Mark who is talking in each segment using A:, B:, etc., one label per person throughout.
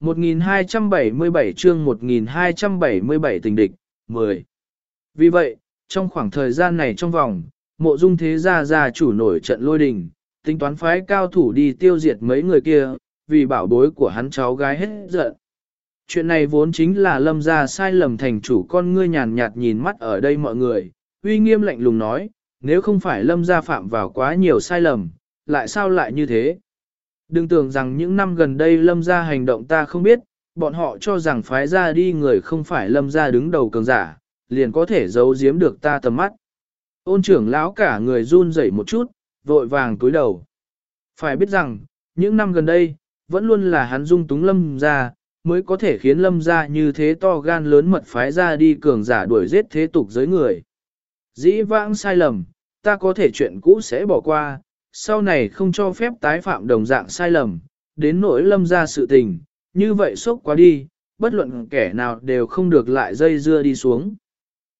A: 1277 chương 1277 tình địch, 10. Vì vậy, trong khoảng thời gian này trong vòng, mộ dung thế gia gia chủ nổi trận lôi đình, tính toán phái cao thủ đi tiêu diệt mấy người kia, vì bảo bối của hắn cháu gái hết giận. Chuyện này vốn chính là lâm gia sai lầm thành chủ con ngươi nhàn nhạt nhìn mắt ở đây mọi người, uy nghiêm lạnh lùng nói, nếu không phải lâm gia phạm vào quá nhiều sai lầm, lại sao lại như thế? Đừng tưởng rằng những năm gần đây lâm gia hành động ta không biết, bọn họ cho rằng phái ra đi người không phải lâm gia đứng đầu cường giả, liền có thể giấu giếm được ta tầm mắt. Ôn trưởng lão cả người run rẩy một chút, vội vàng cúi đầu. Phải biết rằng, những năm gần đây, vẫn luôn là hắn dung túng lâm gia, mới có thể khiến lâm gia như thế to gan lớn mật phái ra đi cường giả đuổi giết thế tục giới người. Dĩ vãng sai lầm, ta có thể chuyện cũ sẽ bỏ qua, sau này không cho phép tái phạm đồng dạng sai lầm, đến nỗi lâm ra sự tình, như vậy sốc quá đi, bất luận kẻ nào đều không được lại dây dưa đi xuống.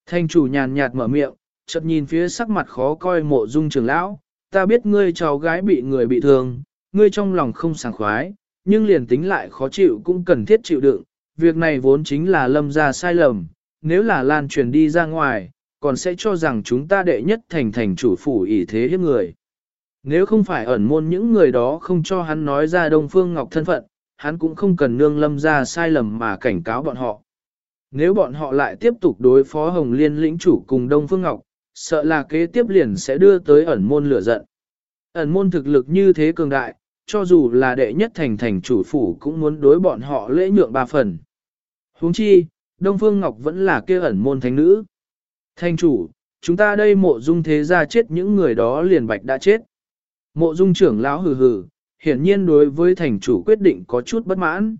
A: Thanh chủ nhàn nhạt mở miệng, chợt nhìn phía sắc mặt khó coi mộ dung trưởng lão, ta biết ngươi cháu gái bị người bị thương, ngươi trong lòng không sảng khoái, nhưng liền tính lại khó chịu cũng cần thiết chịu đựng, việc này vốn chính là lâm ra sai lầm, nếu là lan truyền đi ra ngoài, còn sẽ cho rằng chúng ta đệ nhất thành thành chủ phủ ỷ thế hiếp người. Nếu không phải ẩn môn những người đó không cho hắn nói ra Đông Phương Ngọc thân phận, hắn cũng không cần nương lâm ra sai lầm mà cảnh cáo bọn họ. Nếu bọn họ lại tiếp tục đối phó Hồng Liên lĩnh chủ cùng Đông Phương Ngọc, sợ là kế tiếp liền sẽ đưa tới ẩn môn lửa giận. Ẩn môn thực lực như thế cường đại, cho dù là đệ nhất thành thành chủ phủ cũng muốn đối bọn họ lễ nhượng ba phần. huống chi, Đông Phương Ngọc vẫn là kia ẩn môn thánh nữ. Thành chủ, chúng ta đây mộ dung thế ra chết những người đó liền bạch đã chết. Mộ dung trưởng lão hừ hừ, hiển nhiên đối với thành chủ quyết định có chút bất mãn.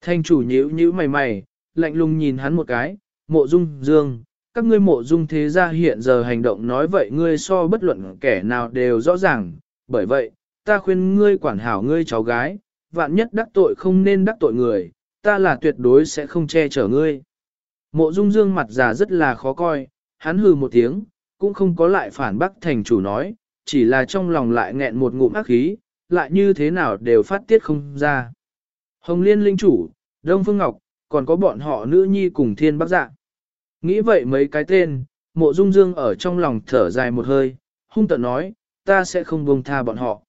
A: Thành chủ nhíu nhíu mày mày, lạnh lùng nhìn hắn một cái, mộ dung dương, các ngươi mộ dung thế gia hiện giờ hành động nói vậy ngươi so bất luận kẻ nào đều rõ ràng, bởi vậy, ta khuyên ngươi quản hảo ngươi cháu gái, vạn nhất đắc tội không nên đắc tội người, ta là tuyệt đối sẽ không che chở ngươi. Mộ dung dương mặt già rất là khó coi, hắn hừ một tiếng, cũng không có lại phản bác thành chủ nói, chỉ là trong lòng lại nghẹn một ngụm ác khí, lại như thế nào đều phát tiết không ra. Hồng Liên linh chủ, Đông Phương Ngọc, còn có bọn họ nữ nhi cùng thiên bác dạ. Nghĩ vậy mấy cái tên, mộ dung dương ở trong lòng thở dài một hơi, hung tợn nói, ta sẽ không buông tha bọn họ.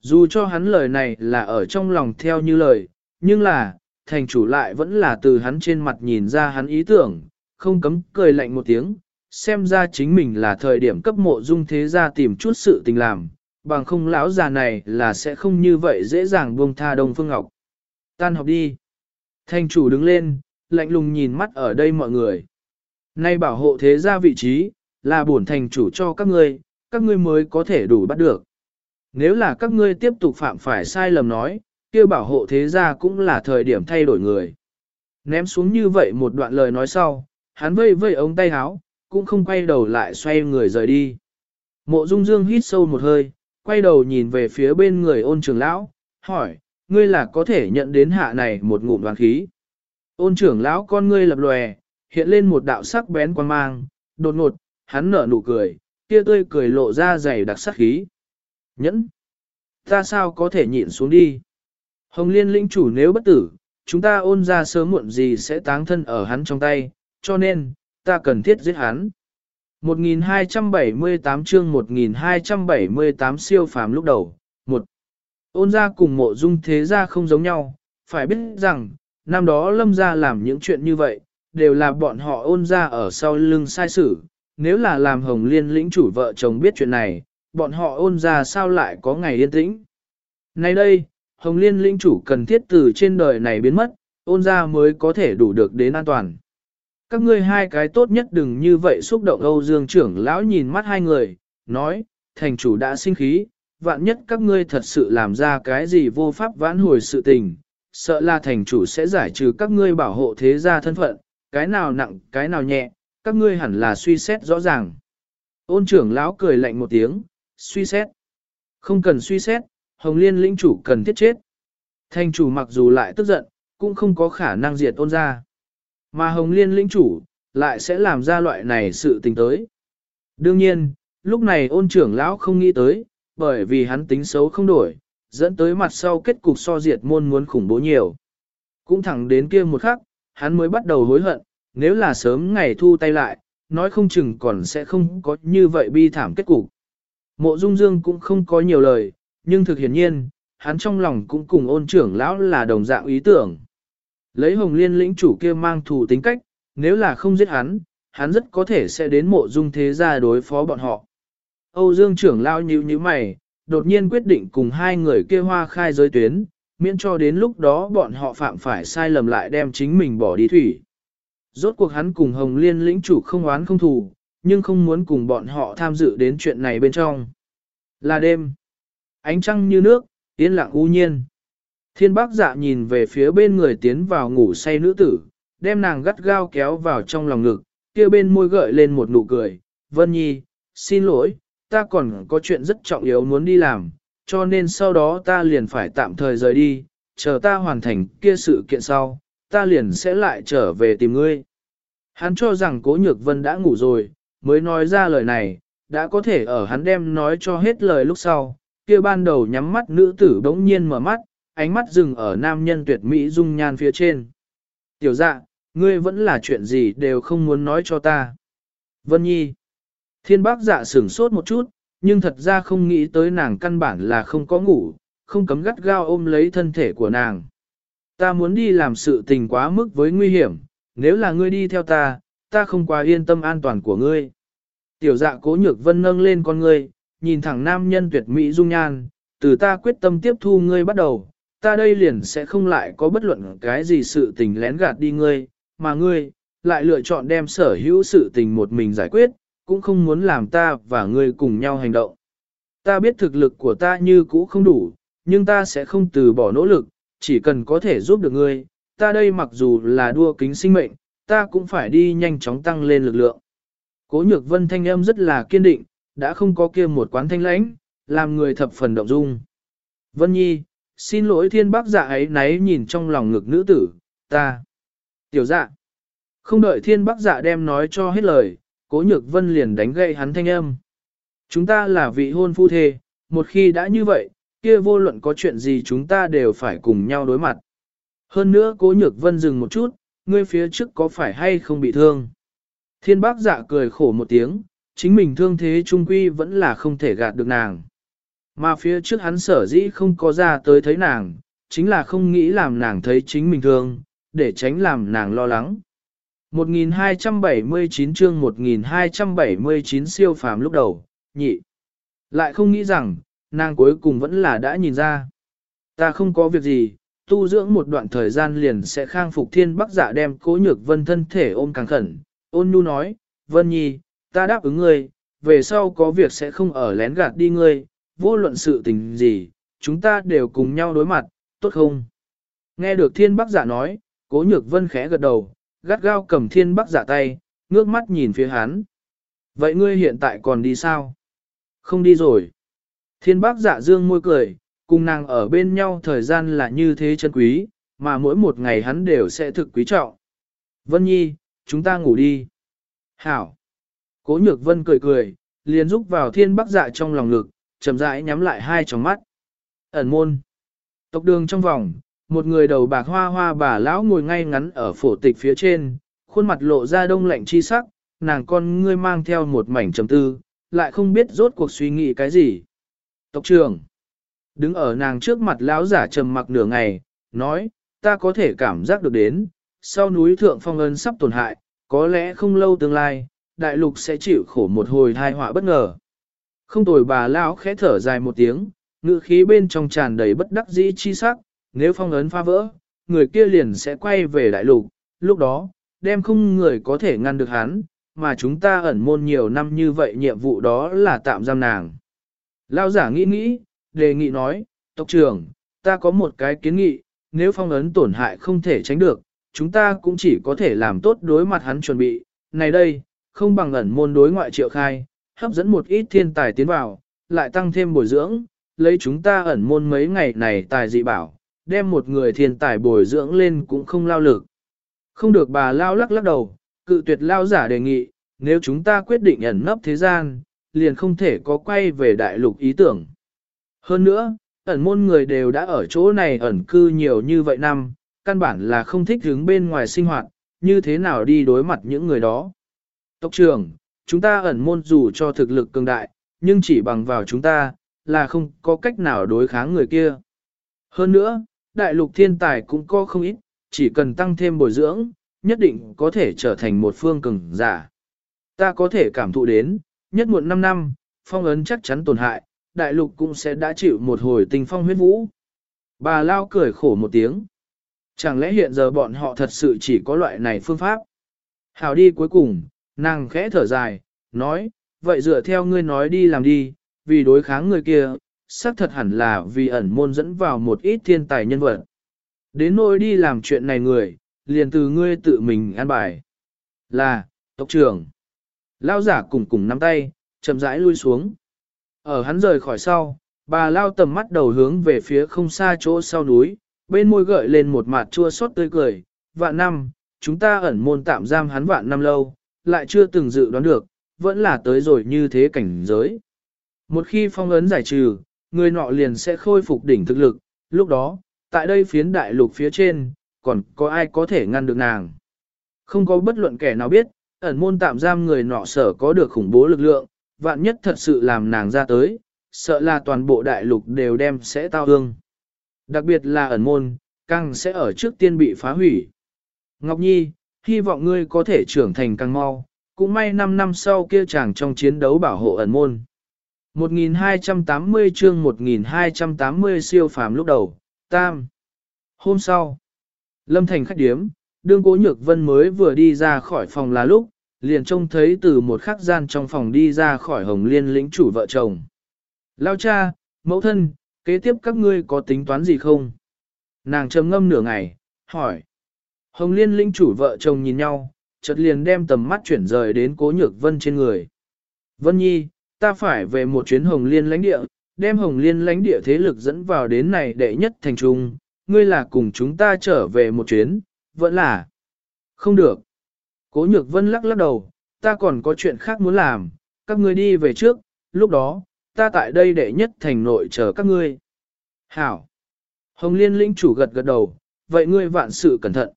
A: Dù cho hắn lời này là ở trong lòng theo như lời, nhưng là, thành chủ lại vẫn là từ hắn trên mặt nhìn ra hắn ý tưởng, không cấm cười lạnh một tiếng, xem ra chính mình là thời điểm cấp mộ dung thế ra tìm chút sự tình làm, bằng không lão già này là sẽ không như vậy dễ dàng buông tha Đông Phương Ngọc. Tan học đi. Thành chủ đứng lên, lạnh lùng nhìn mắt ở đây mọi người. Nay bảo hộ thế gia vị trí, là bổn thành chủ cho các ngươi, các ngươi mới có thể đủ bắt được. Nếu là các ngươi tiếp tục phạm phải sai lầm nói, kia bảo hộ thế gia cũng là thời điểm thay đổi người. Ném xuống như vậy một đoạn lời nói sau, hắn vây vây ống tay háo, cũng không quay đầu lại xoay người rời đi. Mộ Dung Dương hít sâu một hơi, quay đầu nhìn về phía bên người ôn trưởng lão, hỏi, ngươi là có thể nhận đến hạ này một ngụm đoàn khí. Ôn trưởng lão con ngươi lập lòe, hiện lên một đạo sắc bén quan mang, đột ngột, hắn nở nụ cười, kia tươi cười lộ ra dày đặc sắc khí. Nhẫn! Ta sao có thể nhịn xuống đi? Hồng liên lĩnh chủ nếu bất tử, chúng ta ôn ra sớm muộn gì sẽ táng thân ở hắn trong tay, cho nên, ta cần thiết giết hắn. 1278 chương 1278 siêu phàm lúc đầu, một Ôn gia cùng mộ dung thế gia không giống nhau, phải biết rằng, năm đó lâm gia làm những chuyện như vậy, đều là bọn họ ôn gia ở sau lưng sai sử. Nếu là làm hồng liên lĩnh chủ vợ chồng biết chuyện này, bọn họ ôn gia sao lại có ngày yên tĩnh. Nay đây, hồng liên lĩnh chủ cần thiết từ trên đời này biến mất, ôn gia mới có thể đủ được đến an toàn. Các ngươi hai cái tốt nhất đừng như vậy xúc động Âu Dương trưởng lão nhìn mắt hai người, nói, thành chủ đã sinh khí, vạn nhất các ngươi thật sự làm ra cái gì vô pháp vãn hồi sự tình, sợ là thành chủ sẽ giải trừ các ngươi bảo hộ thế gia thân phận, cái nào nặng, cái nào nhẹ, các ngươi hẳn là suy xét rõ ràng. Ôn trưởng lão cười lạnh một tiếng, suy xét. Không cần suy xét, Hồng Liên lĩnh chủ cần thiết chết. Thành chủ mặc dù lại tức giận, cũng không có khả năng diệt ôn ra. Mà Hồng Liên lĩnh chủ, lại sẽ làm ra loại này sự tình tới. Đương nhiên, lúc này ôn trưởng lão không nghĩ tới, bởi vì hắn tính xấu không đổi, dẫn tới mặt sau kết cục so diệt môn muốn khủng bố nhiều. cũng thẳng đến kia một khắc, hắn mới bắt đầu hối hận, nếu là sớm ngày thu tay lại, nói không chừng còn sẽ không có như vậy bi thảm kết cục. Mộ Dung Dương cũng không có nhiều lời, nhưng thực hiển nhiên, hắn trong lòng cũng cùng ôn trưởng lão là đồng dạng ý tưởng. Lấy hồng liên lĩnh chủ kia mang thù tính cách, nếu là không giết hắn, hắn rất có thể sẽ đến mộ dung thế gia đối phó bọn họ. Âu Dương trưởng lao nhíu nhíu mày, đột nhiên quyết định cùng hai người kia hoa khai giới tuyến, miễn cho đến lúc đó bọn họ phạm phải sai lầm lại đem chính mình bỏ đi thủy. Rốt cuộc hắn cùng Hồng Liên lĩnh chủ không oán không thù, nhưng không muốn cùng bọn họ tham dự đến chuyện này bên trong. Là đêm. Ánh trăng như nước, yên lặng u nhiên. Thiên bác dạ nhìn về phía bên người tiến vào ngủ say nữ tử, đem nàng gắt gao kéo vào trong lòng ngực, kia bên môi gợi lên một nụ cười. Vân Nhi, xin lỗi, ta còn có chuyện rất trọng yếu muốn đi làm, cho nên sau đó ta liền phải tạm thời rời đi, chờ ta hoàn thành kia sự kiện sau, ta liền sẽ lại trở về tìm ngươi. Hắn cho rằng Cố Nhược Vân đã ngủ rồi, mới nói ra lời này, đã có thể ở hắn đem nói cho hết lời lúc sau, kia ban đầu nhắm mắt nữ tử đống nhiên mở mắt, ánh mắt dừng ở nam nhân tuyệt mỹ dung nhan phía trên. Tiểu dạ, ngươi vẫn là chuyện gì đều không muốn nói cho ta. Vân Nhi. Thiên bác dạ sửng sốt một chút, nhưng thật ra không nghĩ tới nàng căn bản là không có ngủ, không cấm gắt gao ôm lấy thân thể của nàng. Ta muốn đi làm sự tình quá mức với nguy hiểm, nếu là ngươi đi theo ta, ta không quá yên tâm an toàn của ngươi. Tiểu dạ cố nhược vân nâng lên con ngươi, nhìn thẳng nam nhân tuyệt mỹ dung nhan, từ ta quyết tâm tiếp thu ngươi bắt đầu, ta đây liền sẽ không lại có bất luận cái gì sự tình lén gạt đi ngươi, mà ngươi, lại lựa chọn đem sở hữu sự tình một mình giải quyết, cũng không muốn làm ta và ngươi cùng nhau hành động. Ta biết thực lực của ta như cũ không đủ, nhưng ta sẽ không từ bỏ nỗ lực, chỉ cần có thể giúp được ngươi, ta đây mặc dù là đua kính sinh mệnh, ta cũng phải đi nhanh chóng tăng lên lực lượng. Cố nhược vân thanh âm rất là kiên định, đã không có kia một quán thanh lãnh, làm người thập phần động dung. Vân Nhi, xin lỗi thiên bác dạ ấy náy nhìn trong lòng ngực nữ tử, ta. Tiểu dạ. Không đợi thiên bác dạ đem nói cho hết lời, cố nhược vân liền đánh gậy hắn thanh âm. Chúng ta là vị hôn phu thê, một khi đã như vậy, kia vô luận có chuyện gì chúng ta đều phải cùng nhau đối mặt. Hơn nữa cố nhược vân dừng một chút, ngươi phía trước có phải hay không bị thương? Thiên bác dạ cười khổ một tiếng, chính mình thương thế trung quy vẫn là không thể gạt được nàng. Mà phía trước hắn sở dĩ không có ra tới thấy nàng, chính là không nghĩ làm nàng thấy chính mình thương, để tránh làm nàng lo lắng. 1279 chương 1279 siêu phàm lúc đầu, nhị. Lại không nghĩ rằng, nàng cuối cùng vẫn là đã nhìn ra. Ta không có việc gì, tu dưỡng một đoạn thời gian liền sẽ khang phục thiên bắc giả đem cố nhược vân thân thể ôm càng khẩn. Ôn nhu nói, Vân Nhi, ta đáp ứng ngươi, về sau có việc sẽ không ở lén gạt đi ngươi, vô luận sự tình gì, chúng ta đều cùng nhau đối mặt, tốt không? Nghe được thiên bắc giả nói, cố nhược vân khẽ gật đầu, gắt gao cầm thiên bắc giả tay, ngước mắt nhìn phía hắn. Vậy ngươi hiện tại còn đi sao? Không đi rồi. Thiên bác giả dương môi cười, cùng nàng ở bên nhau thời gian là như thế chân quý, mà mỗi một ngày hắn đều sẽ thực quý trọng. Vân Nhi, chúng ta ngủ đi. Hảo. Cố nhược Vân cười cười, liền rúc vào thiên bác dạ trong lòng ngực, chậm rãi nhắm lại hai tròng mắt. Ẩn môn. Tộc đường trong vòng, một người đầu bạc hoa hoa bà lão ngồi ngay ngắn ở phổ tịch phía trên, khuôn mặt lộ ra đông lạnh chi sắc, nàng con ngươi mang theo một mảnh trầm tư, lại không biết rốt cuộc suy nghĩ cái gì. Tộc trưởng, đứng ở nàng trước mặt lão giả trầm mặc nửa ngày, nói, ta có thể cảm giác được đến, sau núi thượng phong ân sắp tổn hại, có lẽ không lâu tương lai, đại lục sẽ chịu khổ một hồi thai họa bất ngờ. Không tồi bà lão khẽ thở dài một tiếng, ngữ khí bên trong tràn đầy bất đắc dĩ chi sắc, nếu phong ấn phá vỡ, người kia liền sẽ quay về đại lục, lúc đó, đem không người có thể ngăn được hắn, mà chúng ta ẩn môn nhiều năm như vậy nhiệm vụ đó là tạm giam nàng. Lao giả nghĩ nghĩ, đề nghị nói, tộc trưởng, ta có một cái kiến nghị, nếu phong ấn tổn hại không thể tránh được, chúng ta cũng chỉ có thể làm tốt đối mặt hắn chuẩn bị. Này đây, không bằng ẩn môn đối ngoại triệu khai, hấp dẫn một ít thiên tài tiến vào, lại tăng thêm bồi dưỡng, lấy chúng ta ẩn môn mấy ngày này tài dị bảo, đem một người thiên tài bồi dưỡng lên cũng không lao lực. Không được bà lao lắc lắc đầu, cự tuyệt lao giả đề nghị, nếu chúng ta quyết định ẩn nấp thế gian, liền không thể có quay về đại lục ý tưởng. Hơn nữa, ẩn môn người đều đã ở chỗ này ẩn cư nhiều như vậy năm, căn bản là không thích đứng bên ngoài sinh hoạt, như thế nào đi đối mặt những người đó. Tộc trưởng, chúng ta ẩn môn dù cho thực lực cường đại, nhưng chỉ bằng vào chúng ta, là không có cách nào đối kháng người kia. Hơn nữa, đại lục thiên tài cũng có không ít, chỉ cần tăng thêm bồi dưỡng, nhất định có thể trở thành một phương cường giả. Ta có thể cảm thụ đến, nhất muộn 5 năm, phong ấn chắc chắn tổn hại, đại lục cũng sẽ đã chịu một hồi tình phong huyết vũ. Bà Lao cười khổ một tiếng. Chẳng lẽ hiện giờ bọn họ thật sự chỉ có loại này phương pháp? hào đi cuối cùng, nàng khẽ thở dài, nói, vậy dựa theo ngươi nói đi làm đi, vì đối kháng người kia, xác thật hẳn là vì ẩn môn dẫn vào một ít thiên tài nhân vật. Đến nỗi đi làm chuyện này người, liền từ ngươi tự mình an bài. Là, tộc trưởng. Lao giả cùng cùng nắm tay, chậm rãi lui xuống. Ở hắn rời khỏi sau, bà lao tầm mắt đầu hướng về phía không xa chỗ sau núi, bên môi gợi lên một mặt chua xót tươi cười. Vạn năm, chúng ta ẩn môn tạm giam hắn vạn năm lâu, lại chưa từng dự đoán được, vẫn là tới rồi như thế cảnh giới. Một khi phong ấn giải trừ, người nọ liền sẽ khôi phục đỉnh thực lực, lúc đó, tại đây phiến đại lục phía trên, còn có ai có thể ngăn được nàng. Không có bất luận kẻ nào biết, ẩn môn tạm giam người nọ sở có được khủng bố lực lượng, vạn nhất thật sự làm nàng ra tới, sợ là toàn bộ đại lục đều đem sẽ tao hương. Đặc biệt là ẩn môn, càng sẽ ở trước tiên bị phá hủy. Ngọc Nhi, hy vọng ngươi có thể trưởng thành càng mau, cũng may 5 năm sau kia chàng trong chiến đấu bảo hộ ẩn môn. 1280 chương 1280 siêu phàm lúc đầu, tam. Hôm sau, Lâm Thành khách điếm, đương cố nhược vân mới vừa đi ra khỏi phòng là lúc, liền trông thấy từ một khắc gian trong phòng đi ra khỏi hồng liên lĩnh chủ vợ chồng. Lao cha, mẫu thân, kế tiếp các ngươi có tính toán gì không? Nàng trầm ngâm nửa ngày, hỏi. Hồng liên lĩnh chủ vợ chồng nhìn nhau, chợt liền đem tầm mắt chuyển rời đến cố nhược vân trên người. Vân nhi, ta phải về một chuyến hồng liên lãnh địa, đem hồng liên lãnh địa thế lực dẫn vào đến này đệ nhất thành trung, ngươi là cùng chúng ta trở về một chuyến, vẫn là không được. Cố nhược vân lắc lắc đầu, ta còn có chuyện khác muốn làm, các ngươi đi về trước, lúc đó, ta tại đây đệ nhất thành nội chờ các ngươi. Hảo. Hồng liên lĩnh chủ gật gật đầu, vậy ngươi vạn sự cẩn thận.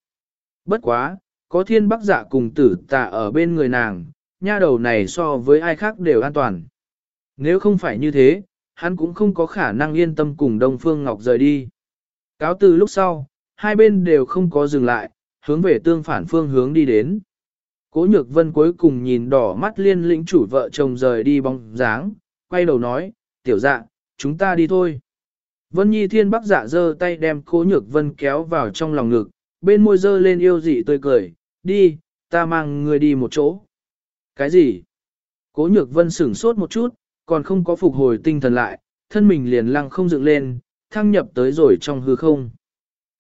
A: Bất quá, có thiên bắc giả dạ cùng tử tạ ở bên người nàng, nha đầu này so với ai khác đều an toàn. Nếu không phải như thế, hắn cũng không có khả năng yên tâm cùng Đông Phương Ngọc rời đi. Cáo từ lúc sau, hai bên đều không có dừng lại, hướng về tương phản phương hướng đi đến. Cố nhược vân cuối cùng nhìn đỏ mắt liên lĩnh chủ vợ chồng rời đi bóng dáng, quay đầu nói, tiểu dạ, chúng ta đi thôi. Vân Nhi Thiên Bắc dạ giơ tay đem cố nhược vân kéo vào trong lòng ngực, bên môi dơ lên yêu dị tươi cười, đi, ta mang người đi một chỗ. Cái gì? Cố nhược vân sửng sốt một chút, còn không có phục hồi tinh thần lại, thân mình liền lăng không dựng lên, thăng nhập tới rồi trong hư không.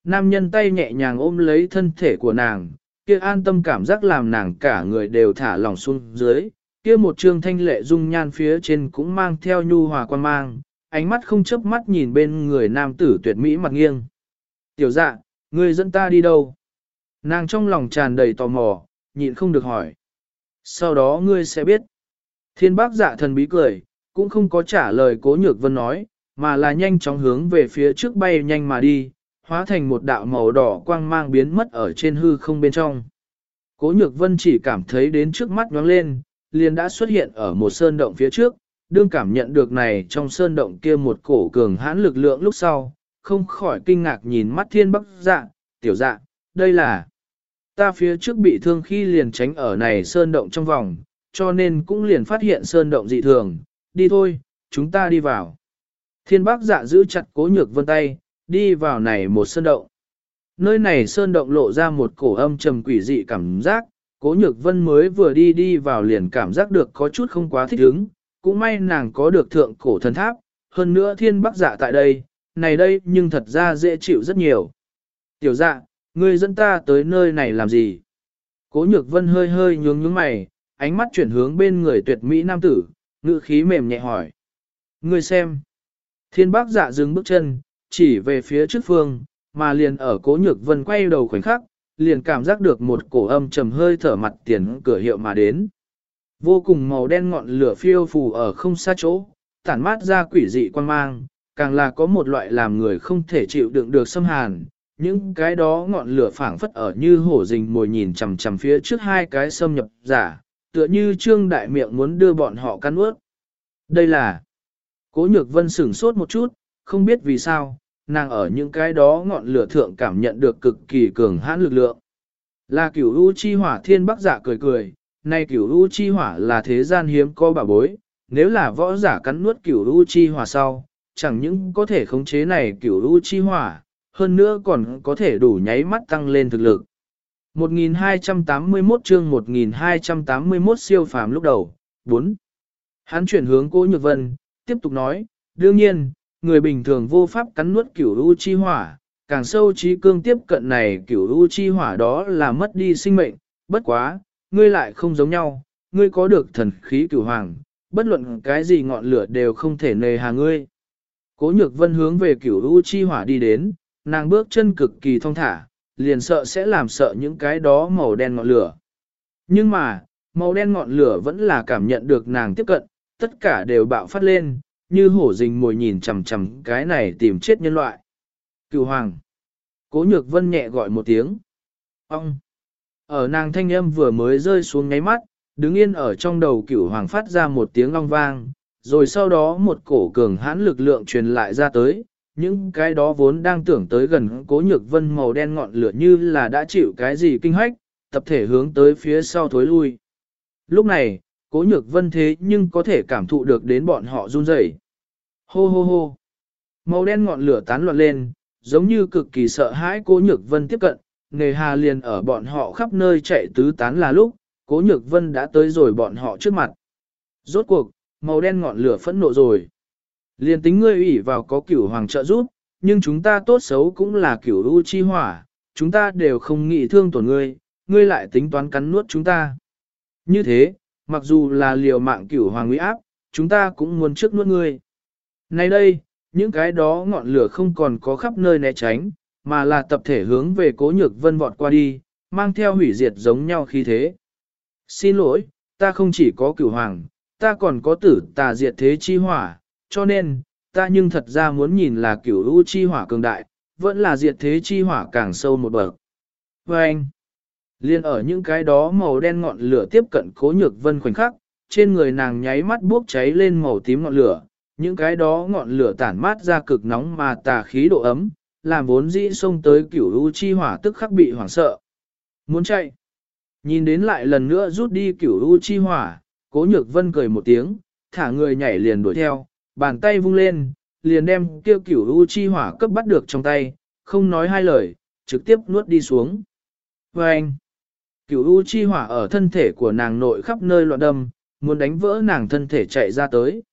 A: Nam nhân tay nhẹ nhàng ôm lấy thân thể của nàng, kia an tâm cảm giác làm nàng cả người đều thả lỏng xuống dưới, kia một trương thanh lệ dung nhan phía trên cũng mang theo nhu hòa quan mang, ánh mắt không chớp mắt nhìn bên người nam tử tuyệt mỹ mặt nghiêng. Tiểu dạ, ngươi dẫn ta đi đâu? Nàng trong lòng tràn đầy tò mò, nhịn không được hỏi. Sau đó ngươi sẽ biết. Thiên bác dạ thần bí cười, cũng không có trả lời cố nhược vân nói, mà là nhanh chóng hướng về phía trước bay nhanh mà đi, hóa thành một đạo màu đỏ quang mang biến mất ở trên hư không bên trong. Cố nhược vân chỉ cảm thấy đến trước mắt nhoáng lên, liền đã xuất hiện ở một sơn động phía trước, đương cảm nhận được này trong sơn động kia một cổ cường hãn lực lượng lúc sau, không khỏi kinh ngạc nhìn mắt thiên bắc dạ, tiểu dạ, đây là ta phía trước bị thương khi liền tránh ở này sơn động trong vòng, cho nên cũng liền phát hiện sơn động dị thường, đi thôi, chúng ta đi vào. Thiên bác dạ giữ chặt cố nhược vân tay, đi vào này một sơn động. Nơi này sơn động lộ ra một cổ âm trầm quỷ dị cảm giác, cố nhược vân mới vừa đi đi vào liền cảm giác được có chút không quá thích ứng, cũng may nàng có được thượng cổ thần tháp, hơn nữa thiên bác dạ tại đây, này đây nhưng thật ra dễ chịu rất nhiều. Tiểu dạ, ngươi dẫn ta tới nơi này làm gì? Cố nhược vân hơi hơi nhướng nhướng mày, ánh mắt chuyển hướng bên người tuyệt mỹ nam tử, ngữ khí mềm nhẹ hỏi. Ngươi xem. Thiên bác dạ dừng bước chân, chỉ về phía trước phương, mà liền ở cố nhược vân quay đầu khoảnh khắc, liền cảm giác được một cổ âm trầm hơi thở mặt tiền cửa hiệu mà đến. Vô cùng màu đen ngọn lửa phiêu phù ở không xa chỗ, tản mát ra quỷ dị quan mang, càng là có một loại làm người không thể chịu đựng được xâm hàn, những cái đó ngọn lửa phảng phất ở như hổ rình mồi nhìn chằm chằm phía trước hai cái xâm nhập giả, tựa như trương đại miệng muốn đưa bọn họ cắn ướt. Đây là Cố nhược vân sửng sốt một chút, không biết vì sao, nàng ở những cái đó ngọn lửa thượng cảm nhận được cực kỳ cường hãn lực lượng. Là cửu u chi hỏa thiên bắc giả cười cười, nay cửu u chi hỏa là thế gian hiếm có bà bối, nếu là võ giả cắn nuốt cửu u chi hỏa sau, chẳng những có thể khống chế này kiểu u chi hỏa, hơn nữa còn có thể đủ nháy mắt tăng lên thực lực. 1281 chương 1281 siêu phàm lúc đầu, 4. Hắn chuyển hướng cố nhược vân, tiếp tục nói, đương nhiên, người bình thường vô pháp cắn nuốt kiểu u chi hỏa, càng sâu trí cương tiếp cận này kiểu u chi hỏa đó là mất đi sinh mệnh, bất quá, ngươi lại không giống nhau, ngươi có được thần khí cửu hoàng, bất luận cái gì ngọn lửa đều không thể nề hà ngươi. Cố nhược vân hướng về cửu u chi hỏa đi đến, nàng bước chân cực kỳ thong thả, liền sợ sẽ làm sợ những cái đó màu đen ngọn lửa. Nhưng mà, màu đen ngọn lửa vẫn là cảm nhận được nàng tiếp cận, tất cả đều bạo phát lên, như hổ rình mồi nhìn chằm chằm cái này tìm chết nhân loại. Cửu hoàng. Cố nhược vân nhẹ gọi một tiếng. Ông. Ở nàng thanh âm vừa mới rơi xuống ngáy mắt, đứng yên ở trong đầu cửu hoàng phát ra một tiếng long vang, rồi sau đó một cổ cường hãn lực lượng truyền lại ra tới, những cái đó vốn đang tưởng tới gần cố nhược vân màu đen ngọn lửa như là đã chịu cái gì kinh hách, tập thể hướng tới phía sau thối lui. Lúc này, cố nhược vân thế nhưng có thể cảm thụ được đến bọn họ run rẩy. Hô hô hô. Màu đen ngọn lửa tán loạn lên, giống như cực kỳ sợ hãi cố nhược vân tiếp cận, nghề hà liền ở bọn họ khắp nơi chạy tứ tán là lúc, cố nhược vân đã tới rồi bọn họ trước mặt. Rốt cuộc, màu đen ngọn lửa phẫn nộ rồi. Liền tính ngươi ủy vào có cửu hoàng trợ giúp, nhưng chúng ta tốt xấu cũng là cửu u chi hỏa, chúng ta đều không nghĩ thương tổn ngươi, ngươi lại tính toán cắn nuốt chúng ta. Như thế, mặc dù là liều mạng cửu hoàng nguy áp, chúng ta cũng muốn trước nuốt ngươi. Nay đây, những cái đó ngọn lửa không còn có khắp nơi né tránh, mà là tập thể hướng về cố nhược vân vọt qua đi, mang theo hủy diệt giống nhau khi thế. Xin lỗi, ta không chỉ có cửu hoàng, ta còn có tử tà diệt thế chi hỏa, cho nên, ta nhưng thật ra muốn nhìn là kiểu u chi hỏa cường đại, vẫn là diệt thế chi hỏa càng sâu một bậc. Và anh, liên ở những cái đó màu đen ngọn lửa tiếp cận cố nhược vân khoảnh khắc, trên người nàng nháy mắt bốc cháy lên màu tím ngọn lửa, những cái đó ngọn lửa tản mát ra cực nóng mà tà khí độ ấm, làm vốn dĩ xông tới kiểu u chi hỏa tức khắc bị hoảng sợ. Muốn chạy. Nhìn đến lại lần nữa rút đi kiểu u chi hỏa, cố nhược vân cười một tiếng, thả người nhảy liền đuổi theo, bàn tay vung lên, liền đem kêu cửu u chi hỏa cấp bắt được trong tay, không nói hai lời, trực tiếp nuốt đi xuống. Và anh, cửu u chi hỏa ở thân thể của nàng nội khắp nơi loạn đâm, muốn đánh vỡ nàng thân thể chạy ra tới.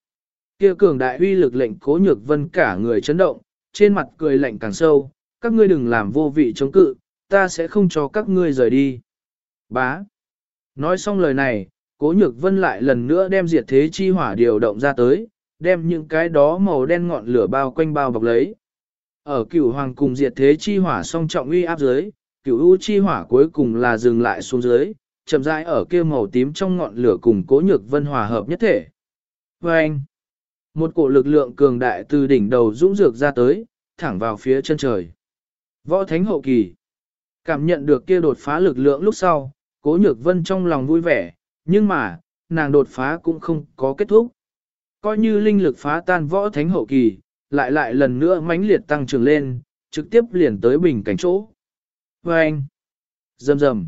A: Kia cường đại uy lực lệnh cố nhược vân cả người chấn động, trên mặt cười lạnh càng sâu, các ngươi đừng làm vô vị chống cự, ta sẽ không cho các ngươi rời đi. Bá. Nói xong lời này, cố nhược vân lại lần nữa đem diệt thế chi hỏa điều động ra tới, đem những cái đó màu đen ngọn lửa bao quanh bao bọc lấy. Ở cửu hoàng cùng diệt thế chi hỏa song trọng uy áp dưới, cửu u chi hỏa cuối cùng là dừng lại xuống dưới, chậm rãi ở kia màu tím trong ngọn lửa cùng cố nhược vân hòa hợp nhất thể. Và anh, một cổ lực lượng cường đại từ đỉnh đầu dũng dược ra tới, thẳng vào phía chân trời. Võ thánh hậu kỳ, cảm nhận được kia đột phá lực lượng lúc sau, cố nhược vân trong lòng vui vẻ, nhưng mà, nàng đột phá cũng không có kết thúc coi như linh lực phá tan võ thánh hậu kỳ, lại lại lần nữa mãnh liệt tăng trưởng lên, trực tiếp liền tới bình cảnh chỗ. Và anh, rầm rầm,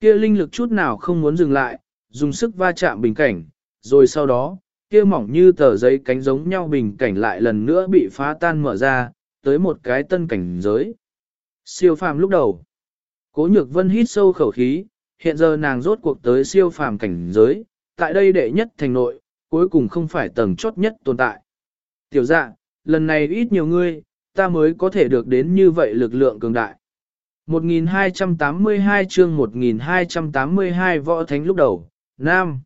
A: kia linh lực chút nào không muốn dừng lại, dùng sức va chạm bình cảnh, rồi sau đó, kia mỏng như tờ giấy cánh giống nhau bình cảnh lại lần nữa bị phá tan mở ra, tới một cái tân cảnh giới. Siêu phàm lúc đầu, cố nhược vân hít sâu khẩu khí, hiện giờ nàng rốt cuộc tới siêu phàm cảnh giới, tại đây đệ nhất thành nội, cuối cùng không phải tầng chốt nhất tồn tại. Tiểu dạ, lần này ít nhiều ngươi, ta mới có thể được đến như vậy lực lượng cường đại. 1282 chương 1282 võ thánh lúc đầu, Nam.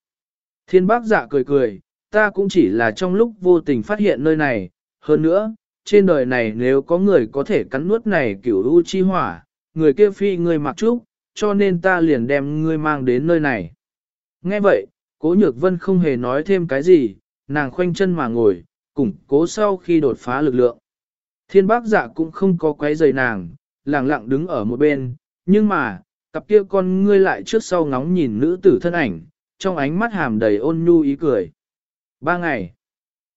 A: Thiên bác dạ cười cười, ta cũng chỉ là trong lúc vô tình phát hiện nơi này, hơn nữa, trên đời này nếu có người có thể cắn nuốt này kiểu u chi hỏa, người kia phi người mặc trúc, cho nên ta liền đem ngươi mang đến nơi này. Nghe vậy, Cố nhược vân không hề nói thêm cái gì, nàng khoanh chân mà ngồi, củng cố sau khi đột phá lực lượng. Thiên bác dạ cũng không có quấy rầy nàng, lặng lặng đứng ở một bên, nhưng mà, cặp kia con ngươi lại trước sau ngóng nhìn nữ tử thân ảnh, trong ánh mắt hàm đầy ôn nhu ý cười. Ba ngày.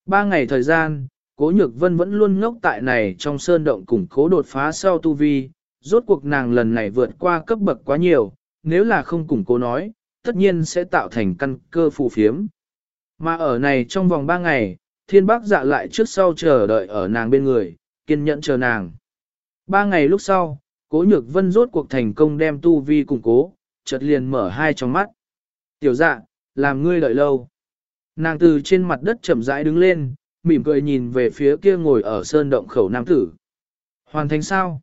A: Ba ngày thời gian, cố nhược vân vẫn luôn ngốc tại này trong sơn động củng cố đột phá sau tu vi, rốt cuộc nàng lần này vượt qua cấp bậc quá nhiều, nếu là không củng cố nói, tất nhiên sẽ tạo thành căn cơ phù phiếm. Mà ở này trong vòng ba ngày, thiên bác dạ lại trước sau chờ đợi ở nàng bên người, kiên nhẫn chờ nàng. Ba ngày lúc sau, cố nhược vân rốt cuộc thành công đem tu vi củng cố, chợt liền mở hai trong mắt. Tiểu dạ, làm ngươi đợi lâu. Nàng từ trên mặt đất chậm rãi đứng lên, mỉm cười nhìn về phía kia ngồi ở sơn động khẩu nam tử. Hoàn thành sao?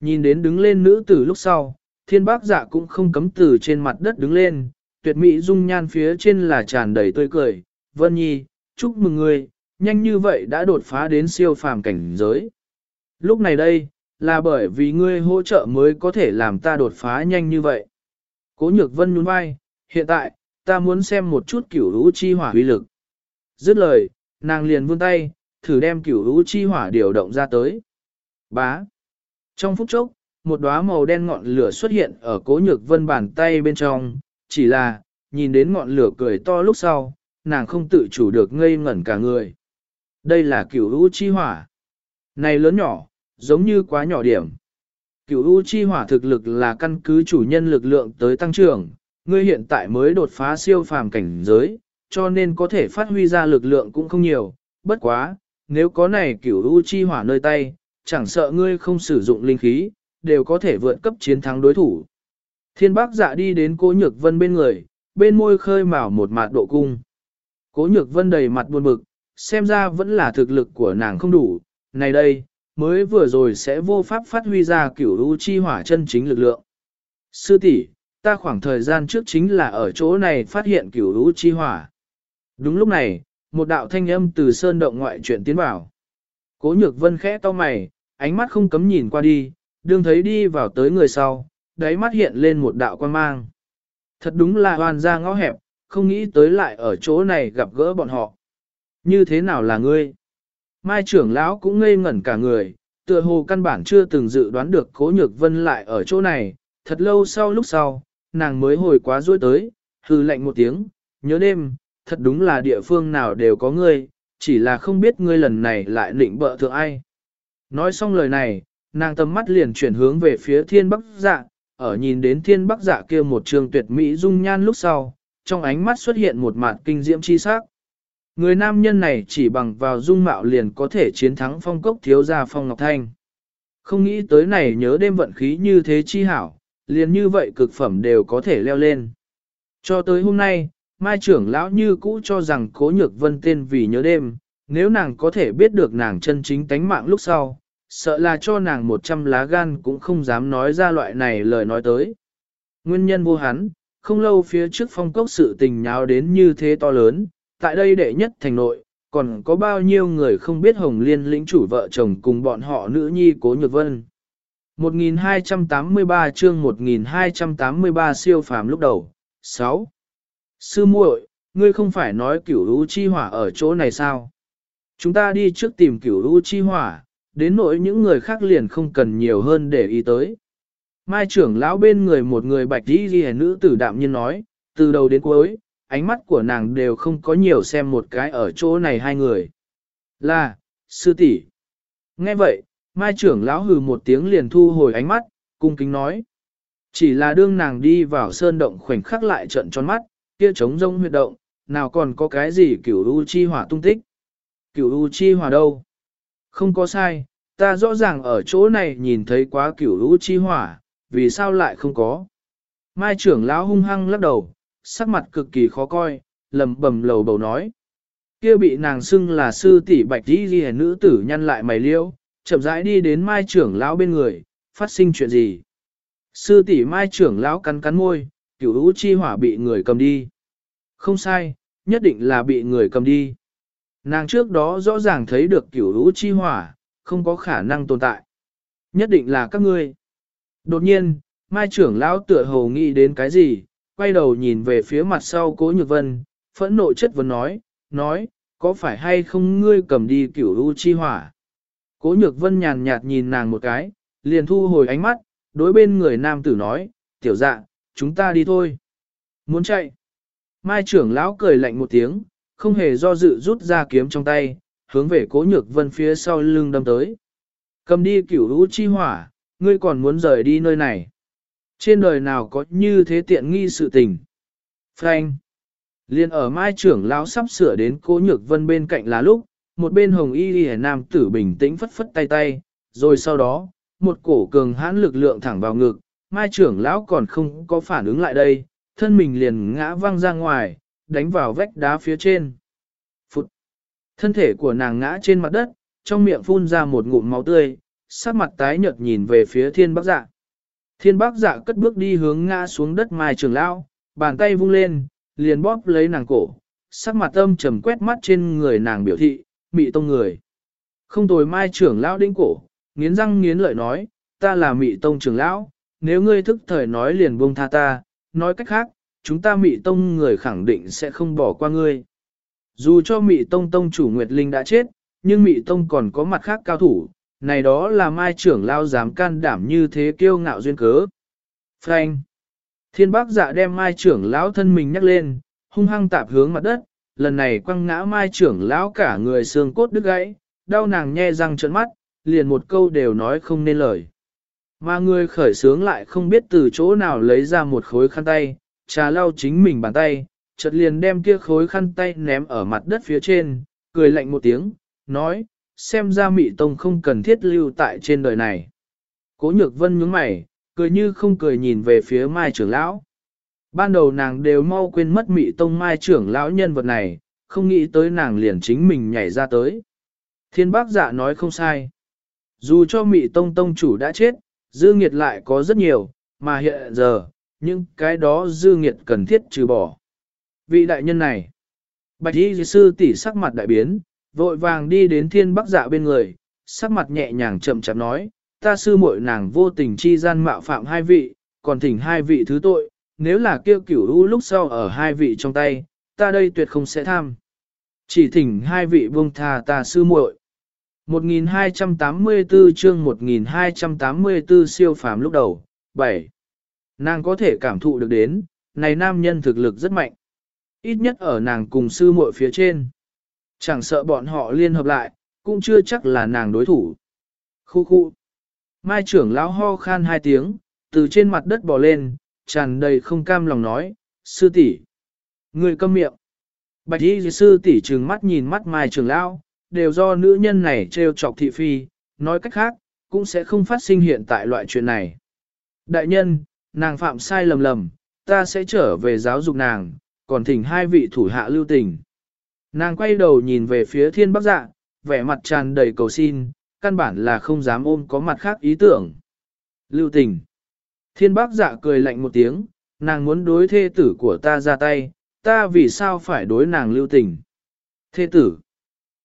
A: Nhìn đến đứng lên nữ tử lúc sau, thiên bác dạ cũng không cấm từ trên mặt đất đứng lên, tuyệt mỹ dung nhan phía trên là tràn đầy tươi cười. Vân Nhi, chúc mừng ngươi, nhanh như vậy đã đột phá đến siêu phàm cảnh giới. Lúc này đây, là bởi vì ngươi hỗ trợ mới có thể làm ta đột phá nhanh như vậy. Cố nhược vân nhún vai, hiện tại, ta muốn xem một chút kiểu lũ chi hỏa uy lực. Dứt lời, nàng liền vươn tay, thử đem kiểu lũ chi hỏa điều động ra tới. Bá. Trong phút chốc, một đóa màu đen ngọn lửa xuất hiện ở cố nhược vân bàn tay bên trong, chỉ là, nhìn đến ngọn lửa cười to lúc sau, nàng không tự chủ được ngây ngẩn cả người. Đây là cửu u chi hỏa. Này lớn nhỏ, giống như quá nhỏ điểm. Cửu U chi hỏa thực lực là căn cứ chủ nhân lực lượng tới tăng trưởng, ngươi hiện tại mới đột phá siêu phàm cảnh giới, cho nên có thể phát huy ra lực lượng cũng không nhiều, bất quá, nếu có này cửu U chi hỏa nơi tay, chẳng sợ ngươi không sử dụng linh khí, đều có thể vượt cấp chiến thắng đối thủ. Thiên bác dạ đi đến cố nhược vân bên người, bên môi khơi mào một mạt độ cung. Cố nhược vân đầy mặt buồn bực, xem ra vẫn là thực lực của nàng không đủ, này đây, mới vừa rồi sẽ vô pháp phát huy ra kiểu lưu chi hỏa chân chính lực lượng. Sư tỷ, ta khoảng thời gian trước chính là ở chỗ này phát hiện kiểu lưu chi hỏa. Đúng lúc này, một đạo thanh âm từ sơn động ngoại chuyện tiến vào. Cố nhược vân khẽ to mày, ánh mắt không cấm nhìn qua đi, đương thấy đi vào tới người sau, đáy mắt hiện lên một đạo quan mang. Thật đúng là hoàn ra ngõ hẹp, không nghĩ tới lại ở chỗ này gặp gỡ bọn họ. Như thế nào là ngươi? Mai trưởng lão cũng ngây ngẩn cả người, tựa hồ căn bản chưa từng dự đoán được cố nhược vân lại ở chỗ này, thật lâu sau lúc sau, nàng mới hồi quá ruôi tới, hư lạnh một tiếng, nhớ đêm, thật đúng là địa phương nào đều có ngươi, chỉ là không biết ngươi lần này lại định bợ thượng ai. Nói xong lời này, nàng tầm mắt liền chuyển hướng về phía thiên bắc dạ, ở nhìn đến thiên bắc dạ kia một trường tuyệt mỹ dung nhan lúc sau, trong ánh mắt xuất hiện một mạt kinh diễm chi sắc. Người nam nhân này chỉ bằng vào dung mạo liền có thể chiến thắng phong cốc thiếu gia phong ngọc thanh. Không nghĩ tới này nhớ đêm vận khí như thế chi hảo, liền như vậy cực phẩm đều có thể leo lên. Cho tới hôm nay, mai trưởng lão như cũ cho rằng cố nhược vân tên vì nhớ đêm, nếu nàng có thể biết được nàng chân chính tánh mạng lúc sau, sợ là cho nàng một trăm lá gan cũng không dám nói ra loại này lời nói tới. Nguyên nhân vô hắn, không lâu phía trước phong cốc sự tình nháo đến như thế to lớn, tại đây đệ nhất thành nội, còn có bao nhiêu người không biết Hồng Liên lĩnh chủ vợ chồng cùng bọn họ nữ nhi Cố Nhược Vân. 1283 chương 1283 siêu phàm lúc đầu. 6. Sư muội, ngươi không phải nói cửu lũ chi hỏa ở chỗ này sao? Chúng ta đi trước tìm cửu u chi hỏa, đến nỗi những người khác liền không cần nhiều hơn để ý tới. Mai trưởng lão bên người một người bạch đi ghi nữ tử đạm nhiên nói, từ đầu đến cuối, ánh mắt của nàng đều không có nhiều xem một cái ở chỗ này hai người. Là, sư tỷ. Nghe vậy, mai trưởng lão hừ một tiếng liền thu hồi ánh mắt, cung kính nói. Chỉ là đương nàng đi vào sơn động khoảnh khắc lại trận tròn mắt, kia trống rông huyệt động, nào còn có cái gì kiểu u chi hỏa tung tích. Kiểu u chi hỏa đâu? Không có sai, ta rõ ràng ở chỗ này nhìn thấy quá kiểu u chi hỏa, vì sao lại không có? Mai trưởng lão hung hăng lắc đầu, sắc mặt cực kỳ khó coi, lầm bầm lầu bầu nói. Kia bị nàng xưng là sư tỷ bạch đi ghi nữ tử nhăn lại mày liêu, chậm rãi đi đến mai trưởng lão bên người, phát sinh chuyện gì? Sư tỷ mai trưởng lão cắn cắn môi, cửu u chi hỏa bị người cầm đi. Không sai, nhất định là bị người cầm đi. Nàng trước đó rõ ràng thấy được cửu lũ chi hỏa, không có khả năng tồn tại. Nhất định là các ngươi. Đột nhiên, mai trưởng lão tựa hồ nghĩ đến cái gì, quay đầu nhìn về phía mặt sau cố nhược vân, phẫn nộ chất vấn nói, nói, có phải hay không ngươi cầm đi cửu lũ chi hỏa? Cố nhược vân nhàn nhạt nhìn nàng một cái, liền thu hồi ánh mắt, đối bên người nam tử nói, tiểu dạ, chúng ta đi thôi. Muốn chạy. Mai trưởng lão cười lạnh một tiếng, không hề do dự rút ra kiếm trong tay, hướng về cố nhược vân phía sau lưng đâm tới. Cầm đi cửu lũ chi hỏa, ngươi còn muốn rời đi nơi này. Trên đời nào có như thế tiện nghi sự tình. Frank. Liên ở mai trưởng lão sắp sửa đến cố nhược vân bên cạnh là lúc, một bên hồng y đi nam tử bình tĩnh phất phất tay tay, rồi sau đó, một cổ cường hãn lực lượng thẳng vào ngực, mai trưởng lão còn không có phản ứng lại đây, thân mình liền ngã văng ra ngoài, đánh vào vách đá phía trên. Phụt! Thân thể của nàng ngã trên mặt đất, trong miệng phun ra một ngụm máu tươi, sắc mặt tái nhợt nhìn về phía thiên bắc dạ. Thiên bắc dạ cất bước đi hướng ngã xuống đất mai Trường lão, bàn tay vung lên, liền bóp lấy nàng cổ, sắc mặt âm trầm quét mắt trên người nàng biểu thị, mị tông người. Không tồi mai trưởng lão đĩnh cổ, nghiến răng nghiến lợi nói, ta là mị tông trưởng lão, nếu ngươi thức thời nói liền buông tha ta, nói cách khác, chúng ta mị tông người khẳng định sẽ không bỏ qua ngươi. Dù cho mị tông tông chủ Nguyệt Linh đã chết, nhưng mị tông còn có mặt khác cao thủ, này đó là mai trưởng lao dám can đảm như thế kiêu ngạo duyên cớ. Frank! Thiên bác dạ đem mai trưởng lão thân mình nhắc lên, hung hăng tạp hướng mặt đất, lần này quăng ngã mai trưởng lão cả người xương cốt đứt gãy, đau nàng nhe răng trợn mắt, liền một câu đều nói không nên lời. Mà người khởi sướng lại không biết từ chỗ nào lấy ra một khối khăn tay, trà lau chính mình bàn tay, chợt liền đem kia khối khăn tay ném ở mặt đất phía trên, cười lạnh một tiếng, nói, xem ra mị tông không cần thiết lưu tại trên đời này. Cố nhược vân nhướng mày, cười như không cười nhìn về phía mai trưởng lão. Ban đầu nàng đều mau quên mất mị tông mai trưởng lão nhân vật này, không nghĩ tới nàng liền chính mình nhảy ra tới. Thiên bác dạ nói không sai. Dù cho mị tông tông chủ đã chết, dư nghiệt lại có rất nhiều, mà hiện giờ, những cái đó dư nghiệt cần thiết trừ bỏ. Vị đại nhân này, bạch y sư tỷ sắc mặt đại biến, vội vàng đi đến thiên bắc dạ bên người, sắc mặt nhẹ nhàng chậm chậm nói, ta sư muội nàng vô tình chi gian mạo phạm hai vị, còn thỉnh hai vị thứ tội, nếu là kêu cửu u lúc sau ở hai vị trong tay, ta đây tuyệt không sẽ tham. Chỉ thỉnh hai vị buông tha ta sư muội. 1284 chương 1284 siêu phàm lúc đầu, 7. Nàng có thể cảm thụ được đến, này nam nhân thực lực rất mạnh. Ít nhất ở nàng cùng sư muội phía trên. Chẳng sợ bọn họ liên hợp lại, cũng chưa chắc là nàng đối thủ. Khu khu. Mai trưởng lão ho khan hai tiếng, từ trên mặt đất bò lên, tràn đầy không cam lòng nói, sư tỷ, Người câm miệng. Bạch y sư tỷ trừng mắt nhìn mắt mai trưởng lão, đều do nữ nhân này trêu chọc thị phi, nói cách khác, cũng sẽ không phát sinh hiện tại loại chuyện này. Đại nhân, nàng phạm sai lầm lầm, ta sẽ trở về giáo dục nàng, còn thỉnh hai vị thủ hạ lưu tình. Nàng quay đầu nhìn về phía thiên bắc dạ, vẻ mặt tràn đầy cầu xin, căn bản là không dám ôm có mặt khác ý tưởng. Lưu tình. Thiên bác dạ cười lạnh một tiếng, nàng muốn đối thê tử của ta ra tay, ta vì sao phải đối nàng lưu tình. Thê tử.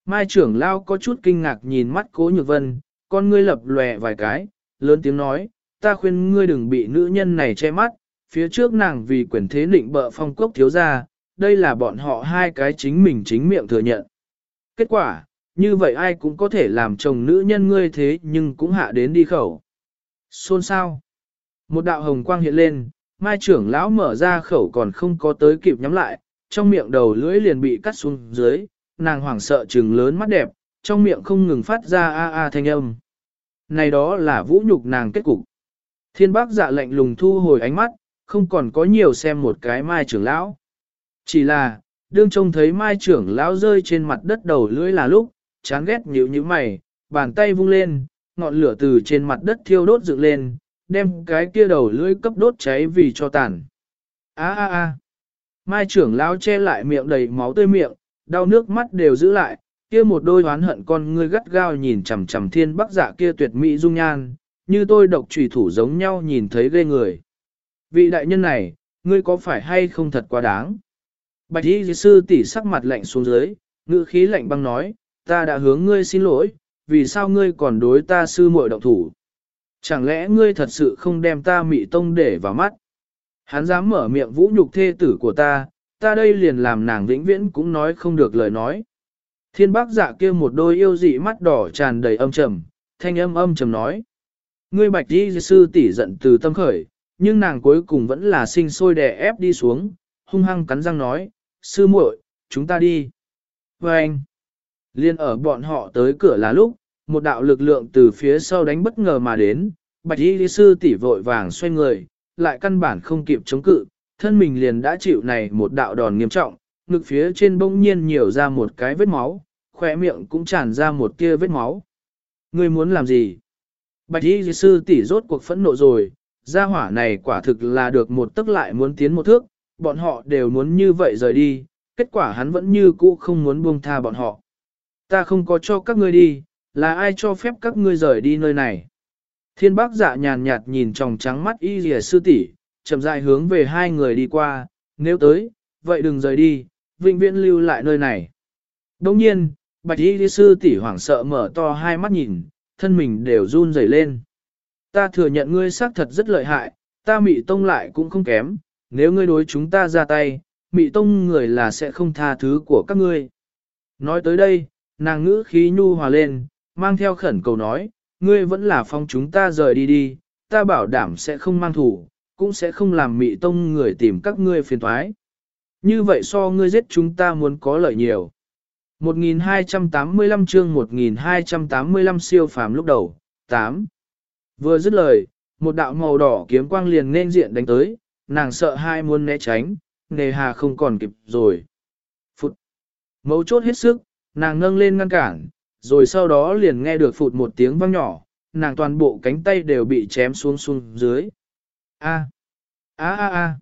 A: Mai trưởng lao có chút kinh ngạc nhìn mắt cố nhược vân, con ngươi lập lòe vài cái, lớn tiếng nói, ta khuyên ngươi đừng bị nữ nhân này che mắt, phía trước nàng vì quyền thế định bợ phong cốc thiếu ra, đây là bọn họ hai cái chính mình chính miệng thừa nhận. Kết quả, như vậy ai cũng có thể làm chồng nữ nhân ngươi thế nhưng cũng hạ đến đi khẩu. Xôn sao? Một đạo hồng quang hiện lên, mai trưởng lão mở ra khẩu còn không có tới kịp nhắm lại, trong miệng đầu lưỡi liền bị cắt xuống dưới, nàng hoảng sợ trừng lớn mắt đẹp, trong miệng không ngừng phát ra a a thanh âm. Này đó là vũ nhục nàng kết cục. Thiên bác dạ lệnh lùng thu hồi ánh mắt, không còn có nhiều xem một cái mai trưởng lão. Chỉ là, đương trông thấy mai trưởng lão rơi trên mặt đất đầu lưỡi là lúc, chán ghét nhíu như mày, bàn tay vung lên, ngọn lửa từ trên mặt đất thiêu đốt dựng lên, đem cái kia đầu lưỡi cấp đốt cháy vì cho tàn. A a a. Mai trưởng lão che lại miệng đầy máu tươi miệng, đau nước mắt đều giữ lại, kia một đôi oán hận con ngươi gắt gao nhìn chằm chằm thiên bắc dạ kia tuyệt mỹ dung nhan, như tôi độc trùy thủ giống nhau nhìn thấy ghê người. Vị đại nhân này, ngươi có phải hay không thật quá đáng? Bạch y sư tỷ sắc mặt lạnh xuống dưới, ngữ khí lạnh băng nói, ta đã hướng ngươi xin lỗi, vì sao ngươi còn đối ta sư muội động thủ? Chẳng lẽ ngươi thật sự không đem ta mị tông để vào mắt? Hắn dám mở miệng vũ nhục thê tử của ta, ta đây liền làm nàng vĩnh viễn cũng nói không được lời nói. Thiên bác giả kia một đôi yêu dị mắt đỏ tràn đầy âm trầm, thanh âm âm trầm nói. Ngươi bạch đi sư tỷ giận từ tâm khởi, nhưng nàng cuối cùng vẫn là sinh sôi đè ép đi xuống, hung hăng cắn răng nói, sư muội, chúng ta đi. Và anh, liên ở bọn họ tới cửa là lúc, một đạo lực lượng từ phía sau đánh bất ngờ mà đến, bạch y sư tỷ vội vàng xoay người, lại căn bản không kịp chống cự, thân mình liền đã chịu này một đạo đòn nghiêm trọng, ngực phía trên bỗng nhiên nhiều ra một cái vết máu, khỏe miệng cũng tràn ra một tia vết máu. Ngươi muốn làm gì? Bạch y sư tỷ rốt cuộc phẫn nộ rồi, gia hỏa này quả thực là được một tức lại muốn tiến một thước, bọn họ đều muốn như vậy rời đi, kết quả hắn vẫn như cũ không muốn buông tha bọn họ. Ta không có cho các ngươi đi, là ai cho phép các ngươi rời đi nơi này? Thiên bác dạ nhàn nhạt nhìn tròng trắng mắt y rìa sư tỷ, chậm rãi hướng về hai người đi qua, nếu tới, vậy đừng rời đi, vĩnh viễn lưu lại nơi này. Đồng nhiên, bạch y sư tỷ hoảng sợ mở to hai mắt nhìn, thân mình đều run rẩy lên. Ta thừa nhận ngươi xác thật rất lợi hại, ta mị tông lại cũng không kém, nếu ngươi đối chúng ta ra tay, mị tông người là sẽ không tha thứ của các ngươi. Nói tới đây, nàng ngữ khí nhu hòa lên, mang theo khẩn cầu nói, ngươi vẫn là phong chúng ta rời đi đi, ta bảo đảm sẽ không mang thủ, cũng sẽ không làm mị tông người tìm các ngươi phiền thoái. Như vậy so ngươi giết chúng ta muốn có lợi nhiều. 1285 chương 1285 siêu phàm lúc đầu, 8. Vừa dứt lời, một đạo màu đỏ kiếm quang liền nên diện đánh tới, nàng sợ hai muốn né tránh, nề hà không còn kịp rồi. Phụt. Mấu chốt hết sức, nàng nâng lên ngăn cản, rồi sau đó liền nghe được phụt một tiếng vang nhỏ, nàng toàn bộ cánh tay đều bị chém xuống xuống dưới. A. A a a.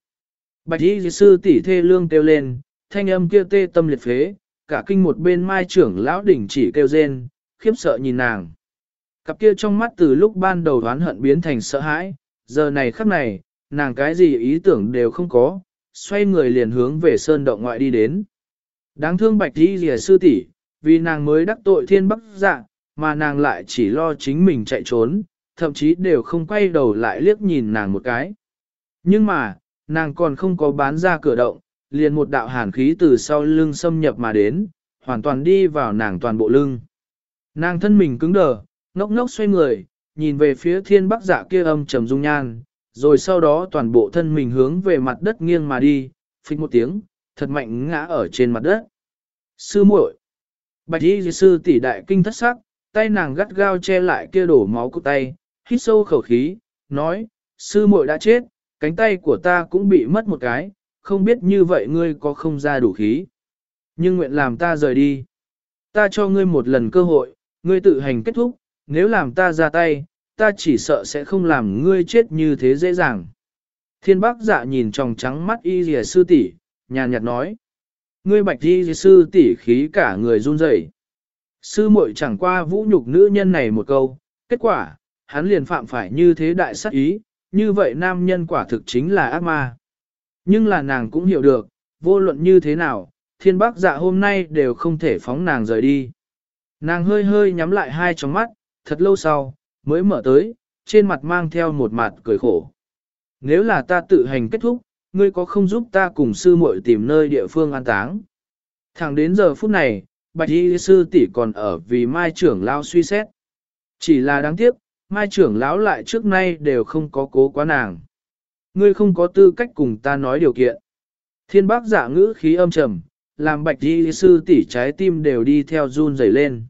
A: Bạch y sư tỷ thê lương kêu lên, thanh âm kia tê tâm liệt phế, cả kinh một bên mai trưởng lão đỉnh chỉ kêu rên, khiếp sợ nhìn nàng. Cặp kia trong mắt từ lúc ban đầu đoán hận biến thành sợ hãi, giờ này khắc này, nàng cái gì ý tưởng đều không có, xoay người liền hướng về sơn động ngoại đi đến. Đáng thương bạch đi rìa sư tỷ, vì nàng mới đắc tội thiên bắc dạ, mà nàng lại chỉ lo chính mình chạy trốn, thậm chí đều không quay đầu lại liếc nhìn nàng một cái. Nhưng mà, nàng còn không có bán ra cửa động, liền một đạo hàn khí từ sau lưng xâm nhập mà đến, hoàn toàn đi vào nàng toàn bộ lưng. Nàng thân mình cứng đờ, ngốc ngốc xoay người, nhìn về phía thiên bắc giả kia âm trầm dung nhan, rồi sau đó toàn bộ thân mình hướng về mặt đất nghiêng mà đi, phích một tiếng, thật mạnh ngã ở trên mặt đất. Sư muội, Bạch y sư tỷ đại kinh thất sắc, tay nàng gắt gao che lại kia đổ máu của tay, hít sâu khẩu khí, nói, sư muội đã chết, cánh tay của ta cũng bị mất một cái, không biết như vậy ngươi có không ra đủ khí. Nhưng nguyện làm ta rời đi. Ta cho ngươi một lần cơ hội, ngươi tự hành kết thúc, nếu làm ta ra tay, ta chỉ sợ sẽ không làm ngươi chết như thế dễ dàng. Thiên bác dạ nhìn tròng trắng mắt y Dìa sư tỷ, nhàn nhạt nói. Ngươi bạch y Dìa sư tỷ khí cả người run rẩy. Sư muội chẳng qua vũ nhục nữ nhân này một câu, kết quả, hắn liền phạm phải như thế đại sát ý, như vậy nam nhân quả thực chính là ác ma. Nhưng là nàng cũng hiểu được, vô luận như thế nào, thiên bác dạ hôm nay đều không thể phóng nàng rời đi. Nàng hơi hơi nhắm lại hai tròng mắt, thật lâu sau, mới mở tới, trên mặt mang theo một mặt cười khổ. Nếu là ta tự hành kết thúc, ngươi có không giúp ta cùng sư muội tìm nơi địa phương an táng? Thẳng đến giờ phút này, bạch y sư tỷ còn ở vì mai trưởng lão suy xét. Chỉ là đáng tiếc, mai trưởng lão lại trước nay đều không có cố quá nàng. Ngươi không có tư cách cùng ta nói điều kiện. Thiên bác giả ngữ khí âm trầm, làm bạch y sư tỷ trái tim đều đi theo run rẩy lên.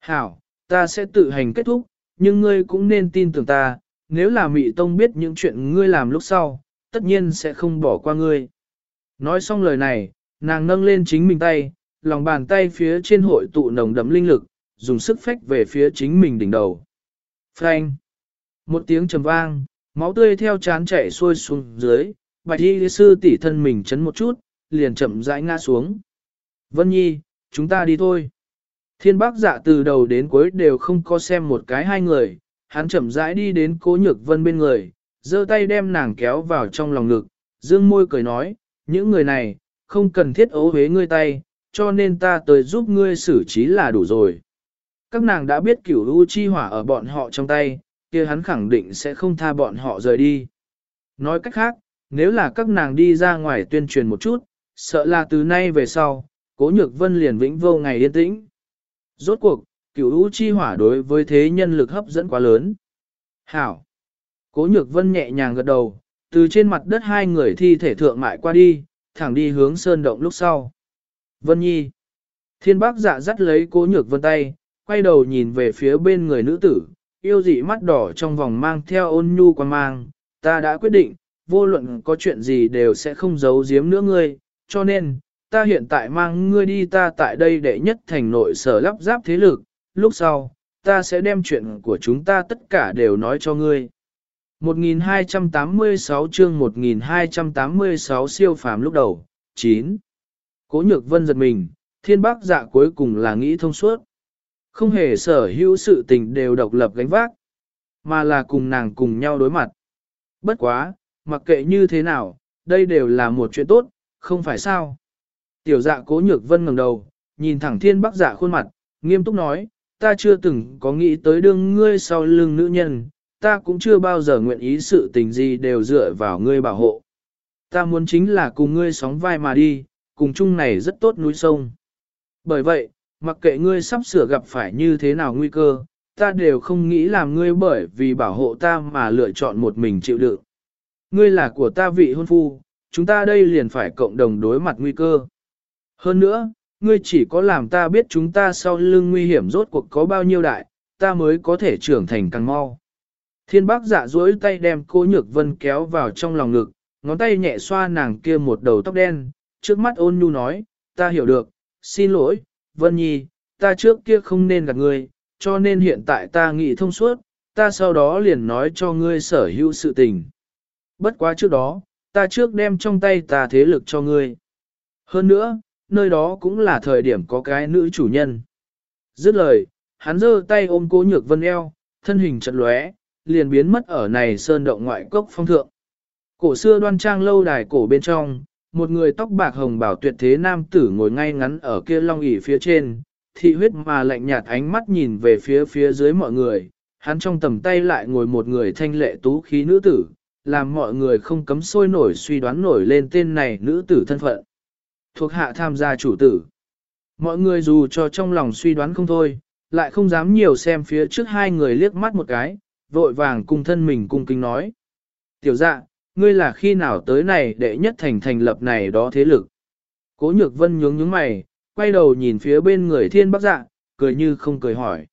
A: Hảo, ta sẽ tự hành kết thúc, nhưng ngươi cũng nên tin tưởng ta, nếu là mị tông biết những chuyện ngươi làm lúc sau, tất nhiên sẽ không bỏ qua ngươi. Nói xong lời này, nàng nâng lên chính mình tay, lòng bàn tay phía trên hội tụ nồng đậm linh lực, dùng sức phách về phía chính mình đỉnh đầu. Phanh! Một tiếng trầm vang, máu tươi theo chán chảy xuôi xuống dưới, bạch y sư tỉ thân mình chấn một chút, liền chậm rãi ngã xuống. Vân Nhi, chúng ta đi thôi. Thiên bác dạ từ đầu đến cuối đều không có xem một cái hai người, hắn chậm rãi đi đến cố nhược vân bên người, giơ tay đem nàng kéo vào trong lòng ngực, dương môi cười nói, những người này, không cần thiết ấu hế ngươi tay, cho nên ta tới giúp ngươi xử trí là đủ rồi. Các nàng đã biết cửu u chi hỏa ở bọn họ trong tay, kia hắn khẳng định sẽ không tha bọn họ rời đi. Nói cách khác, nếu là các nàng đi ra ngoài tuyên truyền một chút, sợ là từ nay về sau, cố nhược vân liền vĩnh vô ngày yên tĩnh. Rốt cuộc, cửu u chi hỏa đối với thế nhân lực hấp dẫn quá lớn. Hảo. Cố nhược vân nhẹ nhàng gật đầu, từ trên mặt đất hai người thi thể thượng mại qua đi, thẳng đi hướng sơn động lúc sau. Vân Nhi. Thiên bác dạ dắt lấy cố nhược vân tay, quay đầu nhìn về phía bên người nữ tử, yêu dị mắt đỏ trong vòng mang theo ôn nhu quan mang, ta đã quyết định, vô luận có chuyện gì đều sẽ không giấu giếm nữa ngươi, cho nên, ta hiện tại mang ngươi đi ta tại đây để nhất thành nội sở lắp ráp thế lực, lúc sau, ta sẽ đem chuyện của chúng ta tất cả đều nói cho ngươi. 1286 chương 1286 siêu phàm lúc đầu, 9. Cố nhược vân giật mình, thiên bác dạ cuối cùng là nghĩ thông suốt. Không hề sở hữu sự tình đều độc lập gánh vác, mà là cùng nàng cùng nhau đối mặt. Bất quá, mặc kệ như thế nào, đây đều là một chuyện tốt, không phải sao. Tiểu dạ cố nhược vân ngẩng đầu, nhìn thẳng thiên bác dạ khuôn mặt, nghiêm túc nói, ta chưa từng có nghĩ tới đương ngươi sau lưng nữ nhân, ta cũng chưa bao giờ nguyện ý sự tình gì đều dựa vào ngươi bảo hộ. Ta muốn chính là cùng ngươi sóng vai mà đi, cùng chung này rất tốt núi sông. Bởi vậy, mặc kệ ngươi sắp sửa gặp phải như thế nào nguy cơ, ta đều không nghĩ làm ngươi bởi vì bảo hộ ta mà lựa chọn một mình chịu đựng. Ngươi là của ta vị hôn phu, chúng ta đây liền phải cộng đồng đối mặt nguy cơ. Hơn nữa, ngươi chỉ có làm ta biết chúng ta sau lưng nguy hiểm rốt cuộc có bao nhiêu đại, ta mới có thể trưởng thành càng mau. Thiên bác dạ duỗi tay đem cô nhược vân kéo vào trong lòng ngực, ngón tay nhẹ xoa nàng kia một đầu tóc đen, trước mắt ôn nhu nói, ta hiểu được, xin lỗi, vân nhi, ta trước kia không nên gặp ngươi, cho nên hiện tại ta nghĩ thông suốt, ta sau đó liền nói cho ngươi sở hữu sự tình. Bất quá trước đó, ta trước đem trong tay ta thế lực cho ngươi. Hơn nữa, nơi đó cũng là thời điểm có cái nữ chủ nhân. Dứt lời, hắn giơ tay ôm cố nhược vân eo, thân hình chật lóe, liền biến mất ở này sơn động ngoại cốc phong thượng. Cổ xưa đoan trang lâu đài cổ bên trong, một người tóc bạc hồng bảo tuyệt thế nam tử ngồi ngay ngắn ở kia long ỷ phía trên, thị huyết mà lạnh nhạt ánh mắt nhìn về phía phía dưới mọi người, hắn trong tầm tay lại ngồi một người thanh lệ tú khí nữ tử, làm mọi người không cấm sôi nổi suy đoán nổi lên tên này nữ tử thân phận. Thuộc hạ tham gia chủ tử. Mọi người dù cho trong lòng suy đoán không thôi, lại không dám nhiều xem phía trước hai người liếc mắt một cái, vội vàng cung thân mình cung kính nói. Tiểu dạ, ngươi là khi nào tới này để nhất thành thành lập này đó thế lực. Cố nhược vân nhướng nhướng mày, quay đầu nhìn phía bên người thiên bác dạ, cười như không cười hỏi.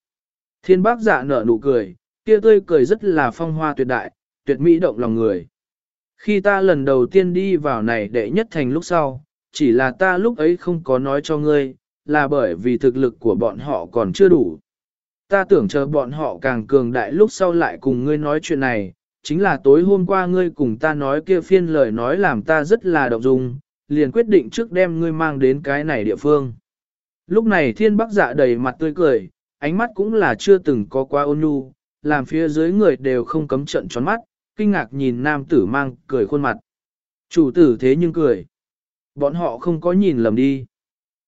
A: Thiên bác dạ nở nụ cười, kia tươi cười rất là phong hoa tuyệt đại, tuyệt mỹ động lòng người. Khi ta lần đầu tiên đi vào này đệ nhất thành lúc sau, chỉ là ta lúc ấy không có nói cho ngươi, là bởi vì thực lực của bọn họ còn chưa đủ. Ta tưởng chờ bọn họ càng cường đại lúc sau lại cùng ngươi nói chuyện này, chính là tối hôm qua ngươi cùng ta nói kia phiên lời nói làm ta rất là động dung, liền quyết định trước đem ngươi mang đến cái này địa phương. Lúc này thiên bắc dạ đầy mặt tươi cười, ánh mắt cũng là chưa từng có qua ôn nhu, làm phía dưới người đều không cấm trận tròn mắt, kinh ngạc nhìn nam tử mang cười khuôn mặt. Chủ tử thế nhưng cười. Bọn họ không có nhìn lầm đi.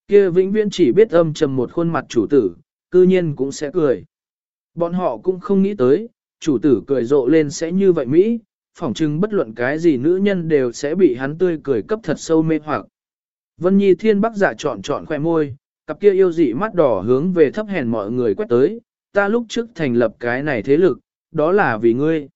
A: Kia vĩnh viễn chỉ biết âm trầm một khuôn mặt chủ tử, cư nhiên cũng sẽ cười. Bọn họ cũng không nghĩ tới, chủ tử cười rộ lên sẽ như vậy Mỹ, phỏng chừng bất luận cái gì nữ nhân đều sẽ bị hắn tươi cười cấp thật sâu mê hoặc. Vân Nhi Thiên Bắc giả chọn chọn khoe môi, cặp kia yêu dị mắt đỏ hướng về thấp hèn mọi người quét tới, ta lúc trước thành lập cái này thế lực, đó là vì ngươi.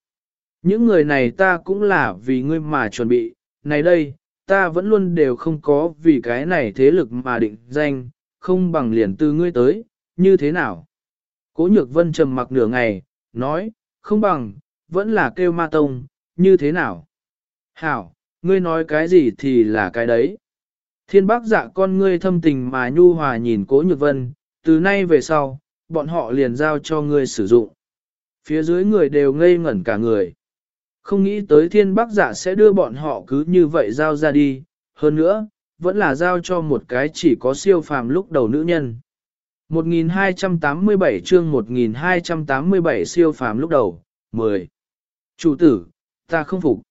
A: Những người này ta cũng là vì ngươi mà chuẩn bị, này đây, ta vẫn luôn đều không có vì cái này thế lực mà định danh, không bằng liền từ ngươi tới, như thế nào? Cố nhược vân trầm mặc nửa ngày, nói, không bằng, vẫn là kêu ma tông, như thế nào? Hảo, ngươi nói cái gì thì là cái đấy. Thiên bác dạ con ngươi thâm tình mà nhu hòa nhìn cố nhược vân, từ nay về sau, bọn họ liền giao cho ngươi sử dụng. Phía dưới người đều ngây ngẩn cả người. Không nghĩ tới thiên bác dạ sẽ đưa bọn họ cứ như vậy giao ra đi, hơn nữa, vẫn là giao cho một cái chỉ có siêu phàm lúc đầu nữ nhân. 1287 chương 1287 siêu phàm lúc đầu, 10. Chủ tử, ta không phục.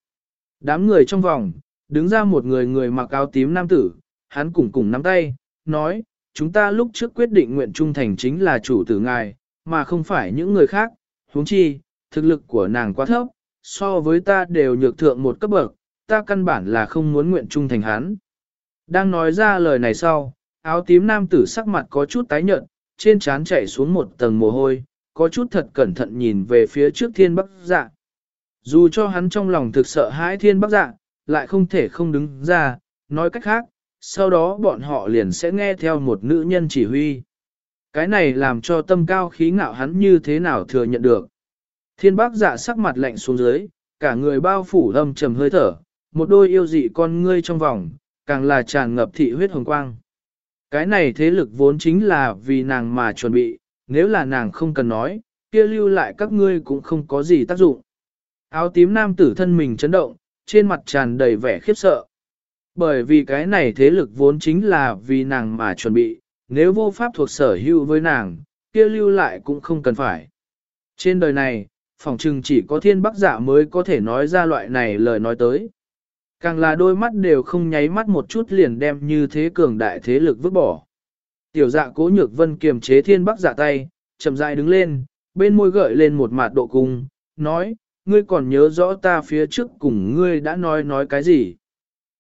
A: Đám người trong vòng, đứng ra một người người mặc áo tím nam tử, hắn cùng cùng nắm tay, nói, chúng ta lúc trước quyết định nguyện trung thành chính là chủ tử ngài, mà không phải những người khác, huống chi, thực lực của nàng quá thấp, so với ta đều nhược thượng một cấp bậc, ta căn bản là không muốn nguyện trung thành hắn. Đang nói ra lời này sau, áo tím nam tử sắc mặt có chút tái nhợt, trên trán chảy xuống một tầng mồ hôi, có chút thật cẩn thận nhìn về phía trước thiên bắc dạ. Dù cho hắn trong lòng thực sợ hãi thiên bắc dạ, lại không thể không đứng ra, nói cách khác, sau đó bọn họ liền sẽ nghe theo một nữ nhân chỉ huy. Cái này làm cho tâm cao khí ngạo hắn như thế nào thừa nhận được. Thiên bác dạ sắc mặt lạnh xuống dưới, cả người bao phủ âm trầm hơi thở, một đôi yêu dị con ngươi trong vòng, càng là tràn ngập thị huyết hồng quang. Cái này thế lực vốn chính là vì nàng mà chuẩn bị, nếu là nàng không cần nói, kia lưu lại các ngươi cũng không có gì tác dụng. Áo tím nam tử thân mình chấn động, trên mặt tràn đầy vẻ khiếp sợ. Bởi vì cái này thế lực vốn chính là vì nàng mà chuẩn bị, nếu vô pháp thuộc sở hữu với nàng, kia lưu lại cũng không cần phải. Trên đời này, phòng trừng chỉ có thiên bắc giả mới có thể nói ra loại này lời nói tới. Càng là đôi mắt đều không nháy mắt một chút liền đem như thế cường đại thế lực vứt bỏ. Tiểu dạ cố nhược vân kiềm chế thiên bắc giả tay, chậm rãi đứng lên, bên môi gợi lên một mặt độ cung, nói, ngươi còn nhớ rõ ta phía trước cùng ngươi đã nói nói cái gì.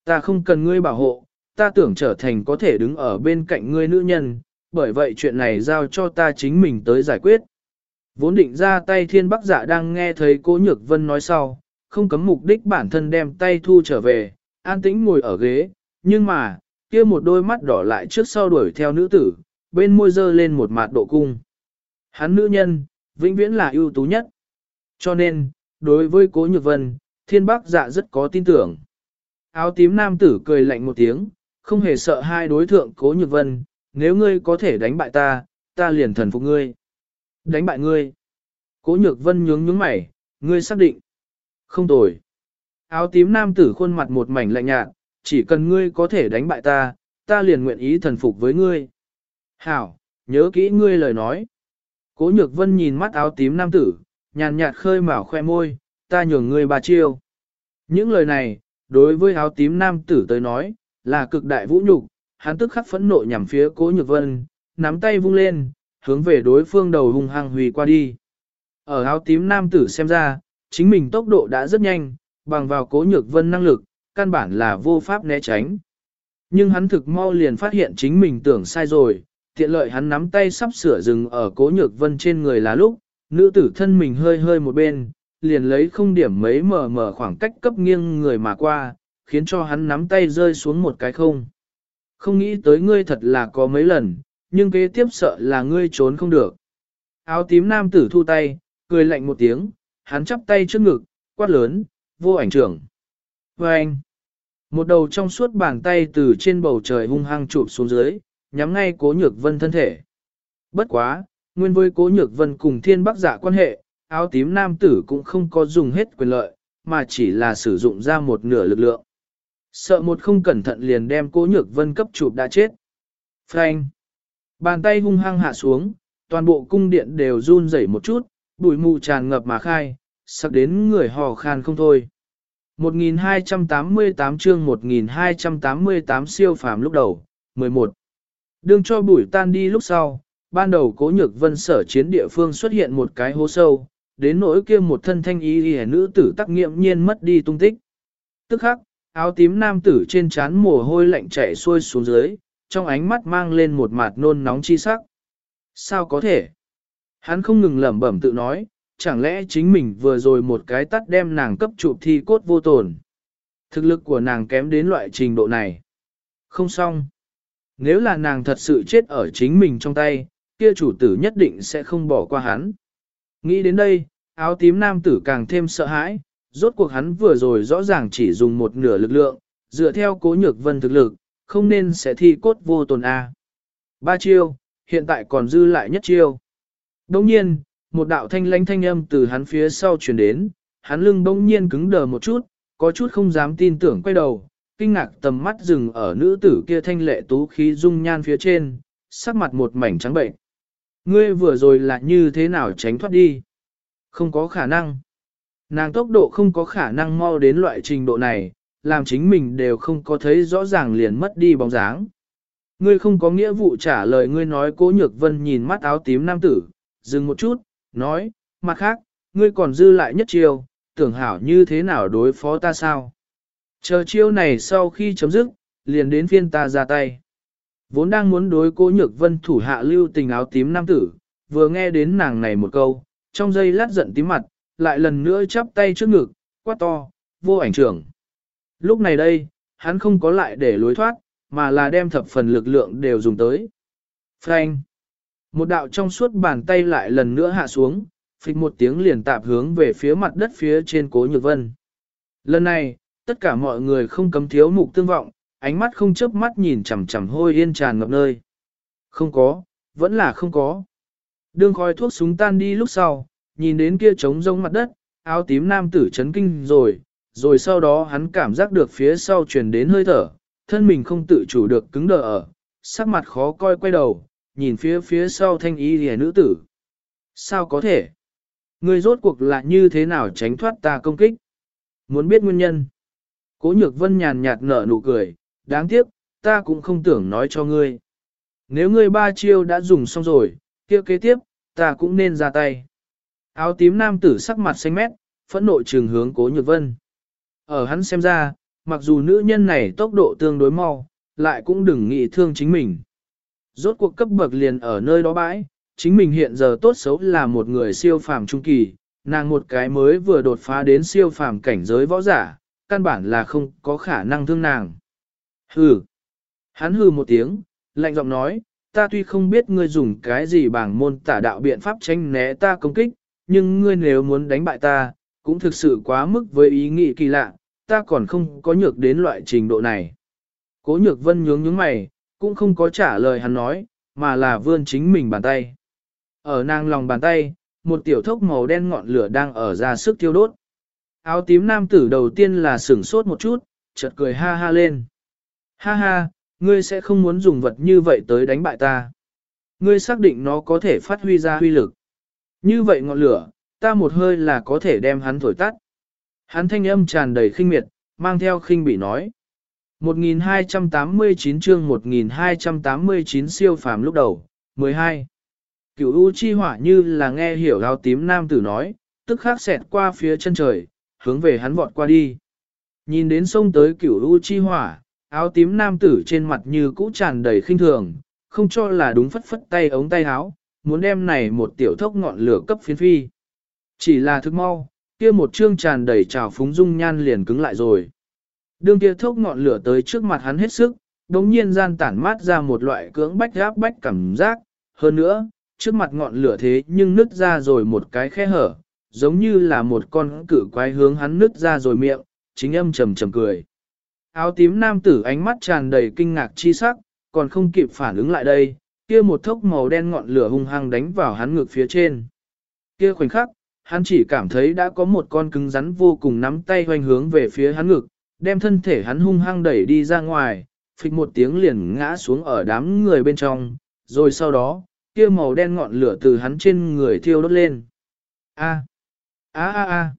A: Ta không cần ngươi bảo hộ, ta tưởng trở thành có thể đứng ở bên cạnh ngươi nữ nhân, bởi vậy chuyện này giao cho ta chính mình tới giải quyết. Vốn định ra tay thiên bắc giả đang nghe thấy cố nhược vân nói sau, không cấm mục đích bản thân đem tay thu trở về, an tĩnh ngồi ở ghế, nhưng mà, kia một đôi mắt đỏ lại trước sau đuổi theo nữ tử, bên môi dơ lên một mặt độ cung. Hắn nữ nhân, vĩnh viễn là ưu tú nhất. Cho nên, đối với cố nhược vân, thiên bắc dạ rất có tin tưởng. Áo tím nam tử cười lạnh một tiếng, không hề sợ hai đối thượng cố nhược vân, nếu ngươi có thể đánh bại ta, ta liền thần phục ngươi. Đánh bại ngươi. Cố nhược vân nhướng nhướng mày, ngươi xác định. Không tồi. Áo tím nam tử khuôn mặt một mảnh lạnh nhạt, chỉ cần ngươi có thể đánh bại ta, ta liền nguyện ý thần phục với ngươi. Hảo, nhớ kỹ ngươi lời nói. Cố nhược vân nhìn mắt áo tím nam tử, nhàn nhạt khơi mào khoe môi, ta nhường ngươi bà chiêu. Những lời này, đối với áo tím nam tử tới nói, là cực đại vũ nhục, hắn tức khắc phẫn nộ nhằm phía cố nhược vân, nắm tay vung lên, hướng về đối phương đầu hung hăng hủy qua đi. Ở áo tím nam tử xem ra, chính mình tốc độ đã rất nhanh, bằng vào cố nhược vân năng lực, căn bản là vô pháp né tránh. Nhưng hắn thực mau liền phát hiện chính mình tưởng sai rồi, tiện lợi hắn nắm tay sắp sửa dừng ở cố nhược vân trên người là lúc, nữ tử thân mình hơi hơi một bên, liền lấy không điểm mấy mở mở khoảng cách cấp nghiêng người mà qua, khiến cho hắn nắm tay rơi xuống một cái không. Không nghĩ tới ngươi thật là có mấy lần, nhưng kế tiếp sợ là ngươi trốn không được. Áo tím nam tử thu tay, cười lạnh một tiếng, hắn chắp tay trước ngực, quát lớn, vô ảnh trưởng. Và anh, một đầu trong suốt bàn tay từ trên bầu trời hung hăng chụp xuống dưới, nhắm ngay cố nhược vân thân thể. Bất quá, nguyên với cố nhược vân cùng thiên bắc giả quan hệ, áo tím nam tử cũng không có dùng hết quyền lợi, mà chỉ là sử dụng ra một nửa lực lượng. Sợ một không cẩn thận liền đem cố nhược vân cấp chụp đã chết. Frank. Bàn tay hung hăng hạ xuống, toàn bộ cung điện đều run rẩy một chút, bụi mù tràn ngập mà khai, sắc đến người hò khan không thôi. 1288 chương 1288 siêu phàm lúc đầu, 11. Đương cho bụi tan đi lúc sau, ban đầu cố nhược vân sở chiến địa phương xuất hiện một cái hố sâu, đến nỗi kia một thân thanh y hẻ nữ tử tắc nghiệm nhiên mất đi tung tích. Tức khắc, áo tím nam tử trên trán mồ hôi lạnh chảy xuôi xuống dưới, trong ánh mắt mang lên một mặt nôn nóng chi sắc. Sao có thể? Hắn không ngừng lẩm bẩm tự nói, chẳng lẽ chính mình vừa rồi một cái tắt đem nàng cấp trụ thi cốt vô tồn. Thực lực của nàng kém đến loại trình độ này. Không xong. Nếu là nàng thật sự chết ở chính mình trong tay, kia chủ tử nhất định sẽ không bỏ qua hắn. Nghĩ đến đây, áo tím nam tử càng thêm sợ hãi, rốt cuộc hắn vừa rồi rõ ràng chỉ dùng một nửa lực lượng, dựa theo cố nhược vân thực lực, không nên sẽ thi cốt vô tồn A. Ba chiêu, hiện tại còn dư lại nhất chiêu đông nhiên, một đạo thanh lãnh thanh âm từ hắn phía sau truyền đến, hắn lưng đông nhiên cứng đờ một chút, có chút không dám tin tưởng quay đầu, kinh ngạc tầm mắt dừng ở nữ tử kia thanh lệ tú khí dung nhan phía trên, sắc mặt một mảnh trắng bệnh. Ngươi vừa rồi là như thế nào tránh thoát đi? Không có khả năng. Nàng tốc độ không có khả năng mau đến loại trình độ này, làm chính mình đều không có thấy rõ ràng liền mất đi bóng dáng. Ngươi không có nghĩa vụ trả lời ngươi nói cố nhược vân nhìn mắt áo tím nam tử, dừng một chút, nói, mặt khác, ngươi còn dư lại nhất chiêu, tưởng hảo như thế nào đối phó ta sao? Chờ chiêu này sau khi chấm dứt, liền đến phiên ta ra tay. Vốn đang muốn đối cố nhược vân thủ hạ lưu tình áo tím nam tử, vừa nghe đến nàng này một câu, trong giây lát giận tím mặt, lại lần nữa chắp tay trước ngực, quát to, vô ảnh trưởng. Lúc này đây, hắn không có lại để lối thoát, mà là đem thập phần lực lượng đều dùng tới. Frank! Một đạo trong suốt bàn tay lại lần nữa hạ xuống, phịch một tiếng liền tạp hướng về phía mặt đất phía trên cố nhược vân. Lần này, tất cả mọi người không cấm thiếu mục tương vọng, ánh mắt không chớp mắt nhìn chằm chằm hôi yên tràn ngập nơi. Không có, vẫn là không có. Đương khói thuốc súng tan đi lúc sau, nhìn đến kia trống rông mặt đất, áo tím nam tử chấn kinh rồi, rồi sau đó hắn cảm giác được phía sau truyền đến hơi thở, thân mình không tự chủ được cứng đờ ở, sắc mặt khó coi quay đầu, nhìn phía phía sau thanh y rìa nữ tử. Sao có thể? Người rốt cuộc là như thế nào tránh thoát ta công kích? Muốn biết nguyên nhân? Cố nhược vân nhàn nhạt nở nụ cười, đáng tiếc, ta cũng không tưởng nói cho ngươi. Nếu ngươi ba chiêu đã dùng xong rồi, kia kế tiếp, ta cũng nên ra tay. Áo tím nam tử sắc mặt xanh mét, phẫn nộ trường hướng cố nhược vân. Ở hắn xem ra, mặc dù nữ nhân này tốc độ tương đối mau, lại cũng đừng nghĩ thương chính mình. Rốt cuộc cấp bậc liền ở nơi đó bãi, chính mình hiện giờ tốt xấu là một người siêu phàm trung kỳ, nàng một cái mới vừa đột phá đến siêu phàm cảnh giới võ giả, căn bản là không có khả năng thương nàng. Hừ. Hắn hừ một tiếng, lạnh giọng nói, ta tuy không biết ngươi dùng cái gì bằng môn tả đạo biện pháp tranh né ta công kích, nhưng ngươi nếu muốn đánh bại ta, cũng thực sự quá mức với ý nghĩ kỳ lạ, ta còn không có nhược đến loại trình độ này. Cố nhược vân nhướng nhướng mày, cũng không có trả lời hắn nói, mà là vươn chính mình bàn tay. Ở nàng lòng bàn tay, một tiểu thốc màu đen ngọn lửa đang ở ra sức thiêu đốt. Áo tím nam tử đầu tiên là sửng sốt một chút, chợt cười ha ha lên. Ha ha, ngươi sẽ không muốn dùng vật như vậy tới đánh bại ta. Ngươi xác định nó có thể phát huy ra huy lực. Như vậy ngọn lửa, ta một hơi là có thể đem hắn thổi tắt. Hắn thanh âm tràn đầy khinh miệt, mang theo khinh bị nói. 1289 chương 1289 siêu phàm lúc đầu, 12. Cửu U chi hỏa như là nghe hiểu áo tím nam tử nói, tức khắc xẹt qua phía chân trời, hướng về hắn vọt qua đi. Nhìn đến sông tới cửu U chi hỏa, áo tím nam tử trên mặt như cũ tràn đầy khinh thường, không cho là đúng phất phất tay ống tay áo, muốn đem này một tiểu thốc ngọn lửa cấp phiến phi. Chỉ là thức mau, kia một chương tràn đầy trào phúng dung nhan liền cứng lại rồi. Đương kia thốc ngọn lửa tới trước mặt hắn hết sức, đống nhiên gian tản mát ra một loại cưỡng bách gáp bách cảm giác, hơn nữa, trước mặt ngọn lửa thế nhưng nứt ra rồi một cái khe hở, giống như là một con cử quái hướng hắn nứt ra rồi miệng, chính âm trầm trầm cười. Áo tím nam tử ánh mắt tràn đầy kinh ngạc chi sắc, còn không kịp phản ứng lại đây, kia một thốc màu đen ngọn lửa hung hăng đánh vào hắn ngực phía trên. Kia khoảnh khắc, hắn chỉ cảm thấy đã có một con cứng rắn vô cùng nắm tay hoành hướng về phía hắn ngực, đem thân thể hắn hung hăng đẩy đi ra ngoài, phịch một tiếng liền ngã xuống ở đám người bên trong, rồi sau đó, kia màu đen ngọn lửa từ hắn trên người thiêu đốt lên. A. A a a.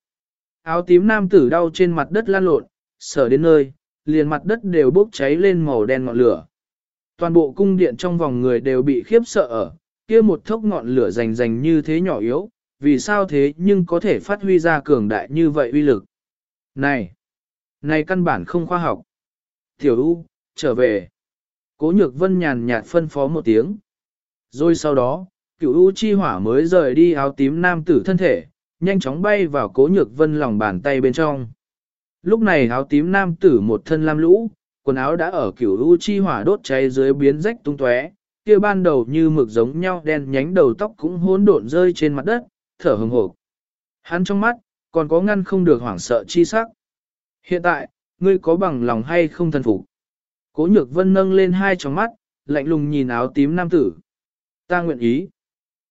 A: Áo tím nam tử đau trên mặt đất lan lộn, sở đến nơi, liền mặt đất đều bốc cháy lên màu đen ngọn lửa. Toàn bộ cung điện trong vòng người đều bị khiếp sợ ở, kia một thốc ngọn lửa rành rành như thế nhỏ yếu, vì sao thế nhưng có thể phát huy ra cường đại như vậy uy lực. Này, này căn bản không khoa học. Tiểu U, trở về. Cố nhược vân nhàn nhạt phân phó một tiếng. Rồi sau đó, cửu U chi hỏa mới rời đi áo tím nam tử thân thể, nhanh chóng bay vào cố nhược vân lòng bàn tay bên trong. Lúc này áo tím nam tử một thân lam lũ, quần áo đã ở cửu U chi hỏa đốt cháy dưới biến rách tung tóe, kia ban đầu như mực giống nhau đen nhánh đầu tóc cũng hỗn độn rơi trên mặt đất, thở hừng hộp. Hắn trong mắt, còn có ngăn không được hoảng sợ chi sắc. Hiện tại, ngươi có bằng lòng hay không thần phục? Cố nhược vân nâng lên hai tròng mắt, lạnh lùng nhìn áo tím nam tử. Ta nguyện ý.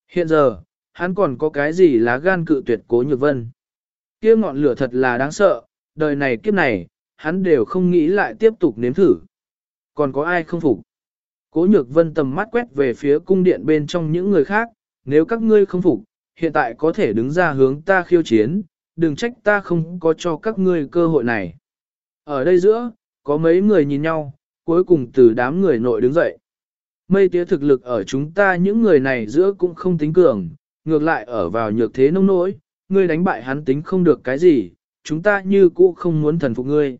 A: Hiện giờ, hắn còn có cái gì lá gan cự tuyệt cố nhược vân. Kia ngọn lửa thật là đáng sợ, đời này kiếp này, hắn đều không nghĩ lại tiếp tục nếm thử. Còn có ai không phục? Cố nhược vân tầm mắt quét về phía cung điện bên trong những người khác, nếu các ngươi không phục, hiện tại có thể đứng ra hướng ta khiêu chiến, đừng trách ta không có cho các ngươi cơ hội này. Ở đây giữa, có mấy người nhìn nhau, cuối cùng từ đám người nội đứng dậy. Mây tía thực lực ở chúng ta những người này giữa cũng không tính cường, ngược lại ở vào nhược thế nông nỗi, ngươi đánh bại hắn tính không được cái gì, chúng ta như cũ không muốn thần phục ngươi.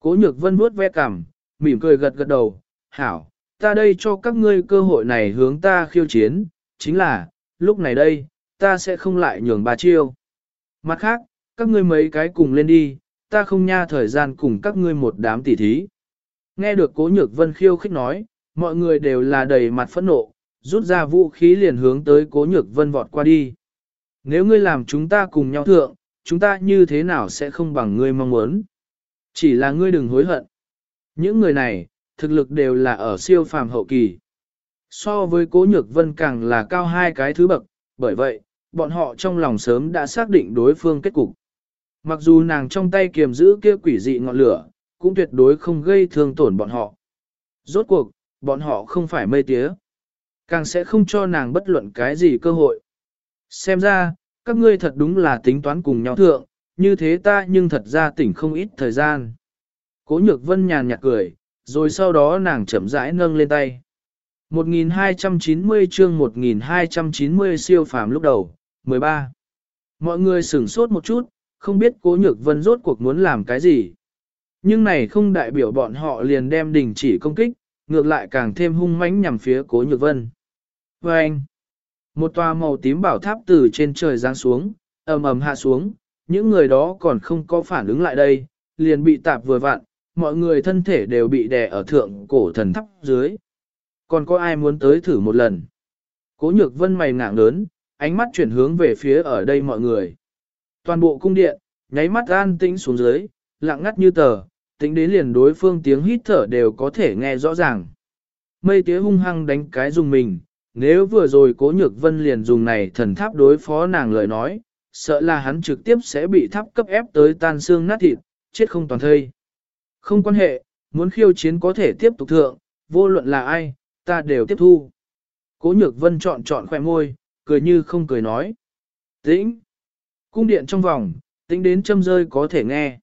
A: Cố nhược vân vuốt ve cằm, mỉm cười gật gật đầu, hảo, ta đây cho các ngươi cơ hội này hướng ta khiêu chiến, chính là, lúc này đây, ta sẽ không lại nhường ba chiêu. Mặt khác, các ngươi mấy cái cùng lên đi, ta không nha thời gian cùng các ngươi một đám tỉ thí. Nghe được cố nhược vân khiêu khích nói, mọi người đều là đầy mặt phẫn nộ, rút ra vũ khí liền hướng tới cố nhược vân vọt qua đi. Nếu ngươi làm chúng ta cùng nhau thượng, chúng ta như thế nào sẽ không bằng ngươi mong muốn. Chỉ là ngươi đừng hối hận. Những người này, thực lực đều là ở siêu phàm hậu kỳ. So với cố nhược vân càng là cao hai cái thứ bậc, bởi vậy, bọn họ trong lòng sớm đã xác định đối phương kết cục. Mặc dù nàng trong tay kiềm giữ kia quỷ dị ngọn lửa, cũng tuyệt đối không gây thương tổn bọn họ. Rốt cuộc, bọn họ không phải mây tía. Càng sẽ không cho nàng bất luận cái gì cơ hội. Xem ra, các ngươi thật đúng là tính toán cùng nhau thượng, như thế ta nhưng thật ra tỉnh không ít thời gian. Cố nhược vân nhàn nhạt cười, rồi sau đó nàng chậm rãi nâng lên tay. 1290 chương 1290 siêu phàm lúc đầu, 13. Mọi người sửng sốt một chút, không biết cố nhược vân rốt cuộc muốn làm cái gì. Nhưng này không đại biểu bọn họ liền đem đình chỉ công kích, ngược lại càng thêm hung mãnh nhằm phía cố nhược vân. Và anh, một tòa màu tím bảo tháp từ trên trời giáng xuống, ầm ầm hạ xuống, những người đó còn không có phản ứng lại đây, liền bị tạp vừa vặn, mọi người thân thể đều bị đè ở thượng cổ thần tháp dưới. Còn có ai muốn tới thử một lần? Cố nhược vân mày ngạng lớn, ánh mắt chuyển hướng về phía ở đây mọi người. Toàn bộ cung điện, nháy mắt an tĩnh xuống dưới, lặng ngắt như tờ, tính đến liền đối phương tiếng hít thở đều có thể nghe rõ ràng. Mây tía hung hăng đánh cái dùng mình, nếu vừa rồi cố nhược vân liền dùng này thần tháp đối phó nàng lời nói, sợ là hắn trực tiếp sẽ bị tháp cấp ép tới tan xương nát thịt, chết không toàn thây. Không quan hệ, muốn khiêu chiến có thể tiếp tục thượng, vô luận là ai, ta đều tiếp thu. Cố nhược vân chọn chọn khỏe môi, cười như không cười nói. Tĩnh! Cung điện trong vòng, tĩnh đến châm rơi có thể nghe.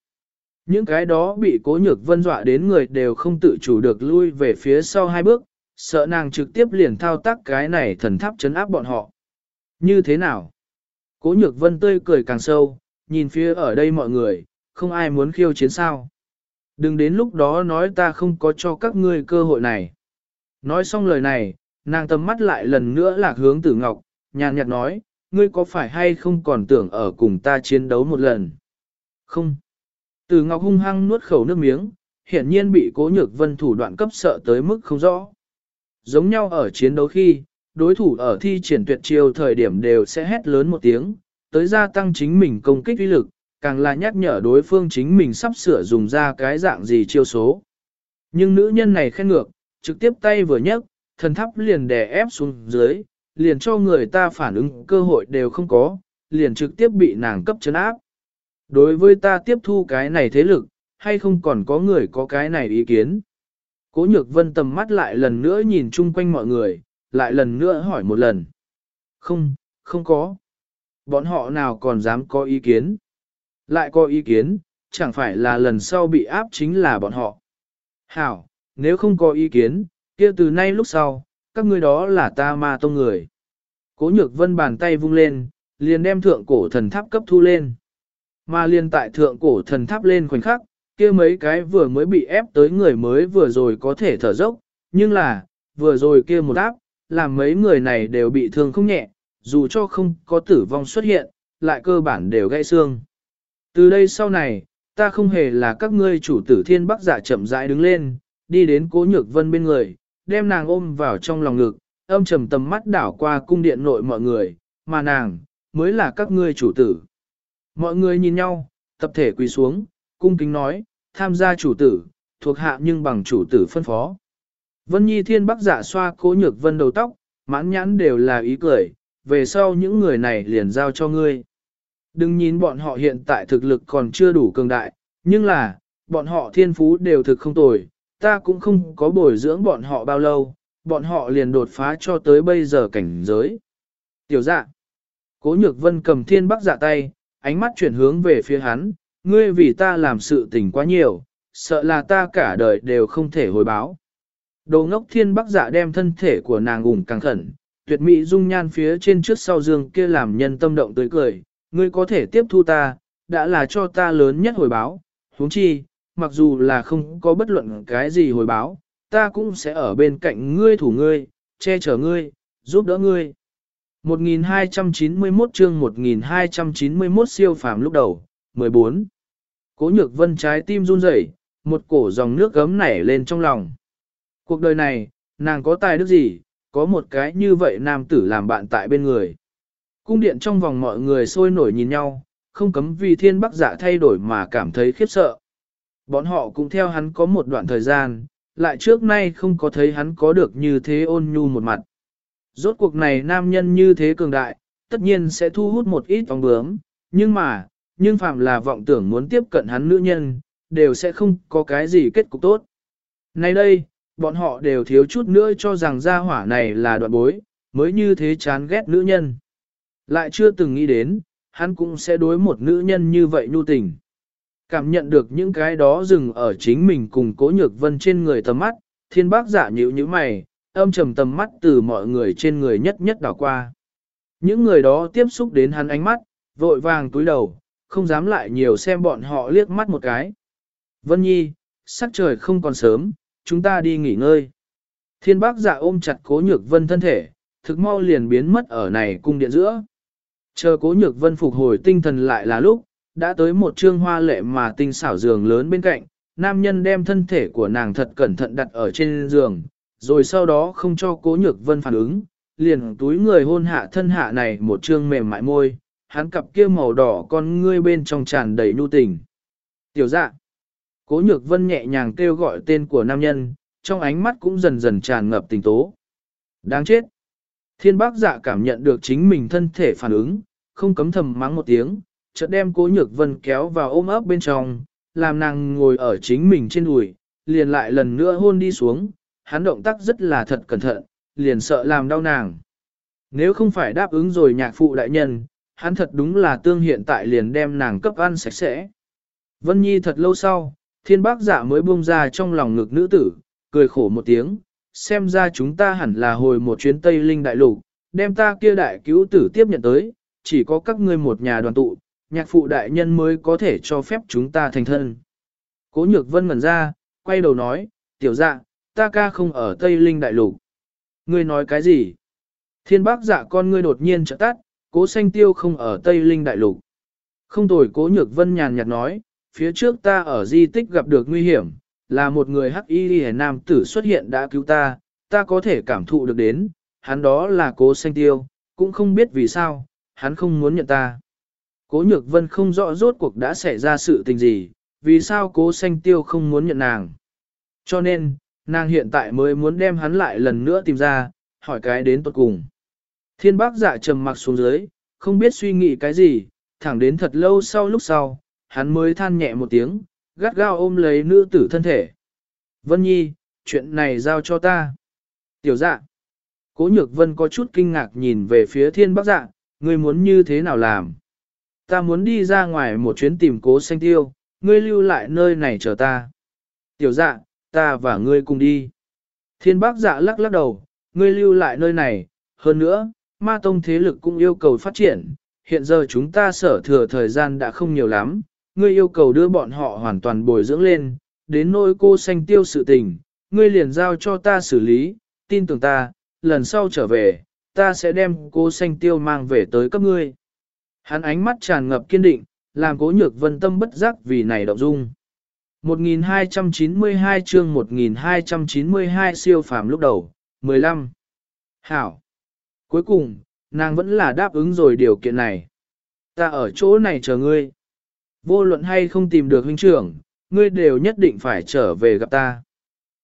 A: Những cái đó bị cố nhược vân dọa đến người đều không tự chủ được lui về phía sau hai bước, sợ nàng trực tiếp liền thao tác cái này thần tháp chấn áp bọn họ. Như thế nào? Cố nhược vân tươi cười càng sâu, nhìn phía ở đây mọi người, không ai muốn khiêu chiến sao. Đừng đến lúc đó nói ta không có cho các ngươi cơ hội này. Nói xong lời này, nàng tầm mắt lại lần nữa lạc hướng tử ngọc, nhàn nhạt nói, ngươi có phải hay không còn tưởng ở cùng ta chiến đấu một lần? Không. Tử ngọc hung hăng nuốt khẩu nước miếng, hiển nhiên bị cố nhược vân thủ đoạn cấp sợ tới mức không rõ. Giống nhau ở chiến đấu khi, đối thủ ở thi triển tuyệt chiêu thời điểm đều sẽ hét lớn một tiếng, tới gia tăng chính mình công kích uy lực, càng là nhắc nhở đối phương chính mình sắp sửa dùng ra cái dạng gì chiêu số. Nhưng nữ nhân này khen ngược, trực tiếp tay vừa nhấc, thần tháp liền đè ép xuống dưới, liền cho người ta phản ứng cơ hội đều không có, liền trực tiếp bị nàng cấp chấn áp. Đối với ta tiếp thu cái này thế lực, hay không còn có người có cái này ý kiến? Cố nhược vân tầm mắt lại lần nữa nhìn chung quanh mọi người, lại lần nữa hỏi một lần. Không, không có. Bọn họ nào còn dám có ý kiến? Lại có ý kiến, chẳng phải là lần sau bị áp chính là bọn họ. Hảo, nếu không có ý kiến, kia từ nay lúc sau, các ngươi đó là ta ma tông người. Cố nhược vân bàn tay vung lên, liền đem thượng cổ thần tháp cấp thu lên. Mà liền tại thượng cổ thần tháp lên khoảnh khắc, kia mấy cái vừa mới bị ép tới người mới vừa rồi có thể thở dốc, nhưng là, vừa rồi kia một áp, làm mấy người này đều bị thương không nhẹ, dù cho không có tử vong xuất hiện, lại cơ bản đều gãy xương. Từ đây sau này, ta không hề là các ngươi chủ tử thiên bắc giả chậm rãi đứng lên, đi đến cố nhược vân bên người, đem nàng ôm vào trong lòng ngực, âm trầm tầm mắt đảo qua cung điện nội mọi người, mà nàng, mới là các ngươi chủ tử. Mọi người nhìn nhau, tập thể quỳ xuống, cung kính nói, tham gia chủ tử, thuộc hạ nhưng bằng chủ tử phân phó. Vân Nhi Thiên Bắc giả xoa cố nhược vân đầu tóc, mãn nhãn đều là ý cười, về sau những người này liền giao cho ngươi. Đừng nhìn bọn họ hiện tại thực lực còn chưa đủ cường đại, nhưng là, bọn họ thiên phú đều thực không tồi, ta cũng không có bồi dưỡng bọn họ bao lâu, bọn họ liền đột phá cho tới bây giờ cảnh giới. Tiểu dạ, cố nhược vân cầm thiên bắc dạ tay, ánh mắt chuyển hướng về phía hắn, ngươi vì ta làm sự tình quá nhiều, sợ là ta cả đời đều không thể hồi báo. Đồ ngốc thiên bắc dạ đem thân thể của nàng ủng càng khẩn, tuyệt mỹ dung nhan phía trên trước sau dương kia làm nhân tâm động tới cười, ngươi có thể tiếp thu ta, đã là cho ta lớn nhất hồi báo, huống chi, mặc dù là không có bất luận cái gì hồi báo, ta cũng sẽ ở bên cạnh ngươi thủ ngươi, che chở ngươi, giúp đỡ ngươi. 1291 chương 1291 siêu phàm lúc đầu, 14. Cố nhược vân trái tim run rẩy, một cổ dòng nước gấm nảy lên trong lòng. Cuộc đời này, nàng có tài đức gì, có một cái như vậy nam tử làm bạn tại bên người. Cung điện trong vòng mọi người sôi nổi nhìn nhau, không cấm vì thiên bắc giả thay đổi mà cảm thấy khiếp sợ. Bọn họ cũng theo hắn có một đoạn thời gian, lại trước nay không có thấy hắn có được như thế ôn nhu một mặt. Rốt cuộc này nam nhân như thế cường đại, tất nhiên sẽ thu hút một ít ong bướm, nhưng mà, nhưng phạm là vọng tưởng muốn tiếp cận hắn nữ nhân, đều sẽ không có cái gì kết cục tốt. Nay đây, bọn họ đều thiếu chút nữa cho rằng gia hỏa này là đoạn bối, mới như thế chán ghét nữ nhân. Lại chưa từng nghĩ đến, hắn cũng sẽ đối một nữ nhân như vậy nhu tình. Cảm nhận được những cái đó dừng ở chính mình cùng cố nhược vân trên người tầm mắt, thiên bác giả nhữ như mày, âm trầm tầm mắt từ mọi người trên người nhất nhất đảo qua. Những người đó tiếp xúc đến hắn ánh mắt, vội vàng túi đầu, không dám lại nhiều xem bọn họ liếc mắt một cái. Vân Nhi, sắc trời không còn sớm, chúng ta đi nghỉ ngơi. Thiên bác giả ôm chặt cố nhược vân thân thể, thực mau liền biến mất ở này cung điện giữa. Chờ cố nhược vân phục hồi tinh thần lại là lúc, đã tới một trương hoa lệ mà tinh xảo giường lớn bên cạnh, nam nhân đem thân thể của nàng thật cẩn thận đặt ở trên giường, rồi sau đó không cho cố nhược vân phản ứng, liền túi người hôn hạ thân hạ này một trương mềm mại môi, hắn cặp kia màu đỏ con ngươi bên trong tràn đầy nhu tình. Tiểu dạ, cố nhược vân nhẹ nhàng kêu gọi tên của nam nhân, trong ánh mắt cũng dần dần tràn ngập tình tố. Đáng chết! Thiên bác dạ cảm nhận được chính mình thân thể phản ứng, không cấm thầm mắng một tiếng, chợt đem cố nhược vân kéo vào ôm ấp bên trong, làm nàng ngồi ở chính mình trên đùi, liền lại lần nữa hôn đi xuống, hắn động tác rất là thật cẩn thận, liền sợ làm đau nàng. Nếu không phải đáp ứng rồi nhạc phụ đại nhân, hắn thật đúng là tương hiện tại liền đem nàng cấp ăn sạch sẽ. Vân Nhi thật lâu sau, thiên bác giả mới buông ra trong lòng ngực nữ tử, cười khổ một tiếng, xem ra chúng ta hẳn là hồi một chuyến Tây Linh Đại Lục, đem ta kia đại cứu tử tiếp nhận tới, chỉ có các ngươi một nhà đoàn tụ, nhạc phụ đại nhân mới có thể cho phép chúng ta thành thân. Cố nhược vân ngẩn ra, quay đầu nói, tiểu dạ, ta ca không ở Tây Linh Đại Lục. Ngươi nói cái gì? Thiên bác dạ con ngươi đột nhiên trợ tắt, cố xanh tiêu không ở Tây Linh Đại Lục. Không tồi cố nhược vân nhàn nhạt nói, phía trước ta ở di tích gặp được nguy hiểm, là một người hắc y nam tử xuất hiện đã cứu ta, ta có thể cảm thụ được đến, hắn đó là cố xanh tiêu, cũng không biết vì sao, hắn không muốn nhận ta. Cố nhược vân không rõ rốt cuộc đã xảy ra sự tình gì, vì sao cố xanh tiêu không muốn nhận nàng. Cho nên, nàng hiện tại mới muốn đem hắn lại lần nữa tìm ra, hỏi cái đến tuật cùng. Thiên bác dạ trầm mặc xuống dưới, không biết suy nghĩ cái gì, thẳng đến thật lâu sau lúc sau, hắn mới than nhẹ một tiếng, gắt gao ôm lấy nữ tử thân thể. Vân Nhi, chuyện này giao cho ta. Tiểu dạ. Cố nhược vân có chút kinh ngạc nhìn về phía thiên bác dạ, ngươi muốn như thế nào làm? Ta muốn đi ra ngoài một chuyến tìm cố xanh tiêu, ngươi lưu lại nơi này chờ ta. Tiểu dạ, ta và ngươi cùng đi. Thiên bác dạ lắc lắc đầu, ngươi lưu lại nơi này, hơn nữa, ma tông thế lực cũng yêu cầu phát triển, hiện giờ chúng ta sở thừa thời gian đã không nhiều lắm, ngươi yêu cầu đưa bọn họ hoàn toàn bồi dưỡng lên, đến nỗi cô xanh tiêu sự tình, ngươi liền giao cho ta xử lý, tin tưởng ta, lần sau trở về, ta sẽ đem cô xanh tiêu mang về tới các ngươi. Hắn ánh mắt tràn ngập kiên định, làm cố nhược vân tâm bất giác vì này động dung. 1292 chương 1292 siêu phàm lúc đầu, 15. Hảo. Cuối cùng, nàng vẫn là đáp ứng rồi điều kiện này. Ta ở chỗ này chờ ngươi. Vô luận hay không tìm được huynh trưởng, ngươi đều nhất định phải trở về gặp ta.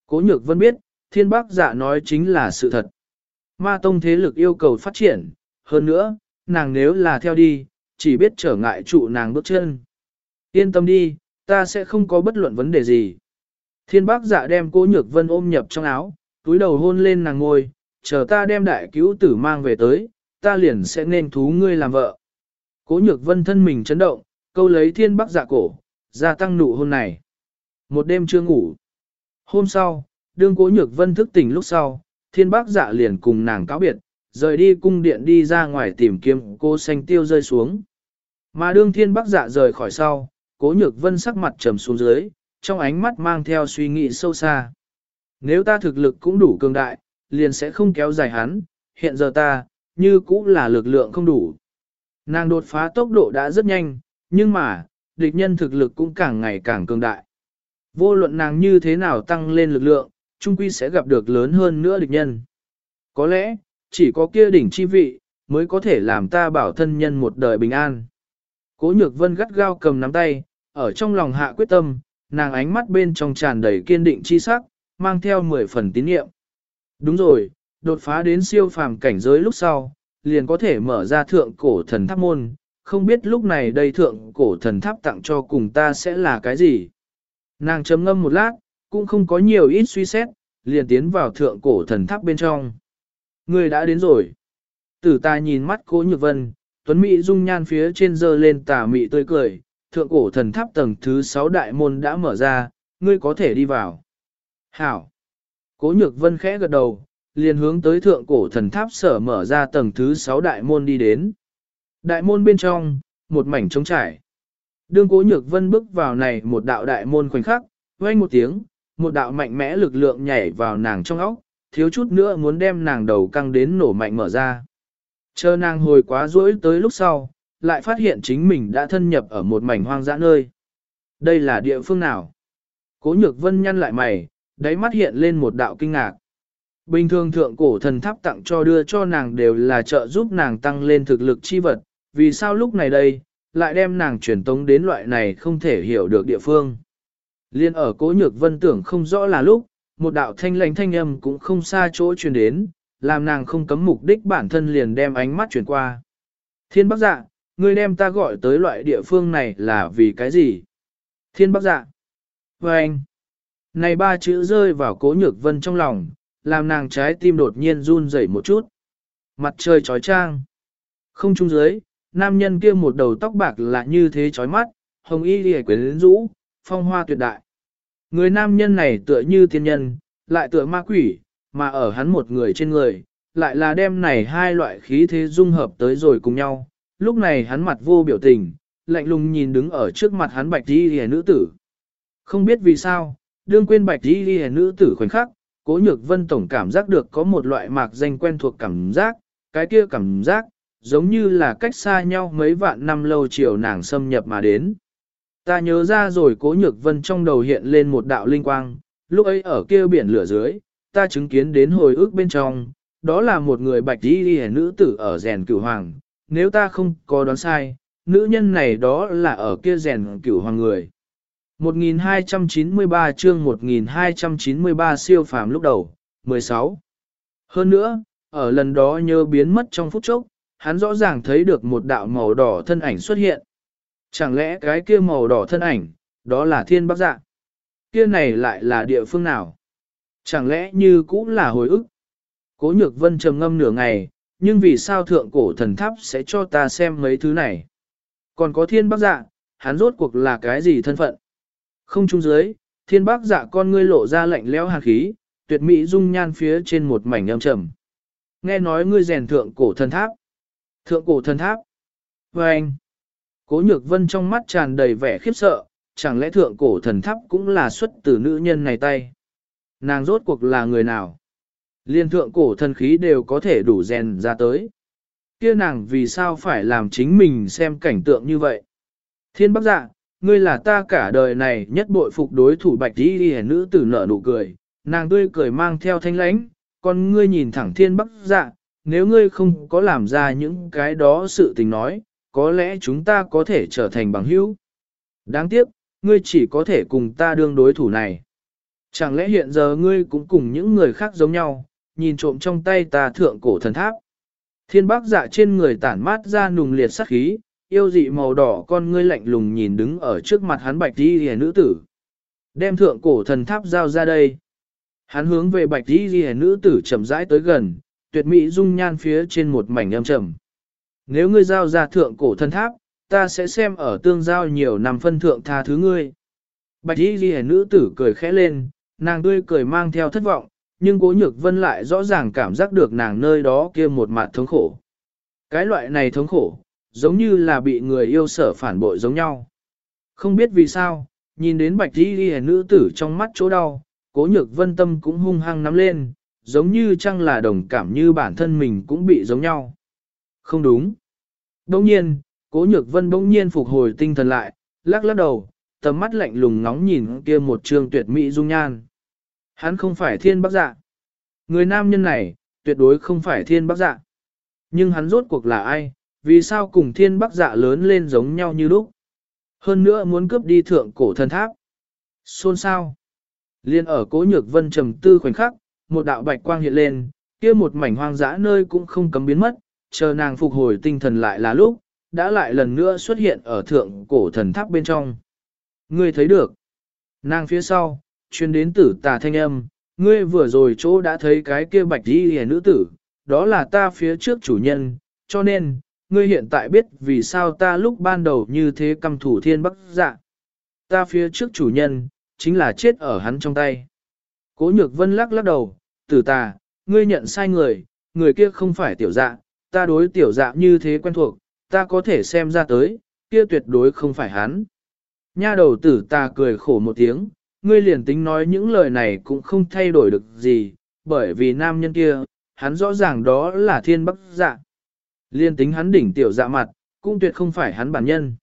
A: Cố nhược vân biết, thiên bác dạ nói chính là sự thật. Ma tông thế lực yêu cầu phát triển, hơn nữa, nàng nếu là theo đi, chỉ biết trở ngại trụ nàng bước chân. Yên tâm đi, ta sẽ không có bất luận vấn đề gì. Thiên bác dạ đem cố nhược vân ôm nhập trong áo, túi đầu hôn lên nàng ngôi, chờ ta đem đại cứu tử mang về tới, ta liền sẽ nên thú ngươi làm vợ. Cố nhược vân thân mình chấn động, câu lấy thiên bác dạ cổ, gia tăng nụ hôn này. Một đêm chưa ngủ. Hôm sau, đương cố nhược vân thức tỉnh lúc sau, thiên bác dạ liền cùng nàng cáo biệt, rời đi cung điện đi ra ngoài tìm kiếm cô xanh tiêu rơi xuống. Mà đương thiên bác dạ rời khỏi sau, cố nhược vân sắc mặt trầm xuống dưới, trong ánh mắt mang theo suy nghĩ sâu xa. Nếu ta thực lực cũng đủ cường đại, liền sẽ không kéo dài hắn, hiện giờ ta, như cũng là lực lượng không đủ. Nàng đột phá tốc độ đã rất nhanh, nhưng mà, địch nhân thực lực cũng càng ngày càng cường đại. Vô luận nàng như thế nào tăng lên lực lượng, trung quy sẽ gặp được lớn hơn nữa địch nhân. Có lẽ, chỉ có kia đỉnh chi vị, mới có thể làm ta bảo thân nhân một đời bình an. Cố nhược vân gắt gao cầm nắm tay, ở trong lòng hạ quyết tâm, nàng ánh mắt bên trong tràn đầy kiên định chi sắc, mang theo 10 phần tín nhiệm. Đúng rồi, đột phá đến siêu phàm cảnh giới lúc sau, liền có thể mở ra thượng cổ thần tháp môn, không biết lúc này đây thượng cổ thần tháp tặng cho cùng ta sẽ là cái gì. Nàng chấm ngâm một lát, cũng không có nhiều ít suy xét, liền tiến vào thượng cổ thần tháp bên trong. Người đã đến rồi. Tử ta nhìn mắt cố nhược vân, tuấn mỹ dung nhan phía trên dơ lên tà mị tươi cười, thượng cổ thần tháp tầng thứ 6 đại môn đã mở ra, ngươi có thể đi vào. Hảo. Cố nhược vân khẽ gật đầu, liền hướng tới thượng cổ thần tháp sở mở ra tầng thứ 6 đại môn đi đến. Đại môn bên trong, một mảnh trống trải. Đương cố nhược vân bước vào này một đạo đại môn khoảnh khắc, vang một tiếng, một đạo mạnh mẽ lực lượng nhảy vào nàng trong óc, thiếu chút nữa muốn đem nàng đầu căng đến nổ mạnh mở ra. Chờ nàng hồi quá rỗi tới lúc sau, lại phát hiện chính mình đã thân nhập ở một mảnh hoang dã nơi. Đây là địa phương nào? Cố nhược vân nhăn lại mày, đáy mắt hiện lên một đạo kinh ngạc. Bình thường thượng cổ thần tháp tặng cho đưa cho nàng đều là trợ giúp nàng tăng lên thực lực chi vật, vì sao lúc này đây, lại đem nàng truyền tống đến loại này không thể hiểu được địa phương. Liên ở cố nhược vân tưởng không rõ là lúc, một đạo thanh lãnh thanh âm cũng không xa chỗ truyền đến, làm nàng không cấm mục đích bản thân liền đem ánh mắt chuyển qua. Thiên bác dạ, ngươi đem ta gọi tới loại địa phương này là vì cái gì? Thiên bác dạ. Và anh. Này ba chữ rơi vào cố nhược vân trong lòng, làm nàng trái tim đột nhiên run rẩy một chút. Mặt trời trói trang. Không trung dưới, nam nhân kia một đầu tóc bạc lạ như thế trói mắt, hồng y lìa quyến rũ, phong hoa tuyệt đại. Người nam nhân này tựa như thiên nhân, lại tựa ma quỷ, mà ở hắn một người trên người, lại là đem này hai loại khí thế dung hợp tới rồi cùng nhau. Lúc này hắn mặt vô biểu tình, lạnh lùng nhìn đứng ở trước mặt hắn bạch đi hề nữ tử. Không biết vì sao, đương quên bạch đi hề nữ tử khoảnh khắc, cố nhược vân tổng cảm giác được có một loại mạc danh quen thuộc cảm giác, cái kia cảm giác, giống như là cách xa nhau mấy vạn năm lâu chiều nàng xâm nhập mà đến. Ta nhớ ra rồi cố nhược vân trong đầu hiện lên một đạo linh quang, lúc ấy ở kia biển lửa dưới, ta chứng kiến đến hồi ức bên trong, đó là một người bạch đi đi nữ tử ở rèn cửu hoàng, nếu ta không có đoán sai, nữ nhân này đó là ở kia rèn cửu hoàng người. 1293 chương 1293 siêu phàm lúc đầu, 16. Hơn nữa, ở lần đó nhớ biến mất trong phút chốc, hắn rõ ràng thấy được một đạo màu đỏ thân ảnh xuất hiện. Chẳng lẽ cái kia màu đỏ thân ảnh, đó là thiên bắc dạ? Kia này lại là địa phương nào? Chẳng lẽ như cũng là hồi ức? Cố nhược vân trầm ngâm nửa ngày, nhưng vì sao thượng cổ thần tháp sẽ cho ta xem mấy thứ này? Còn có thiên bắc dạ, hắn rốt cuộc là cái gì thân phận? Không trung dưới, thiên bắc dạ con ngươi lộ ra lạnh lẽo hàn khí, tuyệt mỹ dung nhan phía trên một mảnh âm trầm. Nghe nói ngươi rèn thượng cổ thần tháp. Thượng cổ thần tháp. Và anh. Cố nhược vân trong mắt tràn đầy vẻ khiếp sợ, chẳng lẽ thượng cổ thần tháp cũng là xuất từ nữ nhân này tay. Nàng rốt cuộc là người nào? Liên thượng cổ thần khí đều có thể đủ rèn ra tới. Kia nàng vì sao phải làm chính mình xem cảnh tượng như vậy? Thiên bác dạ, ngươi là ta cả đời này nhất bội phục đối thủ bạch đi đi nữ tử nở nụ cười, nàng tươi cười mang theo thanh lãnh, còn ngươi nhìn thẳng thiên bác dạ, nếu ngươi không có làm ra những cái đó sự tình nói, có lẽ chúng ta có thể trở thành bằng hữu. Đáng tiếc, ngươi chỉ có thể cùng ta đương đối thủ này. Chẳng lẽ hiện giờ ngươi cũng cùng những người khác giống nhau, nhìn trộm trong tay ta thượng cổ thần tháp. Thiên bác dạ trên người tản mát ra nùng liệt sắc khí, yêu dị màu đỏ con ngươi lạnh lùng nhìn đứng ở trước mặt hắn bạch đi hề nữ tử. Đem thượng cổ thần tháp giao ra đây. Hắn hướng về bạch đi hề nữ tử chậm rãi tới gần, tuyệt mỹ dung nhan phía trên một mảnh âm trầm. Nếu ngươi giao ra thượng cổ thần tháp, ta sẽ xem ở tương giao nhiều năm phân thượng tha thứ ngươi. Bạch y ghi nữ tử cười khẽ lên, nàng tươi cười mang theo thất vọng, nhưng cố nhược vân lại rõ ràng cảm giác được nàng nơi đó kia một mặt thống khổ. Cái loại này thống khổ, giống như là bị người yêu sở phản bội giống nhau. Không biết vì sao, nhìn đến bạch Thi ghi nữ tử trong mắt chỗ đau, cố nhược vân tâm cũng hung hăng nắm lên, giống như chăng là đồng cảm như bản thân mình cũng bị giống nhau. Không đúng. Đông nhiên, cố nhược vân bỗng nhiên phục hồi tinh thần lại, lắc lắc đầu, tầm mắt lạnh lùng ngóng nhìn kia một trương tuyệt mỹ dung nhan. Hắn không phải thiên bác dạ. Người nam nhân này, tuyệt đối không phải thiên bác dạ. Nhưng hắn rốt cuộc là ai, vì sao cùng thiên bác dạ lớn lên giống nhau như lúc. Hơn nữa muốn cướp đi thượng cổ thần tháp. Xôn sao. Liên ở cố nhược vân trầm tư khoảnh khắc, một đạo bạch quang hiện lên, kia một mảnh hoang dã nơi cũng không cấm biến mất, chờ nàng phục hồi tinh thần lại là lúc, đã lại lần nữa xuất hiện ở thượng cổ thần tháp bên trong. Ngươi thấy được. Nàng phía sau, chuyên đến tử tà thanh âm, ngươi vừa rồi chỗ đã thấy cái kia bạch đi hề nữ tử, đó là ta phía trước chủ nhân, cho nên, ngươi hiện tại biết vì sao ta lúc ban đầu như thế căm thủ thiên bắc dạ. Ta phía trước chủ nhân, chính là chết ở hắn trong tay. Cố nhược vân lắc lắc đầu, tử tà, ngươi nhận sai người, người kia không phải tiểu dạ, ta đối tiểu dạ như thế quen thuộc, ta có thể xem ra tới, kia tuyệt đối không phải hắn. Nha đầu tử ta cười khổ một tiếng, ngươi liền tính nói những lời này cũng không thay đổi được gì, bởi vì nam nhân kia, hắn rõ ràng đó là thiên bắc dạ. Liên tính hắn đỉnh tiểu dạ mặt, cũng tuyệt không phải hắn bản nhân.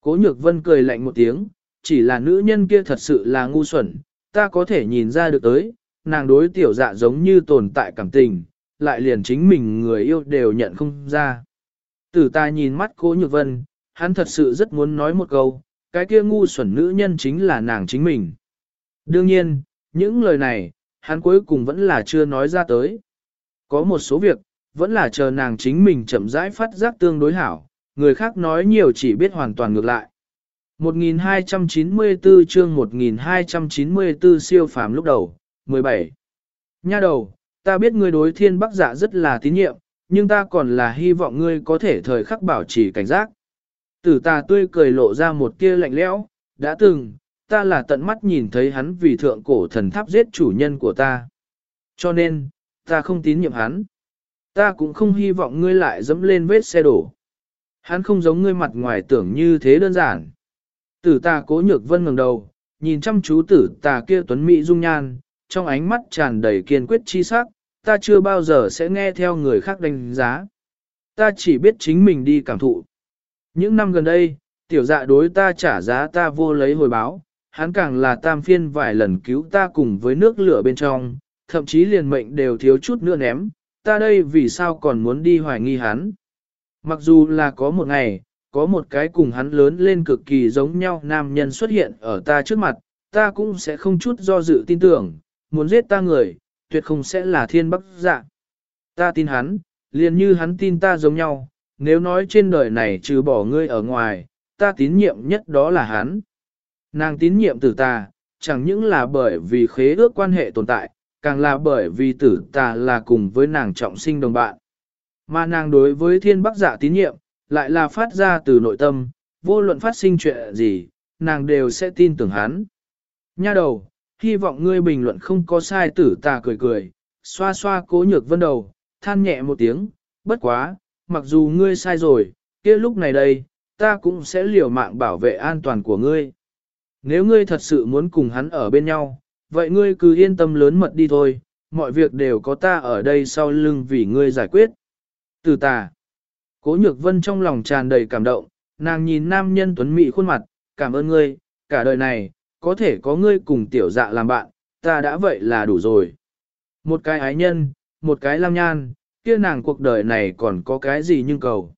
A: Cố nhược vân cười lạnh một tiếng, chỉ là nữ nhân kia thật sự là ngu xuẩn, ta có thể nhìn ra được tới, nàng đối tiểu dạ giống như tồn tại cảm tình, lại liền chính mình người yêu đều nhận không ra. Tử ta nhìn mắt cố nhược vân, hắn thật sự rất muốn nói một câu, cái kia ngu xuẩn nữ nhân chính là nàng chính mình. Đương nhiên, những lời này, hắn cuối cùng vẫn là chưa nói ra tới. Có một số việc, vẫn là chờ nàng chính mình chậm rãi phát giác tương đối hảo, người khác nói nhiều chỉ biết hoàn toàn ngược lại. 1294 chương 1294 siêu phàm lúc đầu, 17. Nha đầu, ta biết ngươi đối thiên bắc giả rất là tín nhiệm, nhưng ta còn là hy vọng ngươi có thể thời khắc bảo trì cảnh giác. Tử ta tươi cười lộ ra một tia lạnh lẽo, đã từng, ta là tận mắt nhìn thấy hắn vì thượng cổ thần tháp giết chủ nhân của ta. Cho nên, ta không tín nhiệm hắn. Ta cũng không hy vọng ngươi lại dẫm lên vết xe đổ. Hắn không giống ngươi mặt ngoài tưởng như thế đơn giản. Tử ta cố nhược vân ngẩng đầu, nhìn chăm chú tử ta kia tuấn mỹ dung nhan, trong ánh mắt tràn đầy kiên quyết chi sắc, ta chưa bao giờ sẽ nghe theo người khác đánh giá. Ta chỉ biết chính mình đi cảm thụ. Những năm gần đây, tiểu dạ đối ta trả giá ta vô lấy hồi báo, hắn càng là tam phiên vài lần cứu ta cùng với nước lửa bên trong, thậm chí liền mệnh đều thiếu chút nữa ném, ta đây vì sao còn muốn đi hoài nghi hắn. Mặc dù là có một ngày, có một cái cùng hắn lớn lên cực kỳ giống nhau nam nhân xuất hiện ở ta trước mặt, ta cũng sẽ không chút do dự tin tưởng, muốn giết ta người, tuyệt không sẽ là thiên bắc dạ. Ta tin hắn, liền như hắn tin ta giống nhau, nếu nói trên đời này trừ bỏ ngươi ở ngoài, ta tín nhiệm nhất đó là hắn. Nàng tín nhiệm tử ta, chẳng những là bởi vì khế ước quan hệ tồn tại, càng là bởi vì tử ta là cùng với nàng trọng sinh đồng bạn. Mà nàng đối với thiên bắc giả tín nhiệm, lại là phát ra từ nội tâm, vô luận phát sinh chuyện gì, nàng đều sẽ tin tưởng hắn. Nha đầu, hy vọng ngươi bình luận không có sai tử ta cười cười, xoa xoa cố nhược vân đầu, than nhẹ một tiếng, bất quá, mặc dù ngươi sai rồi, kia lúc này đây, ta cũng sẽ liều mạng bảo vệ an toàn của ngươi. Nếu ngươi thật sự muốn cùng hắn ở bên nhau, vậy ngươi cứ yên tâm lớn mật đi thôi, mọi việc đều có ta ở đây sau lưng vì ngươi giải quyết. Từ tà, cố nhược vân trong lòng tràn đầy cảm động, nàng nhìn nam nhân tuấn mỹ khuôn mặt, cảm ơn ngươi, cả đời này, có thể có ngươi cùng tiểu dạ làm bạn, ta đã vậy là đủ rồi. Một cái ái nhân, một cái lam nhan, kia nàng cuộc đời này còn có cái gì nhưng cầu.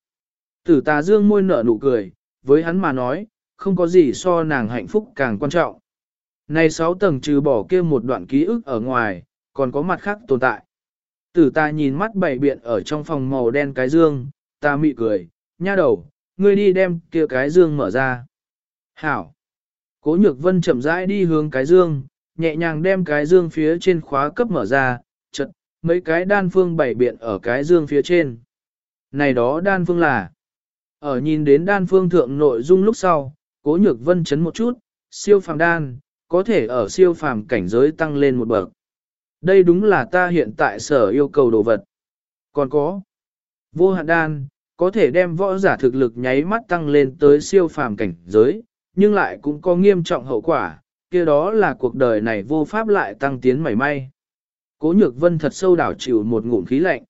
A: Tử tà dương môi nở nụ cười, với hắn mà nói, không có gì so nàng hạnh phúc càng quan trọng. Này sáu tầng trừ bỏ kia một đoạn ký ức ở ngoài, còn có mặt khác tồn tại. Tử ta nhìn mắt bảy biện ở trong phòng màu đen cái dương, ta mị cười, nha đầu, ngươi đi đem kia cái dương mở ra. Hảo! Cố nhược vân chậm rãi đi hướng cái dương, nhẹ nhàng đem cái dương phía trên khóa cấp mở ra, chật, mấy cái đan phương bảy biện ở cái dương phía trên. Này đó đan phương là, ở nhìn đến đan phương thượng nội dung lúc sau, cố nhược vân chấn một chút, siêu phàm đan, có thể ở siêu phàm cảnh giới tăng lên một bậc. Đây đúng là ta hiện tại sở yêu cầu đồ vật. Còn có, vô hạn đan, có thể đem võ giả thực lực nháy mắt tăng lên tới siêu phàm cảnh giới, nhưng lại cũng có nghiêm trọng hậu quả, kia đó là cuộc đời này vô pháp lại tăng tiến mảy may. Cố nhược vân thật sâu đảo chịu một ngụm khí lạnh.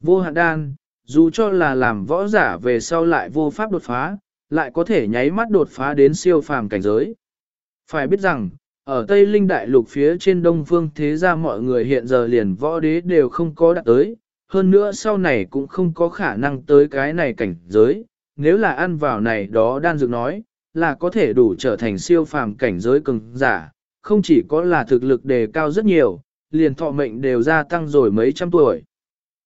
A: Vô hạn đan, dù cho là làm võ giả về sau lại vô pháp đột phá, lại có thể nháy mắt đột phá đến siêu phàm cảnh giới. Phải biết rằng, ở Tây Linh Đại Lục phía trên Đông Phương thế gia mọi người hiện giờ liền võ đế đều không có đạt tới, hơn nữa sau này cũng không có khả năng tới cái này cảnh giới, nếu là ăn vào này đó đan dược nói, là có thể đủ trở thành siêu phàm cảnh giới cường giả, không chỉ có là thực lực đề cao rất nhiều, liền thọ mệnh đều gia tăng rồi mấy trăm tuổi.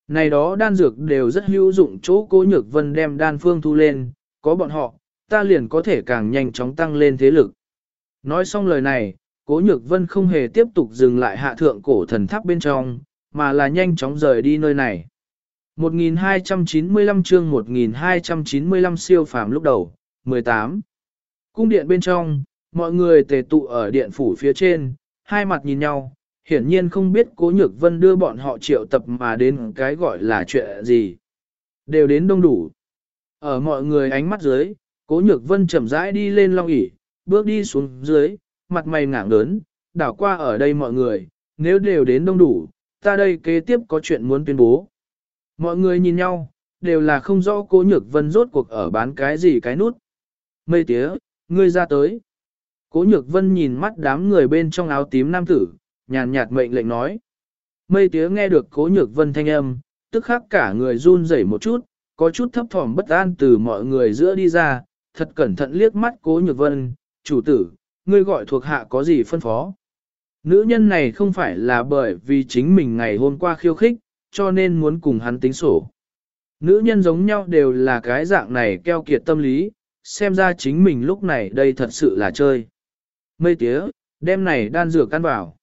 A: Này đó đan dược đều rất hữu dụng chỗ cố nhược vân đem đan phương thu lên, có bọn họ, ta liền có thể càng nhanh chóng tăng lên thế lực. Nói xong lời này, cố nhược vân không hề tiếp tục dừng lại hạ thượng cổ thần tháp bên trong, mà là nhanh chóng rời đi nơi này. 1295 chương 1295 siêu phàm lúc đầu, 18. Cung điện bên trong, mọi người tề tụ ở điện phủ phía trên, hai mặt nhìn nhau, hiển nhiên không biết cố nhược vân đưa bọn họ triệu tập mà đến cái gọi là chuyện gì. Đều đến đông đủ. Ở mọi người ánh mắt dưới, cố nhược vân chậm rãi đi lên long ỉ, bước đi xuống dưới, mặt mày ngảng lớn, đảo qua ở đây mọi người, nếu đều đến đông đủ, ta đây kế tiếp có chuyện muốn tuyên bố. Mọi người nhìn nhau, đều là không rõ cố nhược vân rốt cuộc ở bán cái gì cái nút. Mây tía, ngươi ra tới. Cố nhược vân nhìn mắt đám người bên trong áo tím nam tử, nhàn nhạt mệnh lệnh nói. Mây tía nghe được cố nhược vân thanh âm, tức khắc cả người run rẩy một chút, có chút thấp thỏm bất an từ mọi người giữa đi ra, thật cẩn thận liếc mắt cố nhược vân, chủ tử, ngươi gọi thuộc hạ có gì phân phó. Nữ nhân này không phải là bởi vì chính mình ngày hôm qua khiêu khích, cho nên muốn cùng hắn tính sổ. Nữ nhân giống nhau đều là cái dạng này keo kiệt tâm lý, xem ra chính mình lúc này đây thật sự là chơi. Mây tía, đem này đan dược căn vào.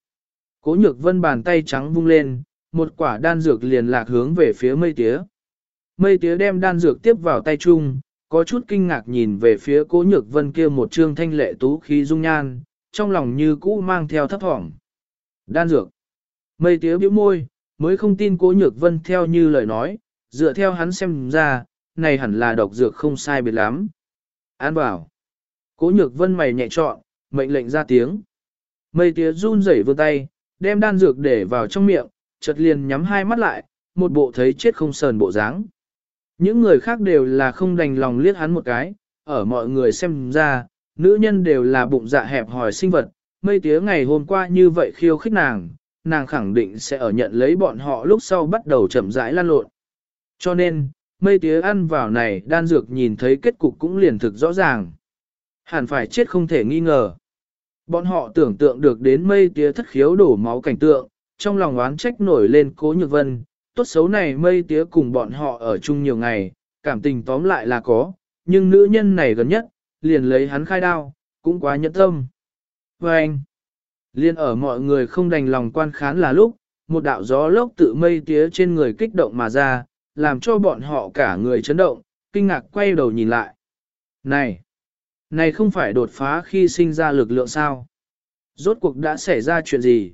A: Cố nhược vân bàn tay trắng vung lên, một quả đan dược liền lạc hướng về phía mây tía. Mây tía đem đan dược tiếp vào tay chung, có chút kinh ngạc nhìn về phía cố nhược vân kia một trương thanh lệ tú khí dung nhan, trong lòng như cũ mang theo thấp thỏm. Đan dược. Mây tía bĩu môi, mới không tin cố nhược vân theo như lời nói, dựa theo hắn xem ra, này hẳn là độc dược không sai biệt lắm. An bảo. Cố nhược vân mày nhẹ trọn, mệnh lệnh ra tiếng. Mây tía run rẩy vươn tay, đem đan dược để vào trong miệng, chợt liền nhắm hai mắt lại, một bộ thấy chết không sờn bộ dáng. Những người khác đều là không đành lòng liếc hắn một cái, ở mọi người xem ra, nữ nhân đều là bụng dạ hẹp hòi sinh vật, mây tía ngày hôm qua như vậy khiêu khích nàng, nàng khẳng định sẽ ở nhận lấy bọn họ lúc sau bắt đầu chậm rãi lan lộn. Cho nên, mây tía ăn vào này đan dược nhìn thấy kết cục cũng liền thực rõ ràng. Hẳn phải chết không thể nghi ngờ. Bọn họ tưởng tượng được đến mây tía thất khiếu đổ máu cảnh tượng, trong lòng oán trách nổi lên cố nhược vân, tốt xấu này mây tía cùng bọn họ ở chung nhiều ngày, cảm tình tóm lại là có, nhưng nữ nhân này gần nhất, liền lấy hắn khai đao, cũng quá nhẫn tâm. Và anh, liền ở mọi người không đành lòng quan khán là lúc, một đạo gió lốc tự mây tía trên người kích động mà ra, làm cho bọn họ cả người chấn động, kinh ngạc quay đầu nhìn lại. Này, này không phải đột phá khi sinh ra lực lượng sao? Rốt cuộc đã xảy ra chuyện gì?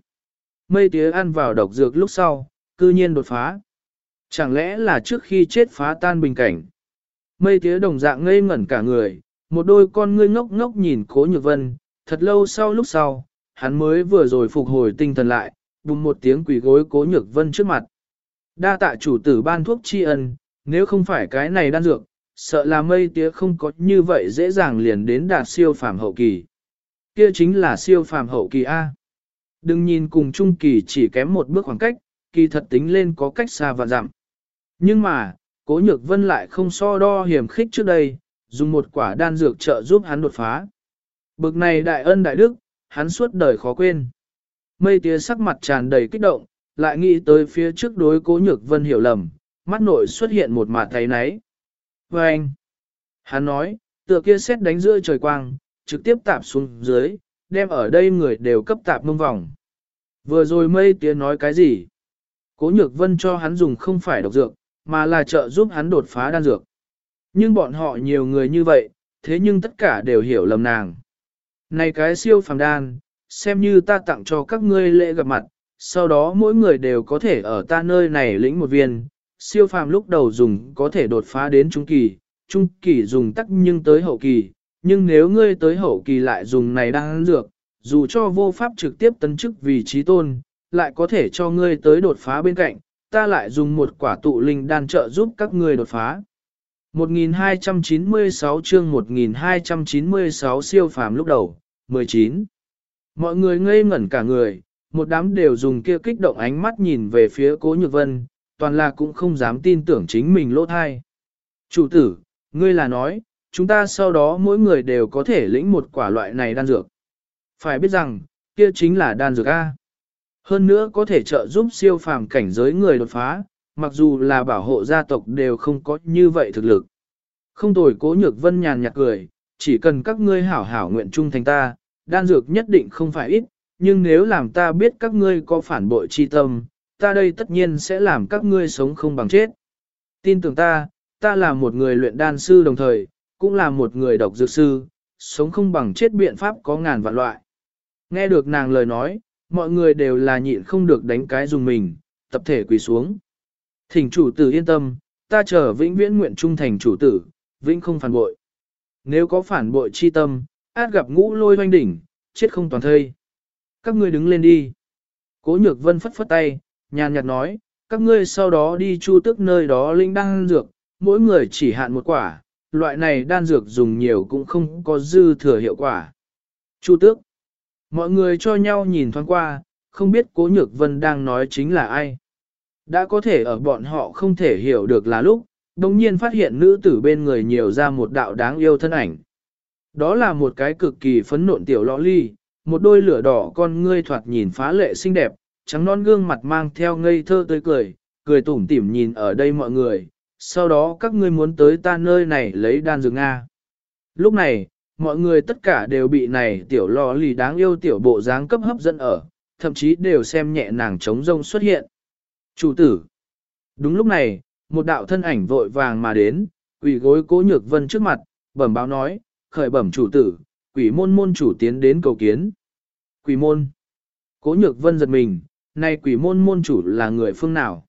A: Mây tía ăn vào độc dược lúc sau, cư nhiên đột phá. Chẳng lẽ là trước khi chết phá tan bình cảnh? Mây tía đồng dạng ngây ngẩn cả người, một đôi con ngươi ngốc ngốc nhìn cố nhược vân, thật lâu sau lúc sau, hắn mới vừa rồi phục hồi tinh thần lại, bùng một tiếng quỷ gối cố nhược vân trước mặt. Đa tạ chủ tử ban thuốc tri ân, nếu không phải cái này đan dược, sợ là mây tía không có như vậy dễ dàng liền đến đạt siêu phàm hậu kỳ. Kia chính là siêu phàm hậu kỳ A. Đừng nhìn cùng trung kỳ chỉ kém một bước khoảng cách, kỳ thật tính lên có cách xa và dặm. Nhưng mà, cố nhược vân lại không so đo hiểm khích trước đây, dùng một quả đan dược trợ giúp hắn đột phá. Bực này đại ân đại đức, hắn suốt đời khó quên. Mây tía sắc mặt tràn đầy kích động, lại nghĩ tới phía trước đối cố nhược vân hiểu lầm, mắt nội xuất hiện một mặt thấy náy. Và anh, hắn nói, tựa kia xét đánh giữa trời quang, trực tiếp tạp xuống dưới, đem ở đây người đều cấp tạp mông vòng. Vừa rồi mây tía nói cái gì? Cố nhược vân cho hắn dùng không phải độc dược, mà là trợ giúp hắn đột phá đan dược. Nhưng bọn họ nhiều người như vậy, thế nhưng tất cả đều hiểu lầm nàng. Này cái siêu phàm đan, xem như ta tặng cho các ngươi lễ gặp mặt, sau đó mỗi người đều có thể ở ta nơi này lĩnh một viên, siêu phàm lúc đầu dùng có thể đột phá đến trung kỳ, trung kỳ dùng tắc nhưng tới hậu kỳ, nhưng nếu ngươi tới hậu kỳ lại dùng này đang dược, dù cho vô pháp trực tiếp tấn chức vì trí tôn, lại có thể cho ngươi tới đột phá bên cạnh, ta lại dùng một quả tụ linh đan trợ giúp các ngươi đột phá. 1296 chương 1296 siêu phàm lúc đầu, 19. Mọi người ngây ngẩn cả người, một đám đều dùng kia kích động ánh mắt nhìn về phía cố nhược vân, toàn là cũng không dám tin tưởng chính mình lỗ thai. Chủ tử, ngươi là nói, chúng ta sau đó mỗi người đều có thể lĩnh một quả loại này đan dược. Phải biết rằng, kia chính là đan dược A. Hơn nữa có thể trợ giúp siêu phàm cảnh giới người đột phá, mặc dù là bảo hộ gia tộc đều không có như vậy thực lực. Không tồi cố nhược vân nhàn nhạt cười, chỉ cần các ngươi hảo hảo nguyện trung thành ta, đan dược nhất định không phải ít, nhưng nếu làm ta biết các ngươi có phản bội chi tâm, ta đây tất nhiên sẽ làm các ngươi sống không bằng chết. Tin tưởng ta, ta là một người luyện đan sư đồng thời, cũng là một người độc dược sư, sống không bằng chết biện pháp có ngàn vạn loại. Nghe được nàng lời nói, mọi người đều là nhịn không được đánh cái dùng mình, tập thể quỳ xuống. Thỉnh chủ tử yên tâm, ta chờ vĩnh viễn nguyện trung thành chủ tử, vĩnh không phản bội. Nếu có phản bội chi tâm, át gặp ngũ lôi hoanh đỉnh, chết không toàn thây. Các ngươi đứng lên đi. Cố nhược vân phất phất tay, nhàn nhạt nói, các ngươi sau đó đi chu tức nơi đó linh đan dược, mỗi người chỉ hạn một quả, loại này đan dược dùng nhiều cũng không có dư thừa hiệu quả. Chu tước. Mọi người cho nhau nhìn thoáng qua, không biết cố nhược vân đang nói chính là ai. Đã có thể ở bọn họ không thể hiểu được là lúc, đồng nhiên phát hiện nữ tử bên người nhiều ra một đạo đáng yêu thân ảnh. Đó là một cái cực kỳ phấn nộn tiểu lọ ly, một đôi lửa đỏ con ngươi thoạt nhìn phá lệ xinh đẹp, trắng non gương mặt mang theo ngây thơ tươi cười, cười tủm tỉm nhìn ở đây mọi người, sau đó các ngươi muốn tới ta nơi này lấy đan dược Nga. Lúc này, mọi người tất cả đều bị này tiểu lò lì đáng yêu tiểu bộ dáng cấp hấp dẫn ở, thậm chí đều xem nhẹ nàng trống rông xuất hiện. Chủ tử. Đúng lúc này, một đạo thân ảnh vội vàng mà đến, quỷ gối cố nhược vân trước mặt, bẩm báo nói, khởi bẩm chủ tử, quỷ môn môn chủ tiến đến cầu kiến. Quỷ môn. Cố nhược vân giật mình, nay quỷ môn môn chủ là người phương nào?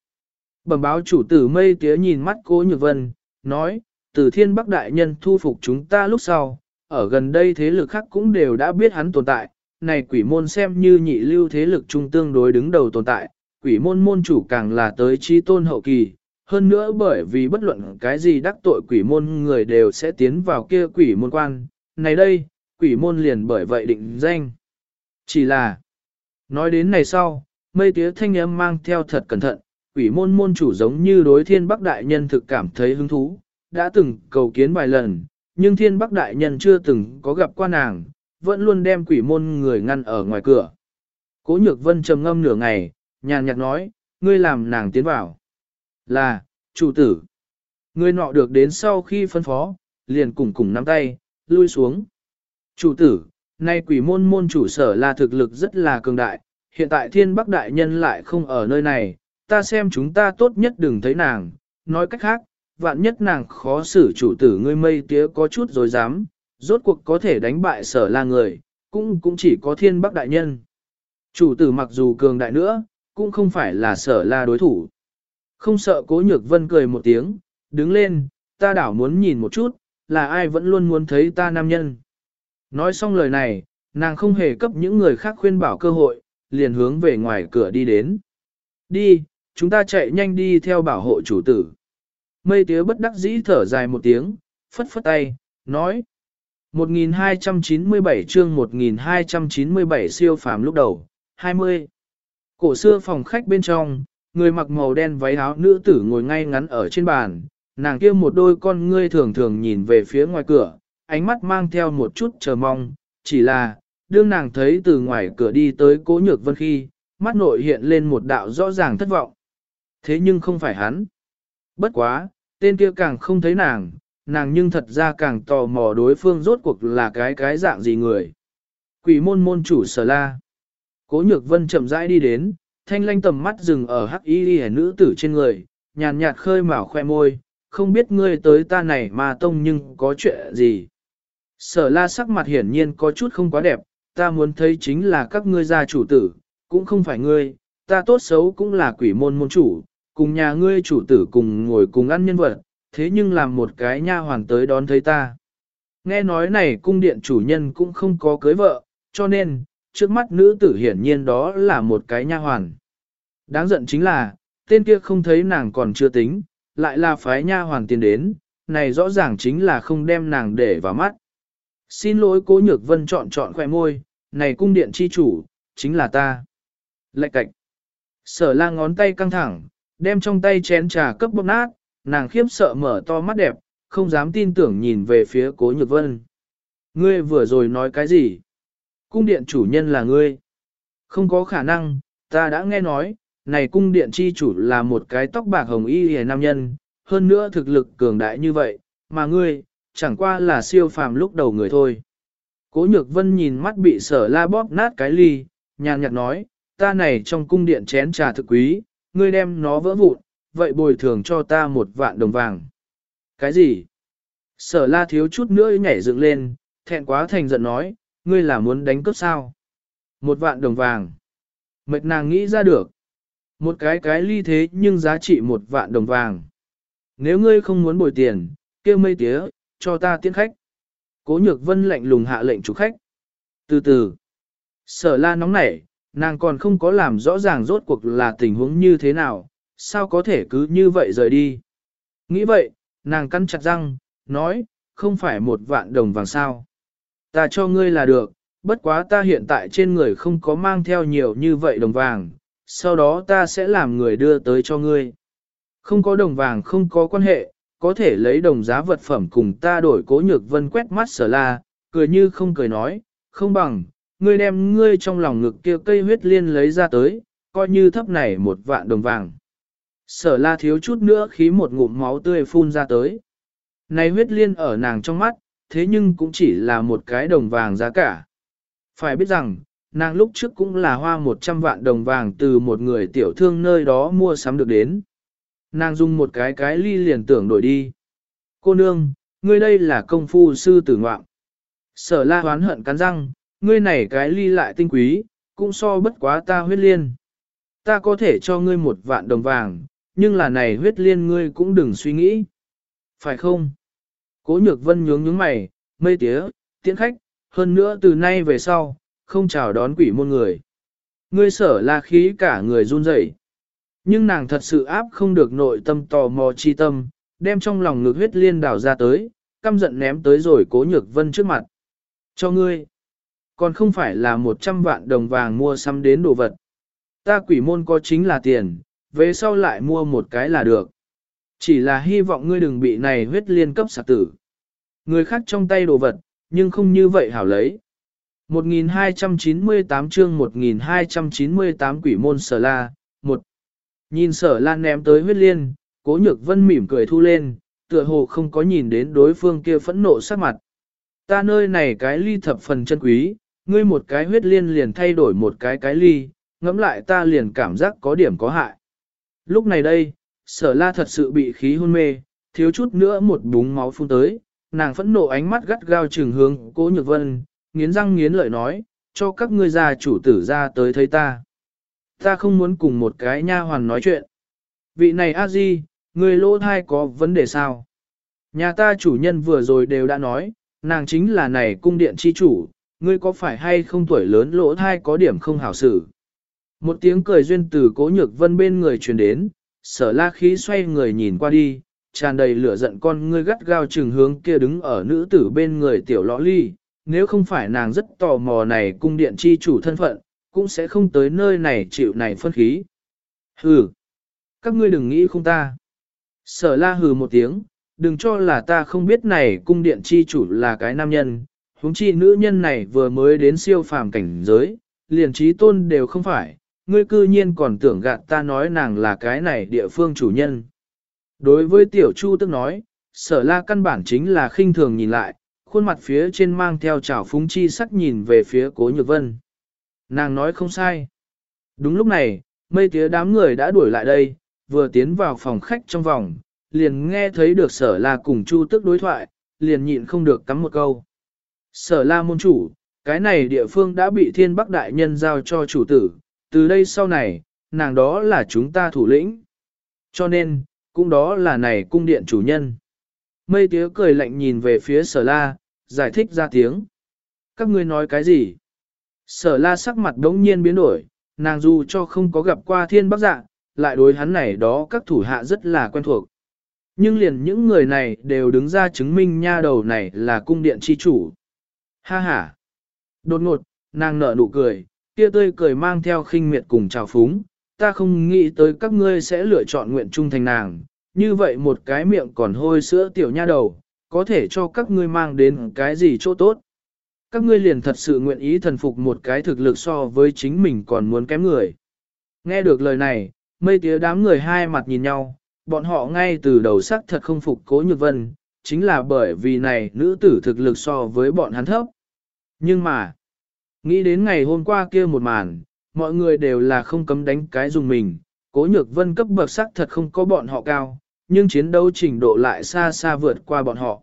A: Bẩm báo chủ tử mây tía nhìn mắt cố nhược vân, nói, từ thiên bắc đại nhân thu phục chúng ta lúc sau, ở gần đây thế lực khác cũng đều đã biết hắn tồn tại, này quỷ môn xem như nhị lưu thế lực trung tương đối đứng đầu tồn tại, quỷ môn môn chủ càng là tới chi tôn hậu kỳ, hơn nữa bởi vì bất luận cái gì đắc tội quỷ môn người đều sẽ tiến vào kia quỷ môn quan, này đây, quỷ môn liền bởi vậy định danh. Chỉ là, nói đến này sau, mây tía thanh âm mang theo thật cẩn thận, quỷ môn môn chủ giống như đối thiên bắc đại nhân thực cảm thấy hứng thú, đã từng cầu kiến vài lần, nhưng thiên bắc đại nhân chưa từng có gặp qua nàng, vẫn luôn đem quỷ môn người ngăn ở ngoài cửa. Cố nhược vân trầm ngâm nửa ngày, nhàn nhạt nói, ngươi làm nàng tiến vào. Là, chủ tử. Ngươi nọ được đến sau khi phân phó, liền cùng cùng nắm tay, lui xuống. Chủ tử, nay quỷ môn môn chủ sở là thực lực rất là cường đại, hiện tại thiên bắc đại nhân lại không ở nơi này, ta xem chúng ta tốt nhất đừng thấy nàng, nói cách khác, vạn nhất nàng khó xử chủ tử ngươi mây tía có chút rồi dám, rốt cuộc có thể đánh bại sở la người, cũng cũng chỉ có thiên bắc đại nhân. Chủ tử mặc dù cường đại nữa, cũng không phải là sở la đối thủ. Không sợ cố nhược vân cười một tiếng, đứng lên, ta đảo muốn nhìn một chút, là ai vẫn luôn muốn thấy ta nam nhân. Nói xong lời này, nàng không hề cấp những người khác khuyên bảo cơ hội, liền hướng về ngoài cửa đi đến. Đi, chúng ta chạy nhanh đi theo bảo hộ chủ tử. Mây tía bất đắc dĩ thở dài một tiếng, phất phất tay, nói. 1297 chương 1297 siêu phàm lúc đầu, 20. Cổ xưa phòng khách bên trong, người mặc màu đen váy áo nữ tử ngồi ngay ngắn ở trên bàn, nàng kia một đôi con ngươi thường thường nhìn về phía ngoài cửa, ánh mắt mang theo một chút chờ mong, chỉ là, đương nàng thấy từ ngoài cửa đi tới cố nhược vân khi, mắt nội hiện lên một đạo rõ ràng thất vọng. Thế nhưng không phải hắn. Bất quá, tên kia càng không thấy nàng, nàng nhưng thật ra càng tò mò đối phương rốt cuộc là cái cái dạng gì người. Quỷ môn môn chủ sở la. Cố nhược vân chậm rãi đi đến, thanh lanh tầm mắt dừng ở hắc y ghi nữ tử trên người, nhàn nhạt khơi mào khoe môi, không biết ngươi tới ta này mà tông nhưng có chuyện gì. Sở la sắc mặt hiển nhiên có chút không quá đẹp, ta muốn thấy chính là các ngươi gia chủ tử, cũng không phải ngươi, ta tốt xấu cũng là quỷ môn môn chủ, cùng nhà ngươi chủ tử cùng ngồi cùng ăn nhân vật, thế nhưng làm một cái nha hoàn tới đón thấy ta. Nghe nói này cung điện chủ nhân cũng không có cưới vợ, cho nên, trước mắt nữ tử hiển nhiên đó là một cái nha hoàn. Đáng giận chính là, tên kia không thấy nàng còn chưa tính, lại là phái nha hoàn tiền đến, này rõ ràng chính là không đem nàng để vào mắt. Xin lỗi cố nhược vân chọn chọn khỏe môi, này cung điện chi chủ, chính là ta. Lệ cạnh. Sở la ngón tay căng thẳng, đem trong tay chén trà cấp bóp nát, nàng khiếp sợ mở to mắt đẹp, không dám tin tưởng nhìn về phía cố nhược vân. Ngươi vừa rồi nói cái gì? Cung điện chủ nhân là ngươi. Không có khả năng, ta đã nghe nói, này cung điện chi chủ là một cái tóc bạc hồng y hề nam nhân, hơn nữa thực lực cường đại như vậy, mà ngươi, chẳng qua là siêu phàm lúc đầu người thôi. Cố nhược vân nhìn mắt bị sở la bóp nát cái ly, nhàn nhạt nói, ta này trong cung điện chén trà thực quý, ngươi đem nó vỡ vụn, vậy bồi thường cho ta một vạn đồng vàng. Cái gì? Sở la thiếu chút nữa nhảy dựng lên, thẹn quá thành giận nói, ngươi là muốn đánh cướp sao? Một vạn đồng vàng. Mệt nàng nghĩ ra được. Một cái cái ly thế nhưng giá trị một vạn đồng vàng. Nếu ngươi không muốn bồi tiền, kêu mây tía, cho ta tiễn khách. Cố nhược vân lạnh lùng hạ lệnh chủ khách. Từ từ, sở la nóng nảy, nàng còn không có làm rõ ràng rốt cuộc là tình huống như thế nào, sao có thể cứ như vậy rời đi. Nghĩ vậy, nàng cắn chặt răng, nói, không phải một vạn đồng vàng sao. Ta cho ngươi là được, bất quá ta hiện tại trên người không có mang theo nhiều như vậy đồng vàng, sau đó ta sẽ làm người đưa tới cho ngươi. Không có đồng vàng không có quan hệ, có thể lấy đồng giá vật phẩm cùng ta đổi cố nhược vân quét mắt sở la, cười như không cười nói, không bằng, ngươi đem ngươi trong lòng ngực kia cây huyết liên lấy ra tới, coi như thấp này một vạn đồng vàng. Sở la thiếu chút nữa khí một ngụm máu tươi phun ra tới. Này huyết liên ở nàng trong mắt, thế nhưng cũng chỉ là một cái đồng vàng giá cả. Phải biết rằng, nàng lúc trước cũng là hoa 100 vạn đồng vàng từ một người tiểu thương nơi đó mua sắm được đến. Nàng dùng một cái cái ly liền tưởng đổi đi. Cô nương, ngươi đây là công phu sư tử ngoạm. Sở la hoán hận cắn răng, ngươi này cái ly lại tinh quý, cũng so bất quá ta huyết liên. Ta có thể cho ngươi một vạn đồng vàng, nhưng là này huyết liên ngươi cũng đừng suy nghĩ. Phải không? Cố nhược vân nhướng nhướng mày, mây tía, tiễn khách, hơn nữa từ nay về sau, không chào đón quỷ môn người. Ngươi sở là khí cả người run rẩy. Nhưng nàng thật sự áp không được nội tâm tò mò chi tâm, đem trong lòng ngực huyết liên đảo ra tới, căm giận ném tới rồi cố nhược vân trước mặt. Cho ngươi, còn không phải là một trăm vạn đồng vàng mua xăm đến đồ vật. Ta quỷ môn có chính là tiền, về sau lại mua một cái là được. Chỉ là hy vọng ngươi đừng bị này huyết liên cấp sạc tử. Người khác trong tay đồ vật, nhưng không như vậy hảo lấy. 1298 chương 1298 quỷ môn sở la, 1. Nhìn sở lan ném tới huyết liên, cố nhược vân mỉm cười thu lên, tựa hồ không có nhìn đến đối phương kia phẫn nộ sắc mặt. Ta nơi này cái ly thập phần chân quý, ngươi một cái huyết liên liền thay đổi một cái cái ly, ngẫm lại ta liền cảm giác có điểm có hại. Lúc này đây, sở la thật sự bị khí hôn mê, thiếu chút nữa một búng máu phun tới, nàng phẫn nộ ánh mắt gắt gao trừng hướng cố nhược vân, nghiến răng nghiến lợi nói, cho các ngươi già chủ tử ra tới thấy ta. Ta không muốn cùng một cái nha hoàn nói chuyện. Vị này a di, người lỗ thai có vấn đề sao? Nhà ta chủ nhân vừa rồi đều đã nói, nàng chính là này cung điện chi chủ, ngươi có phải hay không tuổi lớn lỗ thai có điểm không hảo xử. Một tiếng cười duyên từ cố nhược vân bên người truyền đến, sở la khí xoay người nhìn qua đi, tràn đầy lửa giận con ngươi gắt gao trừng hướng kia đứng ở nữ tử bên người tiểu lõ ly, nếu không phải nàng rất tò mò này cung điện chi chủ thân phận, cũng sẽ không tới nơi này chịu này phân khí. Hừ, các ngươi đừng nghĩ không ta. Sở la hừ một tiếng, đừng cho là ta không biết này cung điện chi chủ là cái nam nhân, huống chi nữ nhân này vừa mới đến siêu phàm cảnh giới, liền trí tôn đều không phải, ngươi cư nhiên còn tưởng gạt ta nói nàng là cái này địa phương chủ nhân. Đối với tiểu chu tức nói, sở la căn bản chính là khinh thường nhìn lại, khuôn mặt phía trên mang theo trào phúng chi sắc nhìn về phía cố nhược vân. Nàng nói không sai. Đúng lúc này, mây tía đám người đã đuổi lại đây, vừa tiến vào phòng khách trong vòng, liền nghe thấy được sở la cùng chu tức đối thoại, liền nhịn không được cắm một câu. Sở la môn chủ, cái này địa phương đã bị thiên bắc đại nhân giao cho chủ tử, từ đây sau này, nàng đó là chúng ta thủ lĩnh. Cho nên, cũng đó là này cung điện chủ nhân. Mây tía cười lạnh nhìn về phía sở la, giải thích ra tiếng. Các ngươi nói cái gì? Sở la sắc mặt đống nhiên biến đổi, nàng dù cho không có gặp qua thiên bắc dạ, lại đối hắn này đó các thủ hạ rất là quen thuộc. Nhưng liền những người này đều đứng ra chứng minh nha đầu này là cung điện chi chủ. Ha ha! Đột ngột, nàng nở nụ cười, kia tươi cười mang theo khinh miệt cùng trào phúng, ta không nghĩ tới các ngươi sẽ lựa chọn nguyện trung thành nàng, như vậy một cái miệng còn hôi sữa tiểu nha đầu, có thể cho các ngươi mang đến cái gì chỗ tốt. Các ngươi liền thật sự nguyện ý thần phục một cái thực lực so với chính mình còn muốn kém người. Nghe được lời này, mây tía đám người hai mặt nhìn nhau, bọn họ ngay từ đầu sắc thật không phục cố nhược vân, chính là bởi vì này nữ tử thực lực so với bọn hắn thấp. Nhưng mà, nghĩ đến ngày hôm qua kia một màn, mọi người đều là không cấm đánh cái dùng mình, cố nhược vân cấp bậc sắc thật không có bọn họ cao, nhưng chiến đấu trình độ lại xa xa vượt qua bọn họ.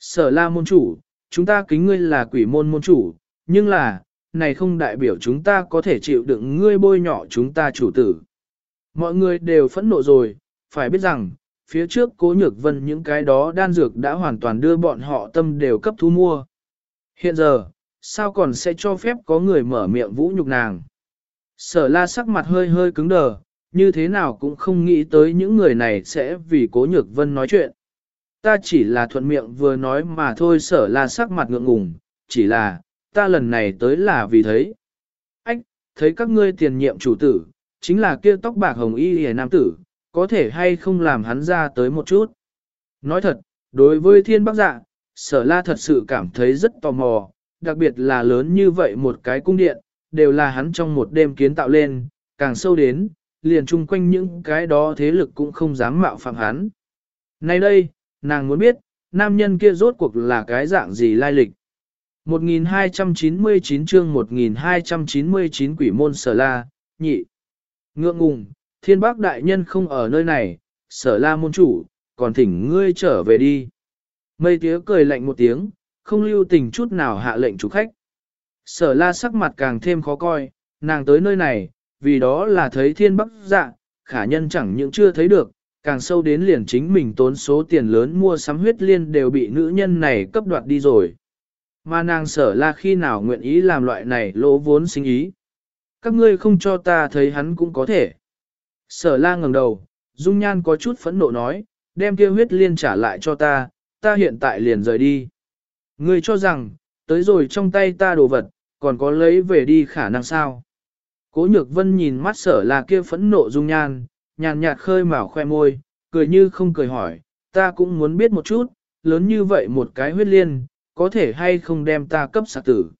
A: Sở la môn chủ, chúng ta kính ngươi là quỷ môn môn chủ, nhưng là, này không đại biểu chúng ta có thể chịu đựng ngươi bôi nhỏ chúng ta chủ tử. Mọi người đều phẫn nộ rồi, phải biết rằng, phía trước cố nhược vân những cái đó đan dược đã hoàn toàn đưa bọn họ tâm đều cấp thu mua. Hiện giờ, sao còn sẽ cho phép có người mở miệng vũ nhục nàng? Sở la sắc mặt hơi hơi cứng đờ, như thế nào cũng không nghĩ tới những người này sẽ vì cố nhược vân nói chuyện. Ta chỉ là thuận miệng vừa nói mà thôi sở la sắc mặt ngượng ngùng, chỉ là, ta lần này tới là vì thấy. Ách, thấy các ngươi tiền nhiệm chủ tử, chính là kia tóc bạc hồng y hề nam tử, có thể hay không làm hắn ra tới một chút. Nói thật, đối với thiên bắc dạ, sở la thật sự cảm thấy rất tò mò, đặc biệt là lớn như vậy một cái cung điện, đều là hắn trong một đêm kiến tạo lên, càng sâu đến, liền chung quanh những cái đó thế lực cũng không dám mạo phạm hắn. Nay đây, nàng muốn biết, nam nhân kia rốt cuộc là cái dạng gì lai lịch. 1299 chương 1299 quỷ môn sở la, nhị. Ngượng ngùng, thiên bác đại nhân không ở nơi này, sở la môn chủ, còn thỉnh ngươi trở về đi. Mây tía cười lạnh một tiếng, không lưu tình chút nào hạ lệnh chủ khách. Sở la sắc mặt càng thêm khó coi, nàng tới nơi này, vì đó là thấy thiên bắc dạ, khả nhân chẳng những chưa thấy được, càng sâu đến liền chính mình tốn số tiền lớn mua sắm huyết liên đều bị nữ nhân này cấp đoạt đi rồi. Mà nàng sở la khi nào nguyện ý làm loại này lỗ vốn sinh ý. Các ngươi không cho ta thấy hắn cũng có thể. Sở la ngẩng đầu, dung nhan có chút phẫn nộ nói, đem kia huyết liên trả lại cho ta, ta hiện tại liền rời đi. Ngươi cho rằng, tới rồi trong tay ta đồ vật, còn có lấy về đi khả năng sao? Cố nhược vân nhìn mắt sở là kia phẫn nộ dung nhan, nhàn nhạt khơi mào khoe môi, cười như không cười hỏi, ta cũng muốn biết một chút, lớn như vậy một cái huyết liên, có thể hay không đem ta cấp sạc tử.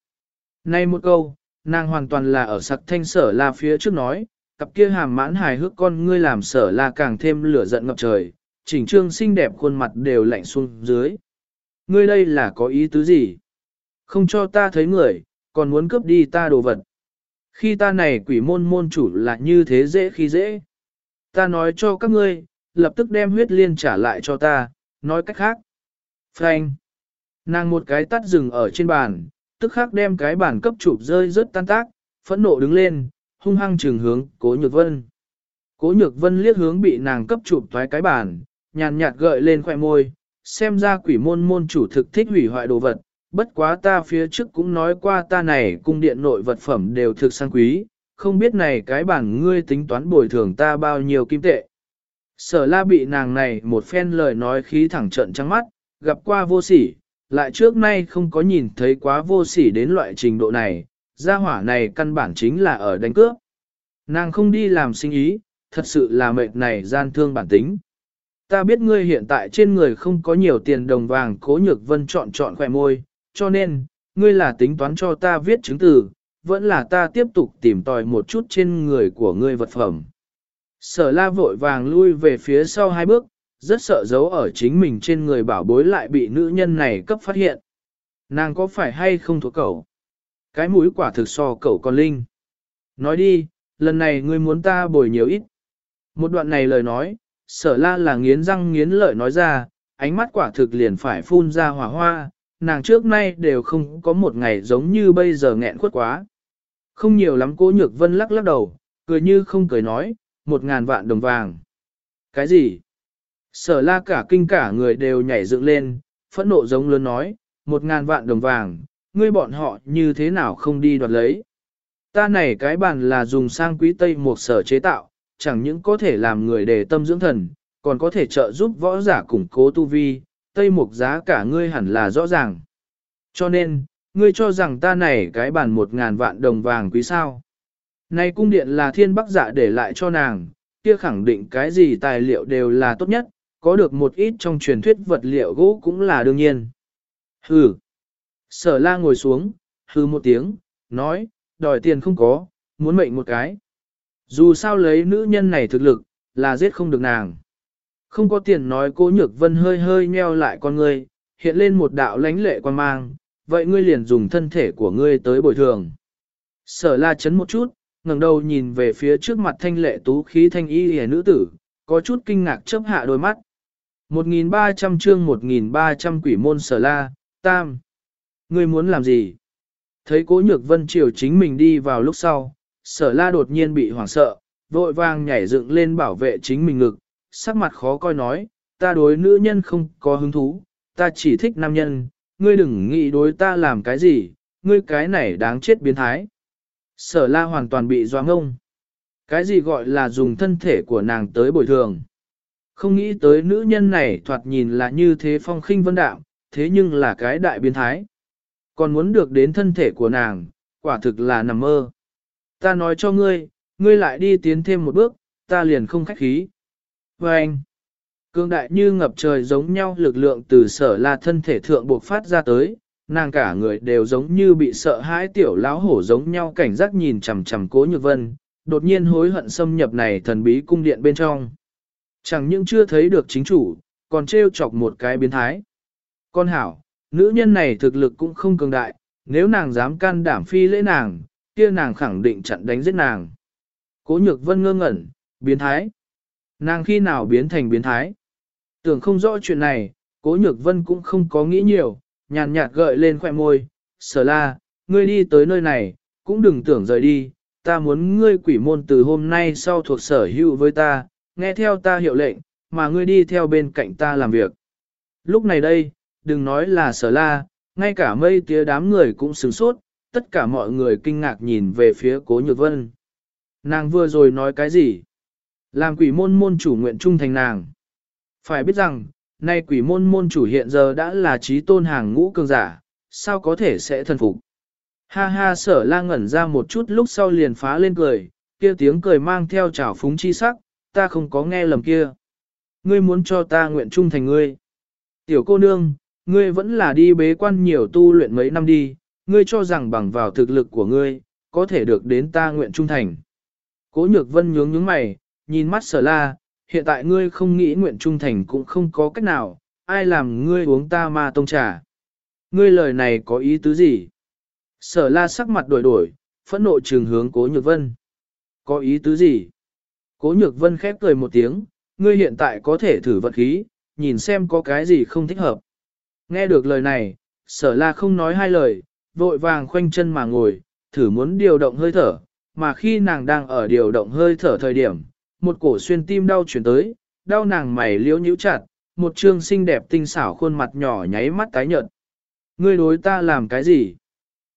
A: Này một câu, nàng hoàn toàn là ở sạc thanh sở la phía trước nói, cặp kia hàm mãn hài hước con ngươi làm sở la càng thêm lửa giận ngập trời, chỉnh trương xinh đẹp khuôn mặt đều lạnh xuống dưới. Ngươi đây là có ý tứ gì? Không cho ta thấy người, còn muốn cướp đi ta đồ vật. Khi ta này quỷ môn môn chủ là như thế dễ khi dễ. Ta nói cho các ngươi, lập tức đem huyết liên trả lại cho ta, nói cách khác. Frank. Nàng một cái tắt rừng ở trên bàn, tức khắc đem cái bàn cấp chụp rơi rớt tan tác, phẫn nộ đứng lên, hung hăng trừng hướng cố nhược vân. Cố nhược vân liếc hướng bị nàng cấp chụp thoái cái bàn, nhàn nhạt gợi lên khoẻ môi, xem ra quỷ môn môn chủ thực thích hủy hoại đồ vật, bất quá ta phía trước cũng nói qua ta này cung điện nội vật phẩm đều thực sang quý, không biết này cái bản ngươi tính toán bồi thường ta bao nhiêu kim tệ. Sở la bị nàng này một phen lời nói khí thẳng trận trắng mắt, gặp qua vô sỉ, lại trước nay không có nhìn thấy quá vô sỉ đến loại trình độ này, gia hỏa này căn bản chính là ở đánh cướp. Nàng không đi làm sinh ý, thật sự là mệt này gian thương bản tính. Ta biết ngươi hiện tại trên người không có nhiều tiền đồng vàng cố nhược vân chọn chọn khỏe môi, cho nên, ngươi là tính toán cho ta viết chứng từ, vẫn là ta tiếp tục tìm tòi một chút trên người của ngươi vật phẩm. Sở la vội vàng lui về phía sau hai bước, rất sợ giấu ở chính mình trên người bảo bối lại bị nữ nhân này cấp phát hiện. Nàng có phải hay không thuộc cậu? Cái mũi quả thực so cậu con linh. Nói đi, lần này ngươi muốn ta bồi nhiều ít. Một đoạn này lời nói, sở la là nghiến răng nghiến lợi nói ra, ánh mắt quả thực liền phải phun ra hỏa hoa, nàng trước nay đều không có một ngày giống như bây giờ nghẹn khuất quá. Không nhiều lắm cố nhược vân lắc lắc đầu, cười như không cười nói, một ngàn vạn đồng vàng. Cái gì? Sở la cả kinh cả người đều nhảy dựng lên, phẫn nộ giống lớn nói, một ngàn vạn đồng vàng, ngươi bọn họ như thế nào không đi đoạt lấy. Ta này cái bàn là dùng sang quý tây một sở chế tạo, chẳng những có thể làm người đề tâm dưỡng thần, còn có thể trợ giúp võ giả củng cố tu vi, tây mục giá cả ngươi hẳn là rõ ràng. Cho nên, ngươi cho rằng ta này cái bàn một ngàn vạn đồng vàng quý sao. Này cung điện là thiên bắc dạ để lại cho nàng, kia khẳng định cái gì tài liệu đều là tốt nhất, có được một ít trong truyền thuyết vật liệu gỗ cũng là đương nhiên. Hừ. Sở la ngồi xuống, hừ một tiếng, nói, đòi tiền không có, muốn mệnh một cái. Dù sao lấy nữ nhân này thực lực, là giết không được nàng. Không có tiền nói cố nhược vân hơi hơi nheo lại con ngươi, hiện lên một đạo lánh lệ quan mang, vậy ngươi liền dùng thân thể của ngươi tới bồi thường. Sở la chấn một chút, ngẩng đầu nhìn về phía trước mặt thanh lệ tú khí thanh y hề nữ tử, có chút kinh ngạc chớp hạ đôi mắt. 1.300 chương 1.300 quỷ môn sở la, tam. Ngươi muốn làm gì? Thấy cố nhược vân triều chính mình đi vào lúc sau, sở la đột nhiên bị hoảng sợ, vội vàng nhảy dựng lên bảo vệ chính mình ngực, sắc mặt khó coi nói, ta đối nữ nhân không có hứng thú, ta chỉ thích nam nhân, ngươi đừng nghĩ đối ta làm cái gì, ngươi cái này đáng chết biến thái. Sở la hoàn toàn bị doa ngông. Cái gì gọi là dùng thân thể của nàng tới bồi thường. Không nghĩ tới nữ nhân này thoạt nhìn là như thế phong khinh vân đạo, thế nhưng là cái đại biến thái. Còn muốn được đến thân thể của nàng, quả thực là nằm mơ. Ta nói cho ngươi, ngươi lại đi tiến thêm một bước, ta liền không khách khí. Và anh, cương đại như ngập trời giống nhau lực lượng từ sở là thân thể thượng buộc phát ra tới, nàng cả người đều giống như bị sợ hãi tiểu lão hổ giống nhau cảnh giác nhìn chằm chằm cố nhược vân, đột nhiên hối hận xâm nhập này thần bí cung điện bên trong. Chẳng những chưa thấy được chính chủ, còn trêu chọc một cái biến thái. Con hảo, nữ nhân này thực lực cũng không cường đại, nếu nàng dám can đảm phi lễ nàng, kia nàng khẳng định chặn đánh giết nàng. Cố nhược vân ngơ ngẩn, biến thái. Nàng khi nào biến thành biến thái? Tưởng không rõ chuyện này, cố nhược vân cũng không có nghĩ nhiều, nhàn nhạt gợi lên khỏe môi. Sở la, ngươi đi tới nơi này, cũng đừng tưởng rời đi, ta muốn ngươi quỷ môn từ hôm nay sau thuộc sở hữu với ta, nghe theo ta hiệu lệnh, mà ngươi đi theo bên cạnh ta làm việc. Lúc này đây, đừng nói là sở la, ngay cả mây tía đám người cũng sửng sốt, tất cả mọi người kinh ngạc nhìn về phía cố nhược vân. Nàng vừa rồi nói cái gì? Làm quỷ môn môn chủ nguyện trung thành nàng. Phải biết rằng, nay quỷ môn môn chủ hiện giờ đã là trí tôn hàng ngũ cường giả, sao có thể sẽ thần phục. Ha ha sở la ngẩn ra một chút lúc sau liền phá lên cười, kia tiếng cười mang theo trào phúng chi sắc, ta không có nghe lầm kia. Ngươi muốn cho ta nguyện trung thành ngươi. Tiểu cô nương, ngươi vẫn là đi bế quan nhiều tu luyện mấy năm đi, ngươi cho rằng bằng vào thực lực của ngươi, có thể được đến ta nguyện trung thành. Cố nhược vân nhướng nhướng mày, nhìn mắt sở la, hiện tại ngươi không nghĩ nguyện trung thành cũng không có cách nào, ai làm ngươi uống ta ma tông trà. Ngươi lời này có ý tứ gì? Sở la sắc mặt đổi đổi, phẫn nộ trường hướng cố nhược vân. Có ý tứ gì? Cố nhược vân khép cười một tiếng, ngươi hiện tại có thể thử vận khí, nhìn xem có cái gì không thích hợp. Nghe được lời này, sở la không nói hai lời, vội vàng khoanh chân mà ngồi, thử muốn điều động hơi thở, mà khi nàng đang ở điều động hơi thở thời điểm, một cổ xuyên tim đau chuyển tới, đau nàng mày liễu nhíu chặt, một trương xinh đẹp tinh xảo khuôn mặt nhỏ nháy mắt tái nhợt. Ngươi đối ta làm cái gì?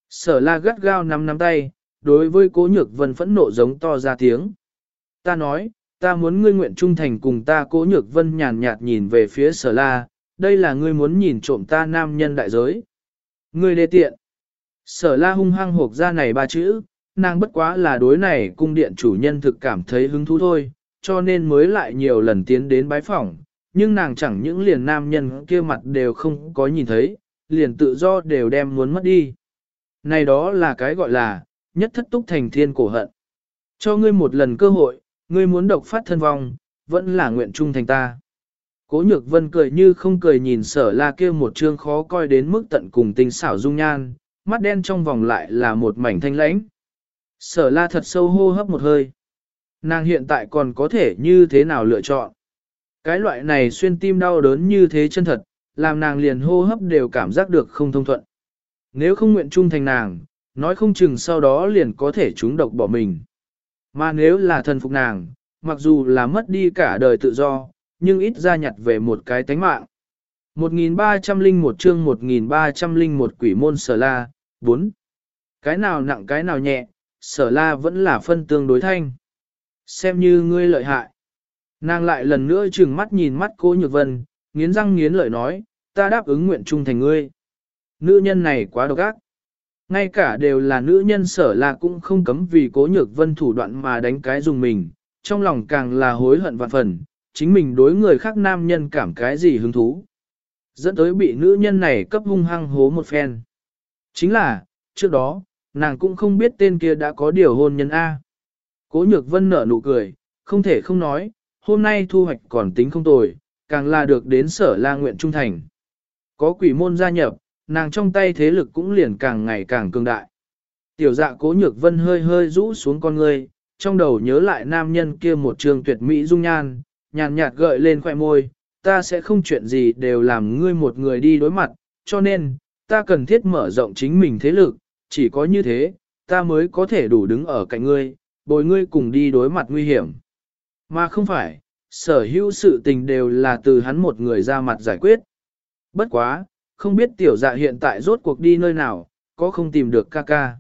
A: Sở la gắt gao nắm nắm tay, đối với cố nhược vân phẫn nộ giống to ra tiếng. Ta nói, ta muốn ngươi nguyện trung thành cùng ta cố nhược vân nhàn nhạt nhìn về phía sở la, đây là ngươi muốn nhìn trộm ta nam nhân đại giới. Ngươi đê tiện. Sở la hung hăng hộp ra này ba chữ, nàng bất quá là đối này cung điện chủ nhân thực cảm thấy hứng thú thôi, cho nên mới lại nhiều lần tiến đến bái phỏng, nhưng nàng chẳng những liền nam nhân kia mặt đều không có nhìn thấy, liền tự do đều đem muốn mất đi. Này đó là cái gọi là, nhất thất túc thành thiên cổ hận. Cho ngươi một lần cơ hội, ngươi muốn độc phát thân vong, vẫn là nguyện trung thành ta. Cố nhược vân cười như không cười nhìn sở la kia một trương khó coi đến mức tận cùng tinh xảo dung nhan, mắt đen trong vòng lại là một mảnh thanh lãnh. Sở la thật sâu hô hấp một hơi. Nàng hiện tại còn có thể như thế nào lựa chọn? Cái loại này xuyên tim đau đớn như thế chân thật, làm nàng liền hô hấp đều cảm giác được không thông thuận. Nếu không nguyện trung thành nàng, nói không chừng sau đó liền có thể trúng độc bỏ mình. Mà nếu là thần phục nàng, mặc dù là mất đi cả đời tự do, nhưng ít ra nhặt về một cái tánh mạng. 1301 chương 1301 quỷ môn sở la, 4. Cái nào nặng cái nào nhẹ, sở la vẫn là phân tương đối thanh. Xem như ngươi lợi hại. Nàng lại lần nữa trừng mắt nhìn mắt cô nhược vân, nghiến răng nghiến lợi nói, ta đáp ứng nguyện trung thành ngươi. Nữ nhân này quá độc ác. Ngay cả đều là nữ nhân sở là cũng không cấm vì cố nhược vân thủ đoạn mà đánh cái dùng mình, trong lòng càng là hối hận vạn phần, chính mình đối người khác nam nhân cảm cái gì hứng thú. Dẫn tới bị nữ nhân này cấp hung hăng hố một phen. Chính là, trước đó, nàng cũng không biết tên kia đã có điều hôn nhân A. Cố nhược vân nở nụ cười, không thể không nói, hôm nay thu hoạch còn tính không tồi, càng là được đến sở la nguyện trung thành. Có quỷ môn gia nhập, nàng trong tay thế lực cũng liền càng ngày càng cường đại. Tiểu dạ cố nhược vân hơi hơi rũ xuống con người, trong đầu nhớ lại nam nhân kia một trường tuyệt mỹ dung nhan, nhàn nhạt gợi lên khoẻ môi, ta sẽ không chuyện gì đều làm ngươi một người đi đối mặt, cho nên, ta cần thiết mở rộng chính mình thế lực, chỉ có như thế, ta mới có thể đủ đứng ở cạnh ngươi, bồi ngươi cùng đi đối mặt nguy hiểm. Mà không phải, sở hữu sự tình đều là từ hắn một người ra mặt giải quyết. Bất quá, không biết tiểu dạ hiện tại rốt cuộc đi nơi nào, có không tìm được ca ca.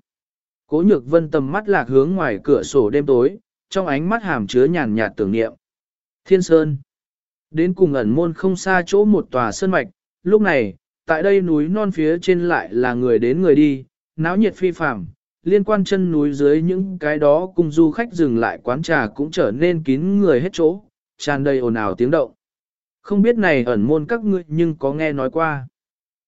A: Cố nhược vân tầm mắt lạc hướng ngoài cửa sổ đêm tối, trong ánh mắt hàm chứa nhàn nhạt tưởng niệm. Thiên Sơn. Đến cùng ẩn môn không xa chỗ một tòa sơn mạch, lúc này, tại đây núi non phía trên lại là người đến người đi, náo nhiệt phi phàm, liên quan chân núi dưới những cái đó cùng du khách dừng lại quán trà cũng trở nên kín người hết chỗ, tràn đầy ồn ào tiếng động. Không biết này ẩn môn các ngươi nhưng có nghe nói qua.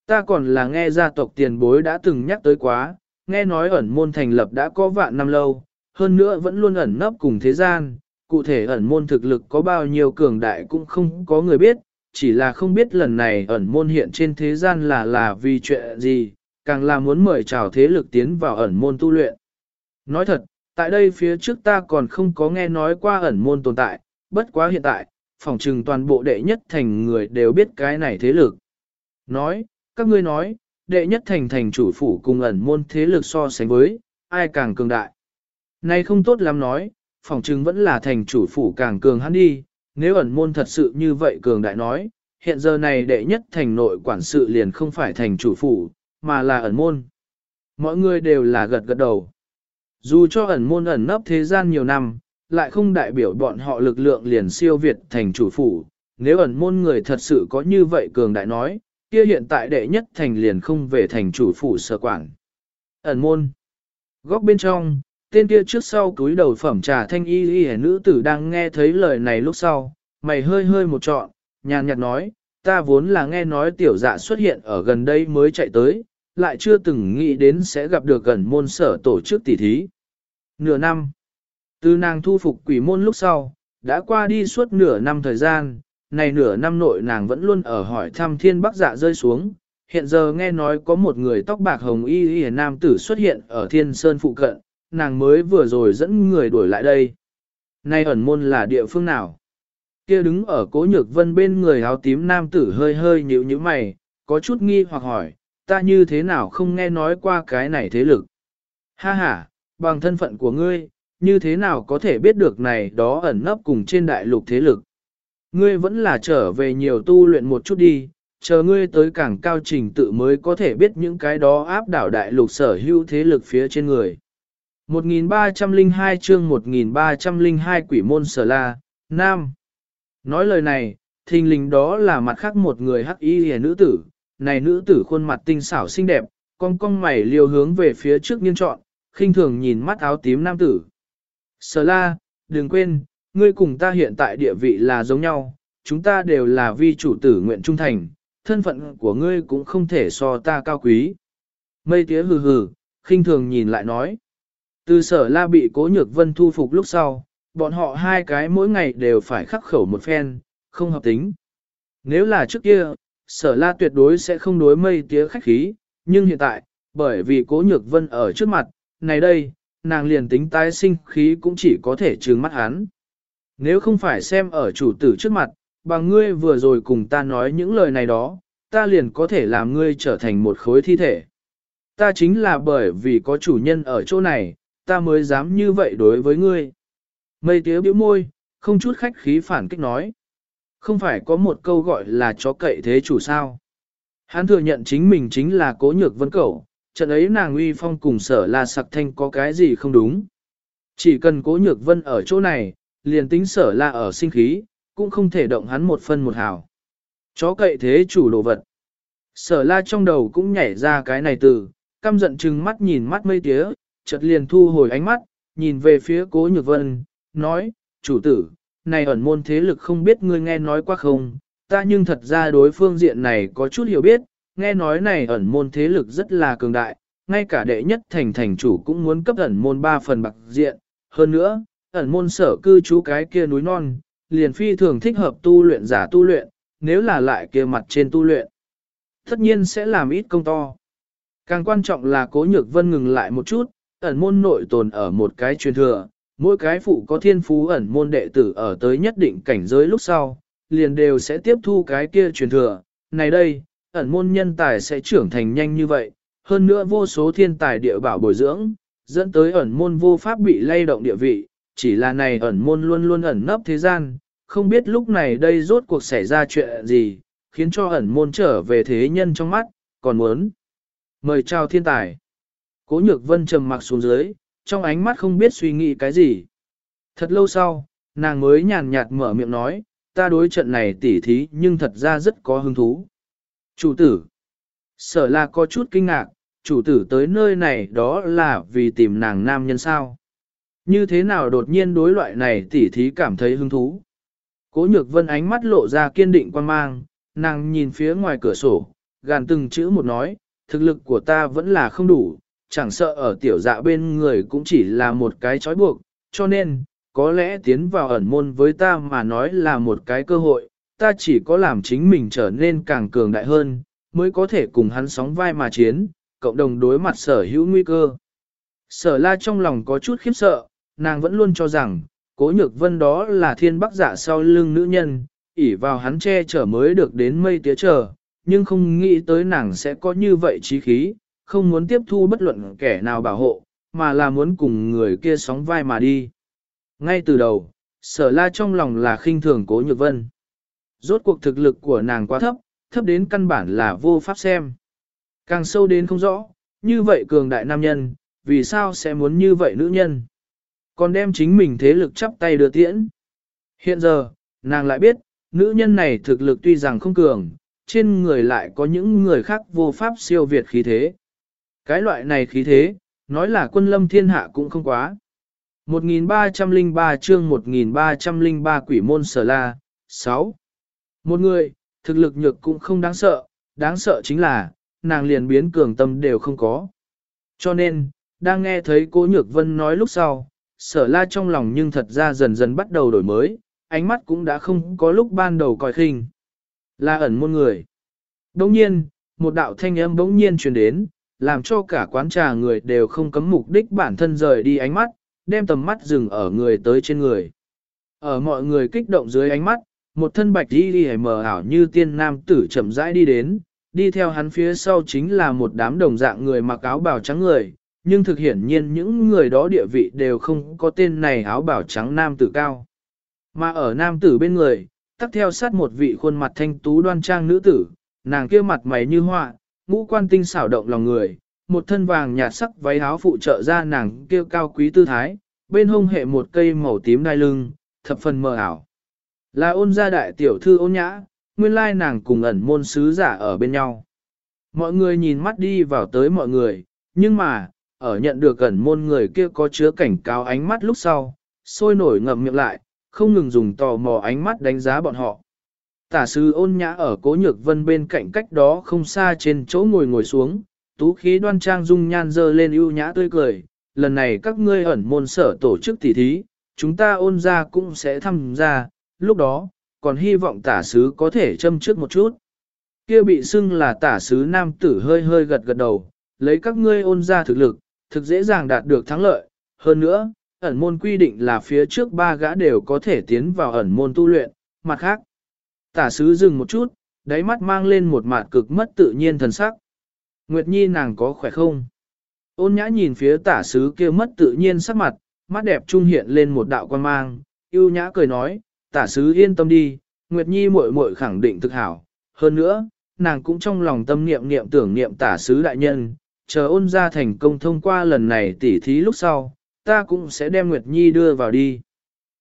A: Ta còn là nghe gia tộc tiền bối đã từng nhắc tới quá, nghe nói ẩn môn thành lập đã có vạn năm lâu, hơn nữa vẫn luôn ẩn nấp cùng thế gian, cụ thể ẩn môn thực lực có bao nhiêu cường đại cũng không có người biết, chỉ là không biết lần này ẩn môn hiện trên thế gian là là vì chuyện gì, càng là muốn mời chào thế lực tiến vào ẩn môn tu luyện. Nói thật, tại đây phía trước ta còn không có nghe nói qua ẩn môn tồn tại, bất quá hiện tại, phỏng trừng toàn bộ đệ nhất thành người đều biết cái này thế lực. Nói, các ngươi nói, đệ nhất thành thành chủ phủ cùng ẩn môn thế lực so sánh với, ai càng cường đại. Này không tốt lắm nói, phỏng chừng vẫn là thành chủ phủ càng cường hắn đi, nếu ẩn môn thật sự như vậy cường đại nói, hiện giờ này đệ nhất thành nội quản sự liền không phải thành chủ phủ, mà là ẩn môn. Mọi người đều là gật gật đầu. Dù cho ẩn môn ẩn nấp thế gian nhiều năm, lại không đại biểu bọn họ lực lượng liền siêu việt thành chủ phủ. Nếu ẩn môn người thật sự có như vậy cường đại nói, kia hiện tại đệ nhất thành liền không về thành chủ phủ sở quản. Ẩn môn. Góc bên trong, tên kia trước sau túi đầu phẩm trà thanh y y nữ tử đang nghe thấy lời này lúc sau, mày hơi hơi một trọn, nhàn nhạt nói, ta vốn là nghe nói tiểu dạ xuất hiện ở gần đây mới chạy tới, lại chưa từng nghĩ đến sẽ gặp được gần môn sở tổ chức tỷ thí. Nửa năm, từ nàng thu phục quỷ môn lúc sau, đã qua đi suốt nửa năm thời gian, này nửa năm nội nàng vẫn luôn ở hỏi thăm thiên bắc dạ rơi xuống, hiện giờ nghe nói có một người tóc bạc hồng y y nam tử xuất hiện ở thiên sơn phụ cận, nàng mới vừa rồi dẫn người đuổi lại đây. Nay ẩn môn là địa phương nào? Kia đứng ở cố nhược vân bên người áo tím nam tử hơi hơi nhíu như mày, có chút nghi hoặc hỏi, ta như thế nào không nghe nói qua cái này thế lực? Ha ha, bằng thân phận của ngươi, như thế nào có thể biết được này đó ẩn nấp cùng trên đại lục thế lực? Ngươi vẫn là trở về nhiều tu luyện một chút đi, chờ ngươi tới càng cao trình tự mới có thể biết những cái đó áp đảo đại lục sở hữu thế lực phía trên người. 1302 chương 1302 quỷ môn sở la, Nam. Nói lời này, thình lình đó là mặt khác một người hắc y hề nữ tử, này nữ tử khuôn mặt tinh xảo xinh đẹp, cong cong mày liều hướng về phía trước nghiêng trọn, khinh thường nhìn mắt áo tím nam tử. Sở la, đừng quên, ngươi cùng ta hiện tại địa vị là giống nhau, chúng ta đều là vi chủ tử nguyện trung thành, thân phận của ngươi cũng không thể so ta cao quý. Mây tía hừ hừ, khinh thường nhìn lại nói. Từ sở la bị cố nhược vân thu phục lúc sau, bọn họ hai cái mỗi ngày đều phải khắc khẩu một phen, không hợp tính. Nếu là trước kia, sở la tuyệt đối sẽ không đối mây tía khách khí, nhưng hiện tại, bởi vì cố nhược vân ở trước mặt, này đây, nàng liền tính tái sinh khí cũng chỉ có thể trừng mắt hắn. Nếu không phải xem ở chủ tử trước mặt, bằng ngươi vừa rồi cùng ta nói những lời này đó, ta liền có thể làm ngươi trở thành một khối thi thể. Ta chính là bởi vì có chủ nhân ở chỗ này, ta mới dám như vậy đối với ngươi. Mây tía biểu môi, không chút khách khí phản kích nói. Không phải có một câu gọi là chó cậy thế chủ sao. Hắn thừa nhận chính mình chính là cố nhược vân cẩu, trận ấy nàng uy phong cùng sở là sặc thanh có cái gì không đúng. Chỉ cần cố nhược vân ở chỗ này, liền tính sở la ở sinh khí, cũng không thể động hắn một phân một hào. Chó cậy thế chủ đồ vật. Sở la trong đầu cũng nhảy ra cái này từ, căm giận chừng mắt nhìn mắt mây tía, chợt liền thu hồi ánh mắt, nhìn về phía cố nhược vân, nói, chủ tử, này ẩn môn thế lực không biết ngươi nghe nói qua không, ta nhưng thật ra đối phương diện này có chút hiểu biết, nghe nói này ẩn môn thế lực rất là cường đại, ngay cả đệ nhất thành thành chủ cũng muốn cấp ẩn môn ba phần bạc diện, hơn nữa, ẩn môn sở cư trú cái kia núi non, liền phi thường thích hợp tu luyện giả tu luyện, nếu là lại kia mặt trên tu luyện. Tất nhiên sẽ làm ít công to. Càng quan trọng là cố nhược vân ngừng lại một chút, ẩn môn nội tồn ở một cái truyền thừa, mỗi cái phụ có thiên phú ẩn môn đệ tử ở tới nhất định cảnh giới lúc sau, liền đều sẽ tiếp thu cái kia truyền thừa. Này đây, ẩn môn nhân tài sẽ trưởng thành nhanh như vậy, hơn nữa vô số thiên tài địa bảo bồi dưỡng, dẫn tới ẩn môn vô pháp bị lay động địa vị, chỉ là này ẩn môn luôn luôn ẩn nấp thế gian, không biết lúc này đây rốt cuộc xảy ra chuyện gì, khiến cho ẩn môn trở về thế nhân trong mắt, còn muốn mời chào thiên tài. Cố nhược vân trầm mặc xuống dưới, trong ánh mắt không biết suy nghĩ cái gì. Thật lâu sau, nàng mới nhàn nhạt mở miệng nói, ta đối trận này tỉ thí nhưng thật ra rất có hứng thú. Chủ tử, sở là có chút kinh ngạc, chủ tử tới nơi này đó là vì tìm nàng nam nhân sao. Như thế nào đột nhiên đối loại này tỉ thí cảm thấy hứng thú. Cố nhược vân ánh mắt lộ ra kiên định quan mang, nàng nhìn phía ngoài cửa sổ, gàn từng chữ một nói, thực lực của ta vẫn là không đủ, chẳng sợ ở tiểu dạ bên người cũng chỉ là một cái trói buộc, cho nên, có lẽ tiến vào ẩn môn với ta mà nói là một cái cơ hội, ta chỉ có làm chính mình trở nên càng cường đại hơn, mới có thể cùng hắn sóng vai mà chiến, cộng đồng đối mặt sở hữu nguy cơ. Sở la trong lòng có chút khiếp sợ, nàng vẫn luôn cho rằng, cố nhược vân đó là thiên bắc giả sau lưng nữ nhân, ỉ vào hắn che chở mới được đến mây tía chờ, nhưng không nghĩ tới nàng sẽ có như vậy trí khí, không muốn tiếp thu bất luận kẻ nào bảo hộ, mà là muốn cùng người kia sóng vai mà đi. Ngay từ đầu, sở la trong lòng là khinh thường cố nhược vân. Rốt cuộc thực lực của nàng quá thấp, thấp đến căn bản là vô pháp xem. Càng sâu đến không rõ, như vậy cường đại nam nhân, vì sao sẽ muốn như vậy nữ nhân? Còn đem chính mình thế lực chắp tay đưa tiễn. Hiện giờ, nàng lại biết, nữ nhân này thực lực tuy rằng không cường, trên người lại có những người khác vô pháp siêu việt khí thế. Cái loại này khí thế, nói là quân lâm thiên hạ cũng không quá. 1303 chương 1303 quỷ môn sở la, 6. Một người, thực lực nhược cũng không đáng sợ, đáng sợ chính là, nàng liền biến cường tâm đều không có. Cho nên, đang nghe thấy cô Nhược Vân nói lúc sau, sở la trong lòng nhưng thật ra dần dần bắt đầu đổi mới, ánh mắt cũng đã không có lúc ban đầu coi khinh. la ẩn môn người. Đồng nhiên, một đạo thanh âm bỗng nhiên truyền đến, làm cho cả quán trà người đều không cấm mục đích bản thân rời đi ánh mắt, đem tầm mắt dừng ở người tới trên người. Ở mọi người kích động dưới ánh mắt, một thân bạch đi đi mờ ảo như tiên nam tử chậm rãi đi đến, đi theo hắn phía sau chính là một đám đồng dạng người mặc áo bào trắng người, nhưng thực hiển nhiên những người đó địa vị đều không có tên này áo bào trắng nam tử cao. Mà ở nam tử bên người, tắt theo sát một vị khuôn mặt thanh tú đoan trang nữ tử, nàng kia mặt mày như họa, ngũ quan tinh xảo động lòng người, một thân vàng nhạt sắc váy áo phụ trợ ra nàng kia cao quý tư thái, bên hông hệ một cây màu tím đai lưng, thập phần mờ ảo. Là ôn gia đại tiểu thư ôn nhã, nguyên lai nàng cùng ẩn môn sứ giả ở bên nhau. Mọi người nhìn mắt đi vào tới mọi người, nhưng mà, ở nhận được ẩn môn người kia có chứa cảnh cáo ánh mắt lúc sau, sôi nổi ngậm miệng lại, không ngừng dùng tò mò ánh mắt đánh giá bọn họ. Tả sư ôn nhã ở cố nhược vân bên cạnh cách đó không xa trên chỗ ngồi ngồi xuống, tú khí đoan trang dung nhan dơ lên ưu nhã tươi cười. Lần này các ngươi ẩn môn sở tổ chức tỉ thí, chúng ta ôn ra cũng sẽ tham gia, lúc đó, còn hy vọng tả sứ có thể châm trước một chút. Kia bị xưng là tả sứ nam tử hơi hơi gật gật đầu, lấy các ngươi ôn ra thực lực, thực dễ dàng đạt được thắng lợi. Hơn nữa, ẩn môn quy định là phía trước ba gã đều có thể tiến vào ẩn môn tu luyện, mặt khác. Tả sứ dừng một chút, đáy mắt mang lên một mặt cực mất tự nhiên thần sắc. Nguyệt Nhi nàng có khỏe không? Ôn nhã nhìn phía tả sứ kia mất tự nhiên sắc mặt, mắt đẹp trung hiện lên một đạo quan mang, yêu nhã cười nói, tả sứ yên tâm đi, Nguyệt Nhi muội muội khẳng định thực hảo. Hơn nữa, nàng cũng trong lòng tâm niệm niệm tưởng niệm tả sứ đại nhân, chờ ôn ra thành công thông qua lần này tỉ thí lúc sau, ta cũng sẽ đem Nguyệt Nhi đưa vào đi.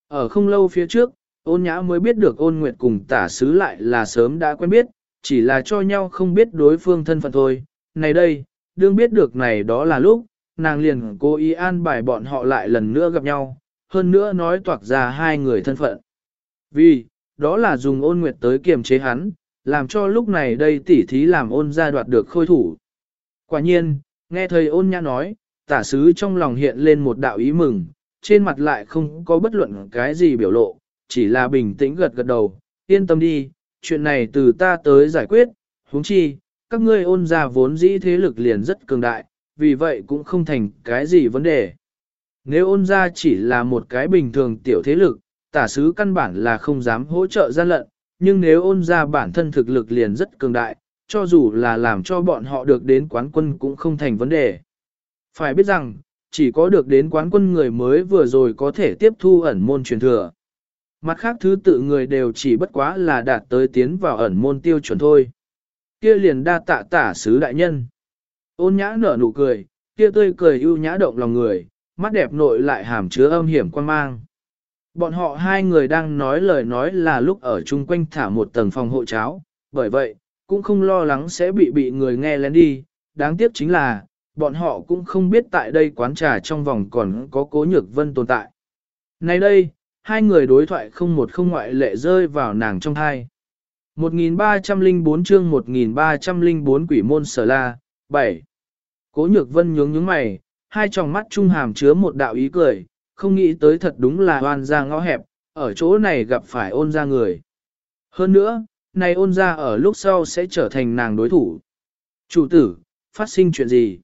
A: Ở không lâu phía trước, ôn nhã mới biết được ôn nguyệt cùng tả sứ lại là sớm đã quen biết, chỉ là cho nhau không biết đối phương thân phận thôi. Này đây, đương biết được này đó là lúc, nàng liền cố ý an bài bọn họ lại lần nữa gặp nhau, hơn nữa nói toạc ra hai người thân phận. Vì, đó là dùng ôn nguyệt tới kiềm chế hắn, làm cho lúc này đây tỉ thí làm ôn ra đoạt được khôi thủ. Quả nhiên, nghe thầy ôn nhã nói, tả sứ trong lòng hiện lên một đạo ý mừng, trên mặt lại không có bất luận cái gì biểu lộ, chỉ là bình tĩnh gật gật đầu, yên tâm đi, chuyện này từ ta tới giải quyết, huống chi, các ngươi ôn ra vốn dĩ thế lực liền rất cường đại, vì vậy cũng không thành cái gì vấn đề. Nếu ôn ra chỉ là một cái bình thường tiểu thế lực, tả sứ căn bản là không dám hỗ trợ gian lận, nhưng nếu ôn ra bản thân thực lực liền rất cường đại, cho dù là làm cho bọn họ được đến quán quân cũng không thành vấn đề. Phải biết rằng, chỉ có được đến quán quân người mới vừa rồi có thể tiếp thu ẩn môn truyền thừa. Mặt khác thứ tự người đều chỉ bất quá là đạt tới tiến vào ẩn môn tiêu chuẩn thôi. Kia liền đa tạ tả sứ đại nhân. Ôn nhã nở nụ cười, kia tươi cười ưu nhã động lòng người, mắt đẹp nội lại hàm chứa âm hiểm quan mang. Bọn họ hai người đang nói lời nói là lúc ở chung quanh thả một tầng phòng hộ cháo, bởi vậy, cũng không lo lắng sẽ bị bị người nghe lén đi. Đáng tiếc chính là, bọn họ cũng không biết tại đây quán trà trong vòng còn có cố nhược vân tồn tại. Nay đây, hai người đối thoại không một không ngoại lệ rơi vào nàng trong thai. 1304 chương 1304 quỷ môn sở la, 7. Cố nhược vân nhướng nhướng mày, hai tròng mắt trung hàm chứa một đạo ý cười, không nghĩ tới thật đúng là hoan ra ngõ hẹp, ở chỗ này gặp phải ôn ra người. Hơn nữa, này ôn ra ở lúc sau sẽ trở thành nàng đối thủ. Chủ tử, phát sinh chuyện gì?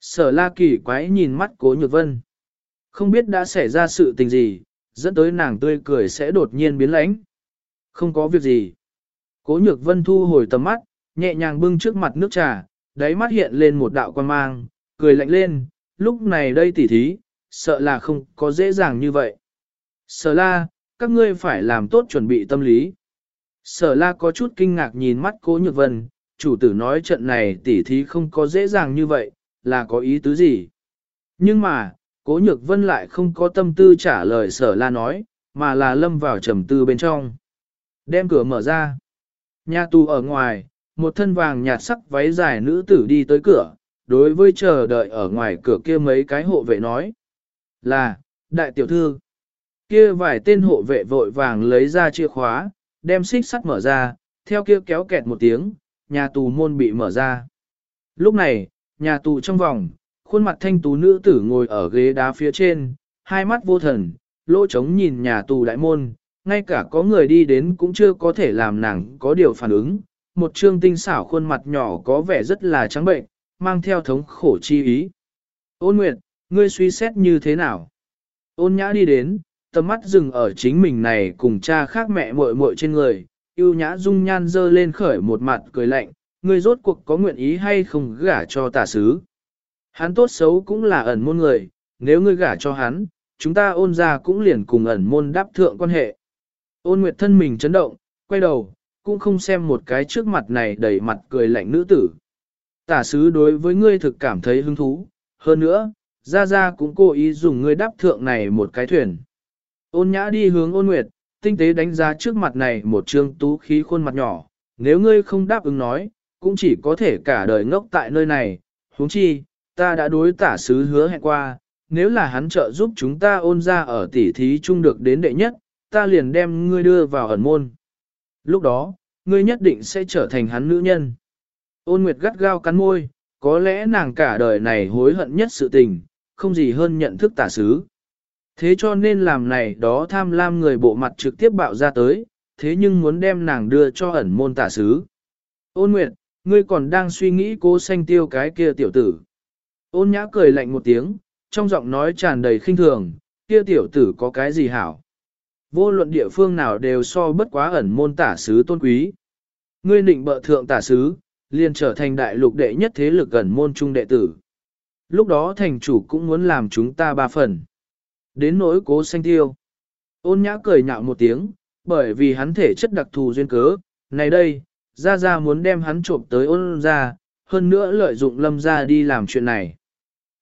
A: Sở la kỳ quái nhìn mắt cố nhược vân. Không biết đã xảy ra sự tình gì, dẫn tới nàng tươi cười sẽ đột nhiên biến lãnh. Không có việc gì. Cố nhược vân thu hồi tầm mắt, nhẹ nhàng bưng trước mặt nước trà, đáy mắt hiện lên một đạo quan mang, cười lạnh lên, lúc này đây tỉ thí, sợ là không có dễ dàng như vậy. Sở la, các ngươi phải làm tốt chuẩn bị tâm lý. Sở la có chút kinh ngạc nhìn mắt cố nhược vân, chủ tử nói trận này tỉ thí không có dễ dàng như vậy, là có ý tứ gì? Nhưng mà, cố nhược vân lại không có tâm tư trả lời sở la nói, mà là lâm vào trầm tư bên trong. Đem cửa mở ra. Nhà tù ở ngoài, một thân vàng nhạt sắc váy dài nữ tử đi tới cửa, đối với chờ đợi ở ngoài cửa kia mấy cái hộ vệ nói. Là, đại tiểu thư. Kia vài tên hộ vệ vội vàng lấy ra chìa khóa, đem xích sắt mở ra, theo kia kéo kẹt một tiếng, nhà tù môn bị mở ra. Lúc này, nhà tù trong vòng, khuôn mặt thanh tú nữ tử ngồi ở ghế đá phía trên, hai mắt vô thần, lỗ trống nhìn nhà tù đại môn, ngay cả có người đi đến cũng chưa có thể làm nàng có điều phản ứng. Một trương tinh xảo khuôn mặt nhỏ có vẻ rất là trắng bệnh, mang theo thống khổ chi ý. Ôn Nguyệt, ngươi suy xét như thế nào? Ôn nhã đi đến, tầm mắt dừng ở chính mình này cùng cha khác mẹ muội muội trên người, yêu nhã dung nhan dơ lên khởi một mặt cười lạnh, ngươi rốt cuộc có nguyện ý hay không gả cho tà sứ. Hắn tốt xấu cũng là ẩn môn người, nếu ngươi gả cho hắn, chúng ta ôn ra cũng liền cùng ẩn môn đáp thượng quan hệ. Ôn nguyệt thân mình chấn động, quay đầu, cũng không xem một cái trước mặt này đầy mặt cười lạnh nữ tử. Tả sứ đối với ngươi thực cảm thấy hứng thú, hơn nữa, ra ra cũng cố ý dùng ngươi đáp thượng này một cái thuyền. Ôn nhã đi hướng ôn nguyệt, tinh tế đánh giá trước mặt này một trương tú khí khuôn mặt nhỏ, nếu ngươi không đáp ứng nói, cũng chỉ có thể cả đời ngốc tại nơi này, huống chi, ta đã đối tả sứ hứa hẹn qua, nếu là hắn trợ giúp chúng ta ôn ra ở tỉ thí chung được đến đệ nhất, ta liền đem ngươi đưa vào ẩn môn. Lúc đó, ngươi nhất định sẽ trở thành hắn nữ nhân. Ôn Nguyệt gắt gao cắn môi, có lẽ nàng cả đời này hối hận nhất sự tình, không gì hơn nhận thức tả sứ. Thế cho nên làm này đó tham lam người bộ mặt trực tiếp bạo ra tới, thế nhưng muốn đem nàng đưa cho ẩn môn tả sứ. Ôn Nguyệt, ngươi còn đang suy nghĩ cố sanh tiêu cái kia tiểu tử. Ôn nhã cười lạnh một tiếng, trong giọng nói tràn đầy khinh thường, kia tiểu tử có cái gì hảo. Vô luận địa phương nào đều so bất quá ẩn môn tả sứ tôn quý. Ngươi định bợ thượng tả sứ, liền trở thành đại lục đệ nhất thế lực ẩn môn trung đệ tử. Lúc đó thành chủ cũng muốn làm chúng ta ba phần. Đến nỗi cố sanh tiêu. Ôn nhã cười nhạo một tiếng, bởi vì hắn thể chất đặc thù duyên cớ. Này đây, ra ra muốn đem hắn trộm tới ôn ra, hơn nữa lợi dụng lâm ra đi làm chuyện này.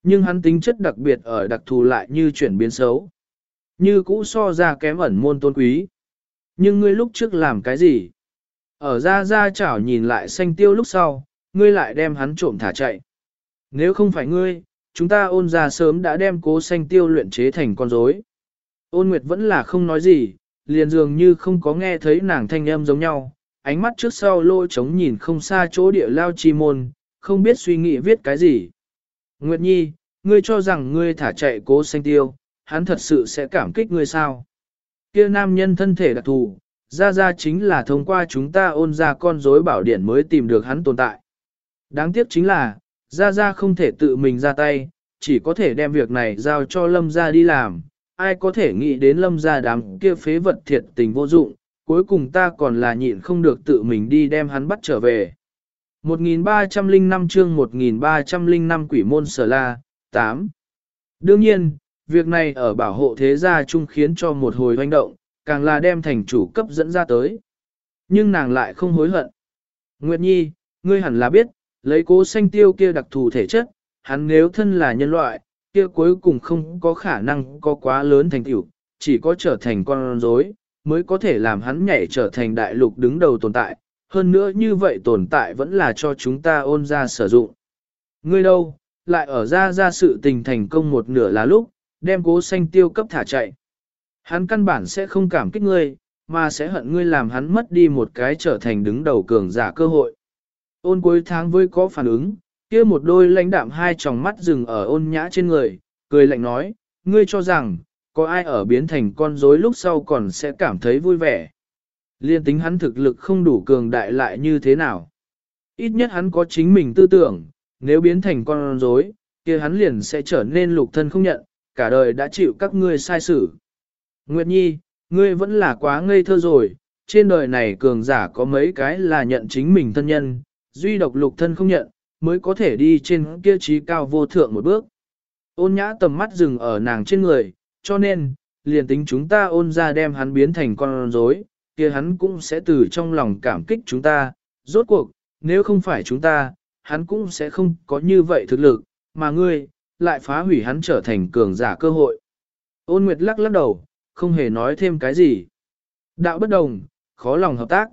A: Nhưng hắn tính chất đặc biệt ở đặc thù lại như chuyển biến xấu. Như cũ so ra kém ẩn môn tôn quý. Nhưng ngươi lúc trước làm cái gì? Ở ra ra chảo nhìn lại xanh tiêu lúc sau, ngươi lại đem hắn trộm thả chạy. Nếu không phải ngươi, chúng ta ôn ra sớm đã đem cố xanh tiêu luyện chế thành con rối. Ôn Nguyệt vẫn là không nói gì, liền dường như không có nghe thấy nàng thanh âm giống nhau, ánh mắt trước sau lôi trống nhìn không xa chỗ địa lao chi môn, không biết suy nghĩ viết cái gì. Nguyệt Nhi, ngươi cho rằng ngươi thả chạy cố xanh tiêu, hắn thật sự sẽ cảm kích ngươi sao? Kia nam nhân thân thể đặc thù, ra ra chính là thông qua chúng ta ôn ra con rối bảo điển mới tìm được hắn tồn tại. Đáng tiếc chính là, ra ra không thể tự mình ra tay, chỉ có thể đem việc này giao cho lâm ra đi làm. Ai có thể nghĩ đến lâm ra đám kia phế vật thiệt tình vô dụng, cuối cùng ta còn là nhịn không được tự mình đi đem hắn bắt trở về. 1305 chương 1305 quỷ môn sở la, 8. Đương nhiên, việc này ở bảo hộ thế gia chung khiến cho một hồi hoành động, càng là đem thành chủ cấp dẫn ra tới. Nhưng nàng lại không hối hận. Nguyệt Nhi, ngươi hẳn là biết, lấy cố xanh tiêu kia đặc thù thể chất, hắn nếu thân là nhân loại, kia cuối cùng không có khả năng có quá lớn thành tựu, chỉ có trở thành con rối mới có thể làm hắn nhảy trở thành đại lục đứng đầu tồn tại, hơn nữa như vậy tồn tại vẫn là cho chúng ta ôn ra sử dụng. Ngươi đâu, lại ở ra ra sự tình thành công một nửa là lúc, đem cố xanh tiêu cấp thả chạy. Hắn căn bản sẽ không cảm kích ngươi, mà sẽ hận ngươi làm hắn mất đi một cái trở thành đứng đầu cường giả cơ hội. Ôn cuối tháng với có phản ứng, kia một đôi lãnh đạm hai tròng mắt dừng ở ôn nhã trên người, cười lạnh nói, ngươi cho rằng, có ai ở biến thành con rối lúc sau còn sẽ cảm thấy vui vẻ. Liên tính hắn thực lực không đủ cường đại lại như thế nào. Ít nhất hắn có chính mình tư tưởng, nếu biến thành con rối, kia hắn liền sẽ trở nên lục thân không nhận, cả đời đã chịu các ngươi sai xử. Nguyệt Nhi, ngươi vẫn là quá ngây thơ rồi, trên đời này cường giả có mấy cái là nhận chính mình thân nhân, duy độc lục thân không nhận, mới có thể đi trên kia trí cao vô thượng một bước. Ôn nhã tầm mắt dừng ở nàng trên người, cho nên, liền tính chúng ta ôn ra đem hắn biến thành con rối, kia hắn cũng sẽ từ trong lòng cảm kích chúng ta, rốt cuộc, nếu không phải chúng ta, hắn cũng sẽ không có như vậy thực lực, mà ngươi, lại phá hủy hắn trở thành cường giả cơ hội. Ôn Nguyệt lắc lắc đầu, không hề nói thêm cái gì. Đạo bất đồng, khó lòng hợp tác.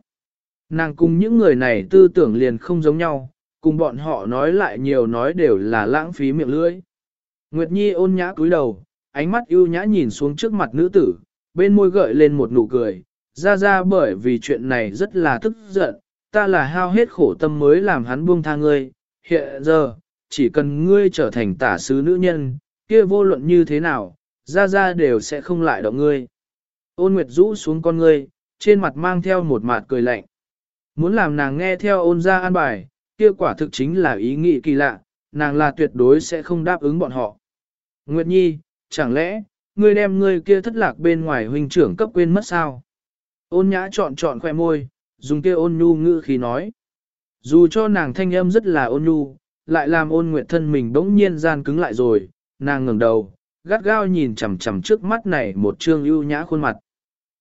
A: Nàng cùng những người này tư tưởng liền không giống nhau, cùng bọn họ nói lại nhiều nói đều là lãng phí miệng lưỡi. Nguyệt Nhi ôn nhã cúi đầu, ánh mắt ưu nhã nhìn xuống trước mặt nữ tử, bên môi gợi lên một nụ cười, ra ra bởi vì chuyện này rất là tức giận, ta là hao hết khổ tâm mới làm hắn buông tha ngươi, hiện giờ, chỉ cần ngươi trở thành tả sứ nữ nhân, kia vô luận như thế nào, ra ra đều sẽ không lại động ngươi. Ôn Nguyệt rũ xuống con ngươi, trên mặt mang theo một mặt cười lạnh. Muốn làm nàng nghe theo ôn ra an bài, kia quả thực chính là ý nghĩ kỳ lạ, nàng là tuyệt đối sẽ không đáp ứng bọn họ. Nguyệt Nhi, chẳng lẽ, ngươi đem ngươi kia thất lạc bên ngoài huynh trưởng cấp quên mất sao? Ôn nhã chọn chọn khoe môi, dùng kia ôn nhu ngữ khi nói. Dù cho nàng thanh âm rất là ôn nhu, lại làm ôn nguyệt thân mình bỗng nhiên gian cứng lại rồi, nàng ngẩng đầu, gắt gao nhìn chằm chằm trước mắt này một trương ưu nhã khuôn mặt.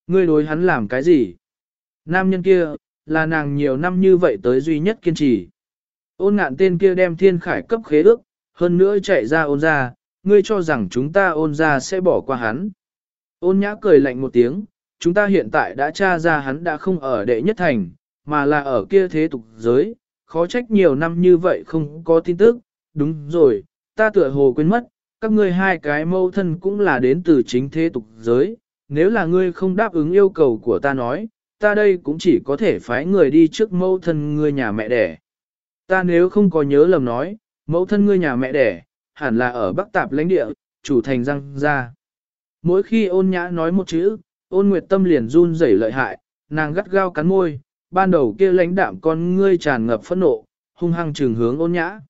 A: Ngươi đối hắn làm cái gì? Nam nhân kia, là nàng nhiều năm như vậy tới duy nhất kiên trì. Ôn ngạn tên kia đem thiên khải cấp khế ước, hơn nữa chạy ra ôn ra, ngươi cho rằng chúng ta ôn ra sẽ bỏ qua hắn. Ôn nhã cười lạnh một tiếng, chúng ta hiện tại đã tra ra hắn đã không ở đệ nhất thành, mà là ở kia thế tục giới, khó trách nhiều năm như vậy không có tin tức, đúng rồi, ta tựa hồ quên mất, các ngươi hai cái mâu thân cũng là đến từ chính thế tục giới, nếu là ngươi không đáp ứng yêu cầu của ta nói, ta đây cũng chỉ có thể phái người đi trước mâu thân ngươi nhà mẹ đẻ. Ta nếu không có nhớ lầm nói, mẫu thân ngươi nhà mẹ đẻ, hẳn là ở Bắc Tạp lãnh địa, chủ thành răng ra. Mỗi khi ôn nhã nói một chữ, ôn nguyệt tâm liền run rẩy lợi hại, nàng gắt gao cắn môi, ban đầu kia lãnh đạm con ngươi tràn ngập phẫn nộ, hung hăng trừng hướng ôn nhã.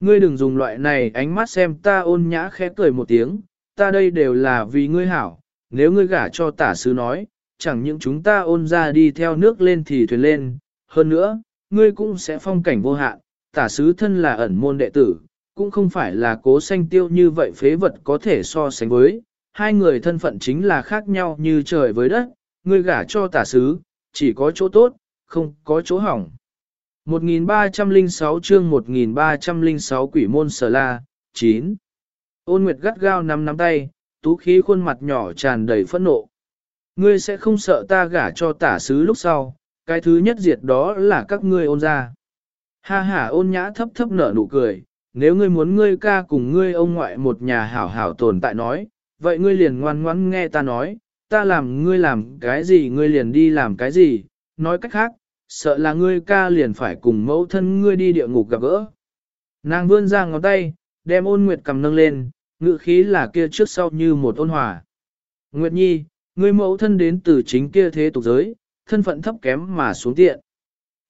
A: Ngươi đừng dùng loại này ánh mắt xem ta ôn nhã khẽ cười một tiếng, ta đây đều là vì ngươi hảo, nếu ngươi gả cho tả sứ nói, chẳng những chúng ta ôn ra đi theo nước lên thì thuyền lên, hơn nữa, ngươi cũng sẽ phong cảnh vô hạn, tả sứ thân là ẩn môn đệ tử, cũng không phải là cố sanh tiêu như vậy phế vật có thể so sánh với, hai người thân phận chính là khác nhau như trời với đất, ngươi gả cho tả sứ, chỉ có chỗ tốt, không có chỗ hỏng. 1306 chương 1306 quỷ môn sở la, 9. Ôn Nguyệt gắt gao nắm nắm tay, tú khí khuôn mặt nhỏ tràn đầy phẫn nộ. Ngươi sẽ không sợ ta gả cho tả sứ lúc sau, cái thứ nhất diệt đó là các ngươi ôn ra. Ha ha ôn nhã thấp thấp nở nụ cười, nếu ngươi muốn ngươi ca cùng ngươi ông ngoại một nhà hảo hảo tồn tại nói, vậy ngươi liền ngoan ngoãn nghe ta nói, ta làm ngươi làm cái gì ngươi liền đi làm cái gì, nói cách khác, sợ là ngươi ca liền phải cùng mẫu thân ngươi đi địa ngục gặp gỡ. Nàng vươn ra ngón tay, đem ôn nguyệt cầm nâng lên, ngự khí là kia trước sau như một ôn hòa. Nguyệt Nhi, ngươi mẫu thân đến từ chính kia thế tục giới, thân phận thấp kém mà xuống tiện.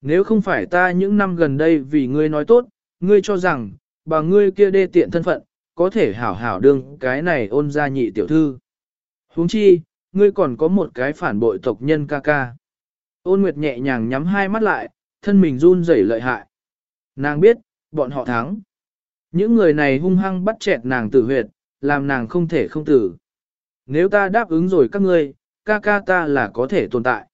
A: Nếu không phải ta những năm gần đây vì ngươi nói tốt, ngươi cho rằng, bà ngươi kia đê tiện thân phận, có thể hảo hảo đương cái này ôn ra nhị tiểu thư. huống chi, ngươi còn có một cái phản bội tộc nhân ca ca. Ôn Nguyệt nhẹ nhàng nhắm hai mắt lại, thân mình run rẩy lợi hại. Nàng biết, bọn họ thắng. Những người này hung hăng bắt chẹt nàng tử huyệt, làm nàng không thể không tử. Nếu ta đáp ứng rồi các ngươi, ca ca ta là có thể tồn tại.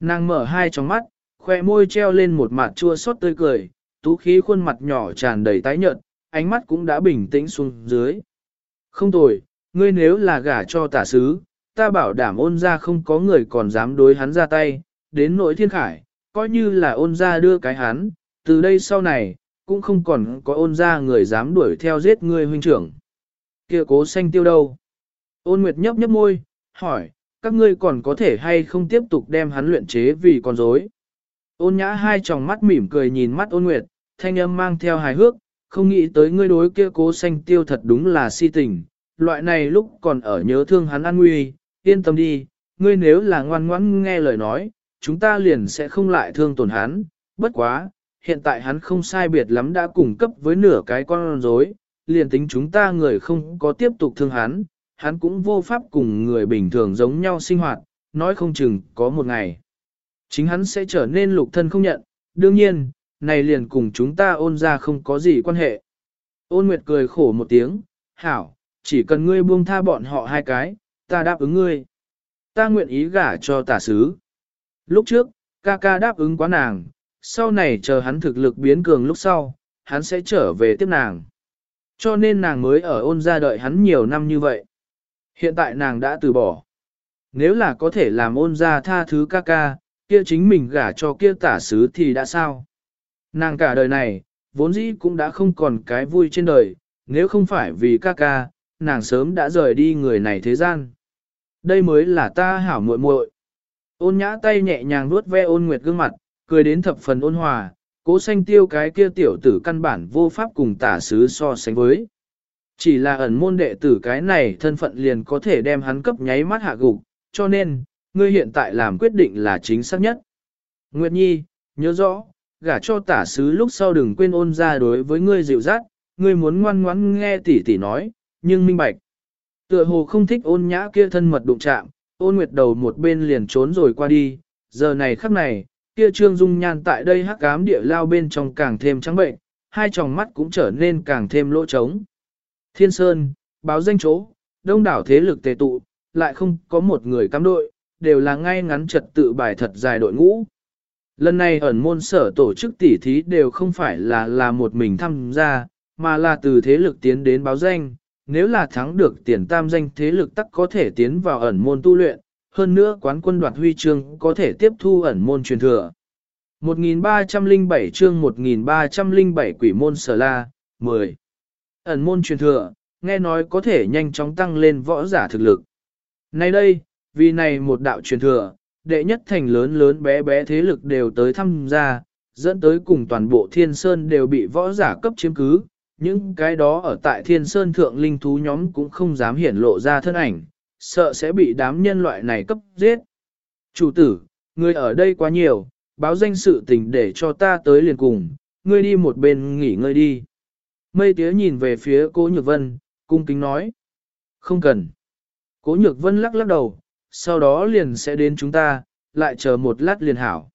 A: Nàng mở hai tròng mắt, khoe môi treo lên một mặt chua xót tươi cười, tú khí khuôn mặt nhỏ tràn đầy tái nhợt, ánh mắt cũng đã bình tĩnh xuống dưới. Không tồi, ngươi nếu là gả cho tả sứ, ta bảo đảm ôn ra không có người còn dám đối hắn ra tay, đến nỗi thiên khải, coi như là ôn ra đưa cái hắn, từ đây sau này, cũng không còn có ôn ra người dám đuổi theo giết ngươi huynh trưởng. kia cố xanh tiêu đâu? Ôn Nguyệt nhấp nhấp môi, hỏi, các ngươi còn có thể hay không tiếp tục đem hắn luyện chế vì con rối? Ôn nhã hai tròng mắt mỉm cười nhìn mắt ôn Nguyệt, thanh âm mang theo hài hước, không nghĩ tới ngươi đối kia cố xanh tiêu thật đúng là si tình, loại này lúc còn ở nhớ thương hắn an nguy, yên tâm đi, ngươi nếu là ngoan ngoãn nghe lời nói, chúng ta liền sẽ không lại thương tổn hắn, bất quá, hiện tại hắn không sai biệt lắm đã cung cấp với nửa cái con rối, liền tính chúng ta người không có tiếp tục thương hắn, hắn cũng vô pháp cùng người bình thường giống nhau sinh hoạt, nói không chừng có một ngày. Chính hắn sẽ trở nên lục thân không nhận, đương nhiên, này liền cùng chúng ta ôn ra không có gì quan hệ. Ôn Nguyệt cười khổ một tiếng, hảo, chỉ cần ngươi buông tha bọn họ hai cái, ta đáp ứng ngươi. Ta nguyện ý gả cho tả sứ. Lúc trước, ca ca đáp ứng quá nàng, sau này chờ hắn thực lực biến cường lúc sau, hắn sẽ trở về tiếp nàng. Cho nên nàng mới ở ôn ra đợi hắn nhiều năm như vậy. Hiện tại nàng đã từ bỏ. Nếu là có thể làm ôn ra tha thứ ca ca, kia chính mình gả cho kia tả sứ thì đã sao? Nàng cả đời này, vốn dĩ cũng đã không còn cái vui trên đời, nếu không phải vì ca ca, nàng sớm đã rời đi người này thế gian. Đây mới là ta hảo muội muội. Ôn nhã tay nhẹ nhàng nuốt ve ôn nguyệt gương mặt, cười đến thập phần ôn hòa, cố xanh tiêu cái kia tiểu tử căn bản vô pháp cùng tả sứ so sánh với. Chỉ là ẩn môn đệ tử cái này thân phận liền có thể đem hắn cấp nháy mắt hạ gục, cho nên, ngươi hiện tại làm quyết định là chính xác nhất. Nguyệt Nhi, nhớ rõ, gả cho tả sứ lúc sau đừng quên ôn ra đối với ngươi dịu dắt, ngươi muốn ngoan ngoãn nghe tỷ tỷ nói, nhưng minh bạch. Tựa hồ không thích ôn nhã kia thân mật đụng chạm, ôn nguyệt đầu một bên liền trốn rồi qua đi, giờ này khắc này, kia trương dung nhan tại đây hắc ám địa lao bên trong càng thêm trắng bệnh, hai tròng mắt cũng trở nên càng thêm lỗ trống. Thiên Sơn, báo danh chỗ, đông đảo thế lực tề tụ, lại không có một người cắm đội, đều là ngay ngắn trật tự bài thật dài đội ngũ. Lần này ẩn môn sở tổ chức tỉ thí đều không phải là là một mình tham gia, mà là từ thế lực tiến đến báo danh, nếu là thắng được tiền tam danh thế lực tắc có thể tiến vào ẩn môn tu luyện, hơn nữa quán quân đoạt huy chương có thể tiếp thu ẩn môn truyền thừa. 1307 chương 1307 quỷ môn sở la, 10. Ẩn môn truyền thừa, nghe nói có thể nhanh chóng tăng lên võ giả thực lực. Nay đây, vì này một đạo truyền thừa, đệ nhất thành lớn lớn bé bé thế lực đều tới tham gia, dẫn tới cùng toàn bộ thiên sơn đều bị võ giả cấp chiếm cứ, những cái đó ở tại thiên sơn thượng linh thú nhóm cũng không dám hiển lộ ra thân ảnh, sợ sẽ bị đám nhân loại này cấp giết. Chủ tử, người ở đây quá nhiều, báo danh sự tình để cho ta tới liền cùng, ngươi đi một bên nghỉ ngơi đi. Mây tía nhìn về phía cố nhược vân, cung kính nói. Không cần. Cố nhược vân lắc lắc đầu, sau đó liền sẽ đến chúng ta, lại chờ một lát liền hảo.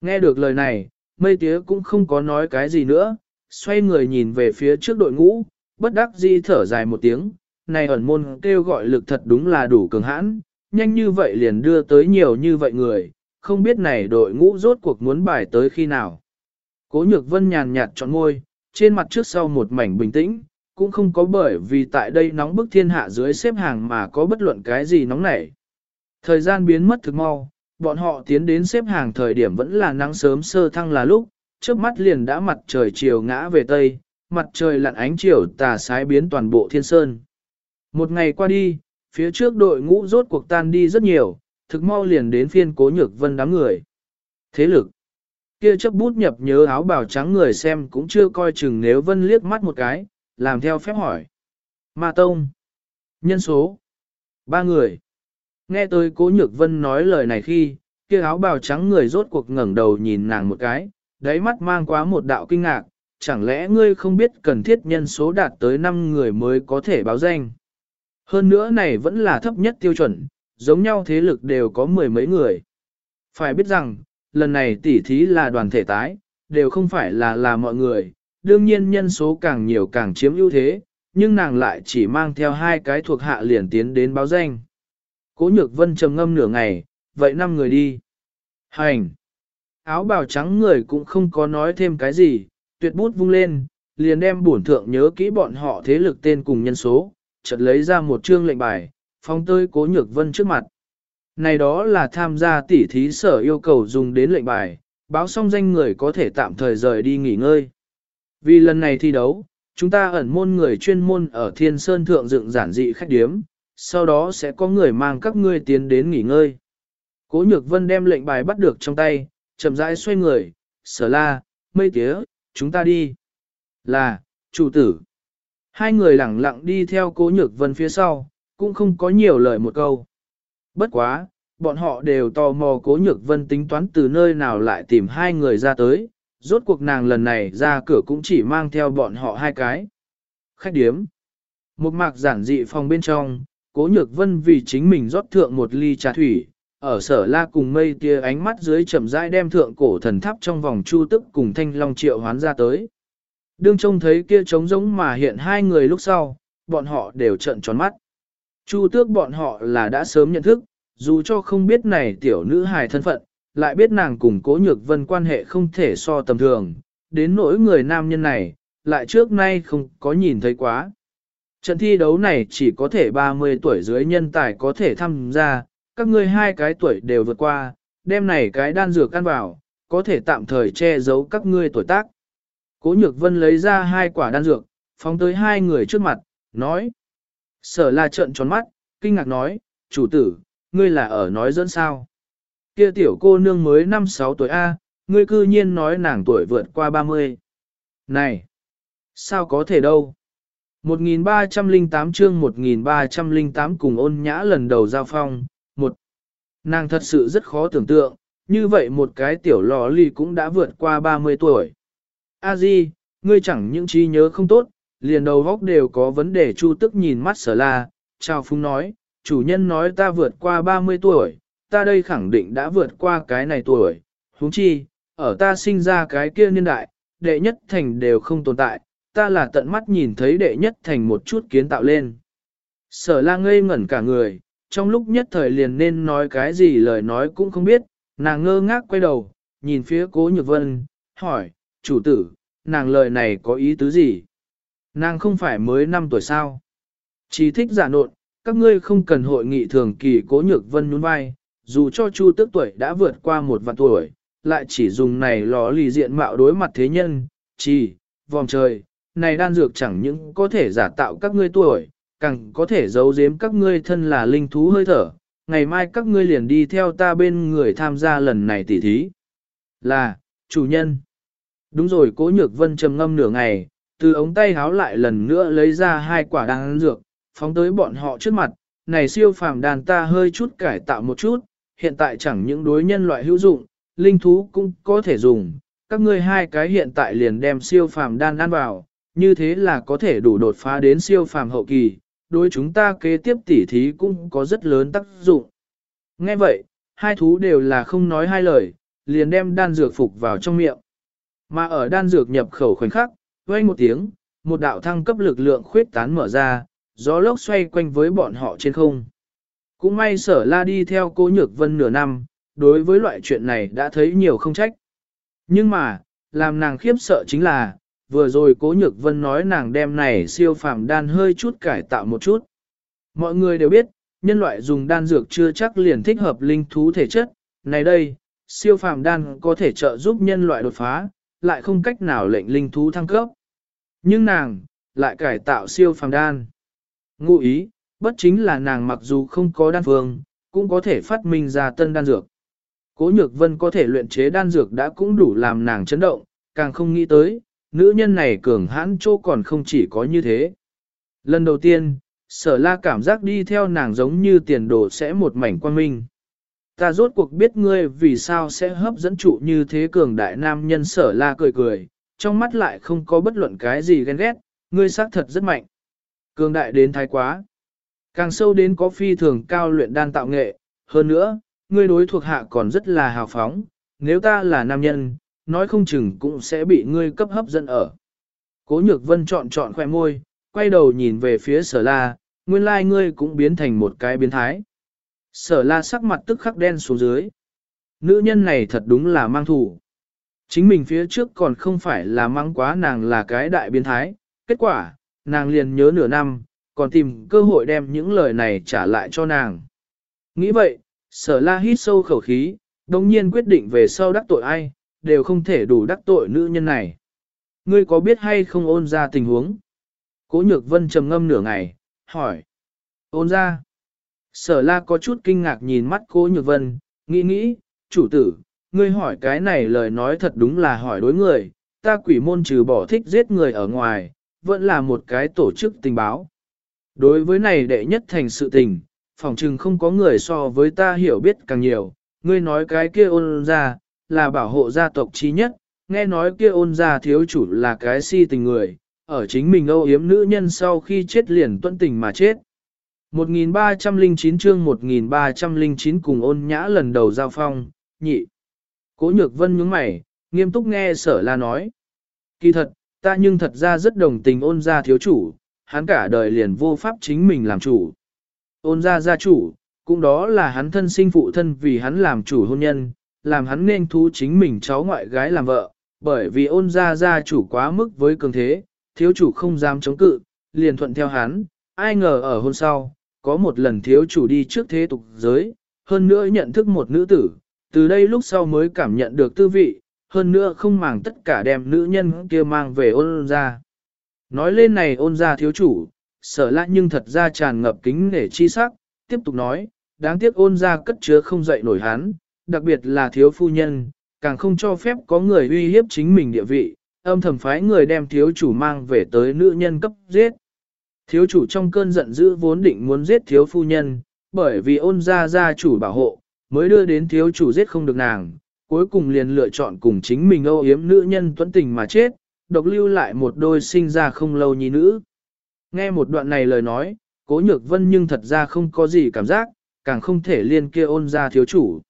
A: Nghe được lời này, mây tía cũng không có nói cái gì nữa, xoay người nhìn về phía trước đội ngũ, bất đắc dĩ thở dài một tiếng, này ẩn môn kêu gọi lực thật đúng là đủ cường hãn, nhanh như vậy liền đưa tới nhiều như vậy người, không biết này đội ngũ rốt cuộc muốn bài tới khi nào. Cố nhược vân nhàn nhạt chọn môi, trên mặt trước sau một mảnh bình tĩnh, cũng không có bởi vì tại đây nóng bức thiên hạ dưới xếp hàng mà có bất luận cái gì nóng nảy. Thời gian biến mất thực mau, bọn họ tiến đến xếp hàng thời điểm vẫn là nắng sớm sơ thăng là lúc, trước mắt liền đã mặt trời chiều ngã về tây, mặt trời lặn ánh chiều tà sái biến toàn bộ thiên sơn. Một ngày qua đi, phía trước đội ngũ rốt cuộc tan đi rất nhiều, thực mau liền đến phiên cố nhược vân đám người. Thế lực kia chấp bút nhập nhớ áo bào trắng người xem cũng chưa coi chừng nếu vân liếc mắt một cái, làm theo phép hỏi. Ma Tông. Nhân số. Ba người. Nghe tới cố nhược vân nói lời này khi, kia áo bào trắng người rốt cuộc ngẩng đầu nhìn nàng một cái, đáy mắt mang quá một đạo kinh ngạc, chẳng lẽ ngươi không biết cần thiết nhân số đạt tới 5 người mới có thể báo danh. Hơn nữa này vẫn là thấp nhất tiêu chuẩn, giống nhau thế lực đều có mười mấy người. Phải biết rằng, lần này tỉ thí là đoàn thể tái, đều không phải là là mọi người, đương nhiên nhân số càng nhiều càng chiếm ưu thế, nhưng nàng lại chỉ mang theo hai cái thuộc hạ liền tiến đến báo danh. Cố nhược vân trầm ngâm nửa ngày, vậy năm người đi. Hành! Áo bào trắng người cũng không có nói thêm cái gì, tuyệt bút vung lên, liền đem bổn thượng nhớ kỹ bọn họ thế lực tên cùng nhân số, chợt lấy ra một chương lệnh bài, phong tơi cố nhược vân trước mặt. Này đó là tham gia tỉ thí sở yêu cầu dùng đến lệnh bài, báo xong danh người có thể tạm thời rời đi nghỉ ngơi. Vì lần này thi đấu, chúng ta ẩn môn người chuyên môn ở Thiên Sơn Thượng dựng giản dị khách điếm, sau đó sẽ có người mang các ngươi tiến đến nghỉ ngơi. Cố Nhược Vân đem lệnh bài bắt được trong tay, chậm rãi xoay người, sở la, mây tía, chúng ta đi. Là, chủ tử. Hai người lẳng lặng đi theo Cố Nhược Vân phía sau, cũng không có nhiều lời một câu. Bất quá, bọn họ đều tò mò Cố Nhược Vân tính toán từ nơi nào lại tìm hai người ra tới, rốt cuộc nàng lần này ra cửa cũng chỉ mang theo bọn họ hai cái. Khách điếm. Một mạc giản dị phòng bên trong, cố nhược vân vì chính mình rót thượng một ly trà thủy, ở sở la cùng mây tia ánh mắt dưới chậm rãi đem thượng cổ thần tháp trong vòng chu tức cùng thanh long triệu hoán ra tới. Đương trông thấy kia trống giống mà hiện hai người lúc sau, bọn họ đều trợn tròn mắt. Chu tước bọn họ là đã sớm nhận thức, dù cho không biết này tiểu nữ hài thân phận, lại biết nàng cùng cố nhược vân quan hệ không thể so tầm thường, đến nỗi người nam nhân này, lại trước nay không có nhìn thấy quá. Trận thi đấu này chỉ có thể 30 tuổi dưới nhân tài có thể tham gia, các ngươi hai cái tuổi đều vượt qua, đêm này cái đan dược ăn vào, có thể tạm thời che giấu các ngươi tuổi tác. Cố nhược vân lấy ra hai quả đan dược, phóng tới hai người trước mặt, nói. Sở là trận tròn mắt, kinh ngạc nói, chủ tử, ngươi là ở nói dẫn sao. Kia tiểu cô nương mới 5-6 tuổi A, ngươi cư nhiên nói nàng tuổi vượt qua 30. Này! Sao có thể đâu? 1308 chương 1308 cùng ôn nhã lần đầu giao phong, một Nàng thật sự rất khó tưởng tượng, như vậy một cái tiểu lò ly cũng đã vượt qua 30 tuổi. A Di, ngươi chẳng những trí nhớ không tốt, liền đầu góc đều có vấn đề chu tức nhìn mắt sở la, chào phúng nói, chủ nhân nói ta vượt qua 30 tuổi, ta đây khẳng định đã vượt qua cái này tuổi, huống chi, ở ta sinh ra cái kia niên đại, đệ nhất thành đều không tồn tại, ta là tận mắt nhìn thấy đệ nhất thành một chút kiến tạo lên. Sở la ngây ngẩn cả người, trong lúc nhất thời liền nên nói cái gì lời nói cũng không biết, nàng ngơ ngác quay đầu, nhìn phía cố nhược vân, hỏi, chủ tử, nàng lời này có ý tứ gì? Nàng không phải mới 5 tuổi sao? Chỉ thích giả nộn, các ngươi không cần hội nghị thường kỳ cố nhược vân nhún vai, dù cho Chu Tước tuổi đã vượt qua một vạn tuổi, lại chỉ dùng này lò lì diện mạo đối mặt thế nhân, chỉ, vòng trời, này đan dược chẳng những có thể giả tạo các ngươi tuổi, càng có thể giấu giếm các ngươi thân là linh thú hơi thở, ngày mai các ngươi liền đi theo ta bên người tham gia lần này tỉ thí. Là, chủ nhân. Đúng rồi cố nhược vân trầm ngâm nửa ngày, từ ống tay háo lại lần nữa lấy ra hai quả đan dược, phóng tới bọn họ trước mặt, này siêu phàm đàn ta hơi chút cải tạo một chút, hiện tại chẳng những đối nhân loại hữu dụng, linh thú cũng có thể dùng, các ngươi hai cái hiện tại liền đem siêu phàm đan ăn vào, như thế là có thể đủ đột phá đến siêu phàm hậu kỳ, đối chúng ta kế tiếp tỉ thí cũng có rất lớn tác dụng. Nghe vậy, hai thú đều là không nói hai lời, liền đem đan dược phục vào trong miệng. Mà ở đan dược nhập khẩu khoảnh khắc, vang một tiếng, một đạo thăng cấp lực lượng khuyết tán mở ra, gió lốc xoay quanh với bọn họ trên không. Cũng may sở la đi theo cố nhược vân nửa năm, đối với loại chuyện này đã thấy nhiều không trách. Nhưng mà, làm nàng khiếp sợ chính là, vừa rồi cố nhược vân nói nàng đem này siêu phàm đan hơi chút cải tạo một chút. Mọi người đều biết, nhân loại dùng đan dược chưa chắc liền thích hợp linh thú thể chất, này đây, siêu phàm đan có thể trợ giúp nhân loại đột phá, lại không cách nào lệnh linh thú thăng cấp. Nhưng nàng, lại cải tạo siêu phàm đan. Ngụ ý, bất chính là nàng mặc dù không có đan phương, cũng có thể phát minh ra tân đan dược. Cố nhược vân có thể luyện chế đan dược đã cũng đủ làm nàng chấn động, càng không nghĩ tới, nữ nhân này cường hãn chỗ còn không chỉ có như thế. Lần đầu tiên, sở la cảm giác đi theo nàng giống như tiền đồ sẽ một mảnh quan minh. Ta rốt cuộc biết ngươi vì sao sẽ hấp dẫn trụ như thế cường đại nam nhân sở la cười cười, trong mắt lại không có bất luận cái gì ghen ghét, ngươi xác thật rất mạnh. Cường đại đến thái quá. Càng sâu đến có phi thường cao luyện đan tạo nghệ, hơn nữa, ngươi đối thuộc hạ còn rất là hào phóng, nếu ta là nam nhân, nói không chừng cũng sẽ bị ngươi cấp hấp dẫn ở. Cố nhược vân chọn chọn khoẻ môi, quay đầu nhìn về phía sở la, nguyên lai like ngươi cũng biến thành một cái biến thái. Sở la sắc mặt tức khắc đen xuống dưới. Nữ nhân này thật đúng là mang thủ. Chính mình phía trước còn không phải là mang quá nàng là cái đại biến thái, kết quả, nàng liền nhớ nửa năm, còn tìm cơ hội đem những lời này trả lại cho nàng. Nghĩ vậy, sở la hít sâu khẩu khí, đồng nhiên quyết định về sau đắc tội ai, đều không thể đủ đắc tội nữ nhân này. Ngươi có biết hay không ôn ra tình huống? Cố nhược vân trầm ngâm nửa ngày, hỏi. Ôn ra. Sở la có chút kinh ngạc nhìn mắt cố nhược vân, nghĩ nghĩ, chủ tử, ngươi hỏi cái này lời nói thật đúng là hỏi đối người, ta quỷ môn trừ bỏ thích giết người ở ngoài, vẫn là một cái tổ chức tình báo. Đối với này đệ nhất thành sự tình, phòng trừng không có người so với ta hiểu biết càng nhiều, ngươi nói cái kia ôn ra, là bảo hộ gia tộc chi nhất, nghe nói kia ôn gia thiếu chủ là cái si tình người, ở chính mình âu yếm nữ nhân sau khi chết liền tuân tình mà chết. 1309 chương 1309 cùng ôn nhã lần đầu giao phong, nhị. Cố nhược vân nhướng mày, nghiêm túc nghe sở la nói. Kỳ thật, ta nhưng thật ra rất đồng tình ôn gia thiếu chủ, hắn cả đời liền vô pháp chính mình làm chủ. Ôn gia gia chủ, cũng đó là hắn thân sinh phụ thân vì hắn làm chủ hôn nhân, làm hắn nên thú chính mình cháu ngoại gái làm vợ, bởi vì ôn gia gia chủ quá mức với cường thế, thiếu chủ không dám chống cự, liền thuận theo hắn, ai ngờ ở hôn sau, có một lần thiếu chủ đi trước thế tục giới, hơn nữa nhận thức một nữ tử, từ đây lúc sau mới cảm nhận được tư vị, hơn nữa không màng tất cả đem nữ nhân kia mang về ôn ra. Nói lên này ôn ra thiếu chủ, sở lạ nhưng thật ra tràn ngập kính để chi sắc, tiếp tục nói, đáng tiếc ôn ra cất chứa không dậy nổi hắn, đặc biệt là thiếu phu nhân, càng không cho phép có người uy hiếp chính mình địa vị, âm thầm phái người đem thiếu chủ mang về tới nữ nhân cấp giết. Thiếu chủ trong cơn giận dữ vốn định muốn giết thiếu phu nhân, bởi vì ôn ra gia chủ bảo hộ, mới đưa đến thiếu chủ giết không được nàng, cuối cùng liền lựa chọn cùng chính mình âu yếm nữ nhân tuấn tình mà chết, độc lưu lại một đôi sinh ra không lâu nhi nữ. Nghe một đoạn này lời nói, cố nhược vân nhưng thật ra không có gì cảm giác, càng không thể liên kia ôn ra thiếu chủ.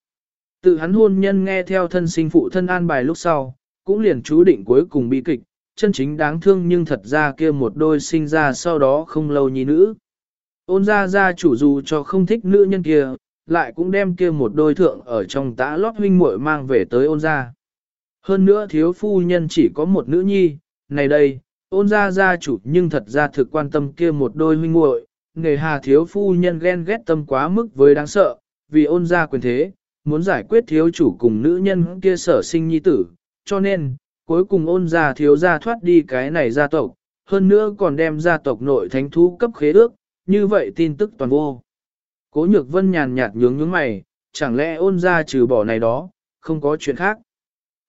A: Tự hắn hôn nhân nghe theo thân sinh phụ thân an bài lúc sau, cũng liền chú định cuối cùng bi kịch, chân chính đáng thương nhưng thật ra kia một đôi sinh ra sau đó không lâu nhi nữ. Ôn ra ra chủ dù cho không thích nữ nhân kia, lại cũng đem kia một đôi thượng ở trong tã lót huynh muội mang về tới ôn ra. Hơn nữa thiếu phu nhân chỉ có một nữ nhi, này đây, ôn ra gia chủ nhưng thật ra thực quan tâm kia một đôi huynh muội, nghề hà thiếu phu nhân ghen ghét tâm quá mức với đáng sợ, vì ôn ra quyền thế, muốn giải quyết thiếu chủ cùng nữ nhân kia sở sinh nhi tử, cho nên, cuối cùng ôn gia thiếu gia thoát đi cái này gia tộc, hơn nữa còn đem gia tộc nội thánh thú cấp khế ước, như vậy tin tức toàn vô. Cố nhược vân nhàn nhạt nhướng nhướng mày, chẳng lẽ ôn gia trừ bỏ này đó, không có chuyện khác.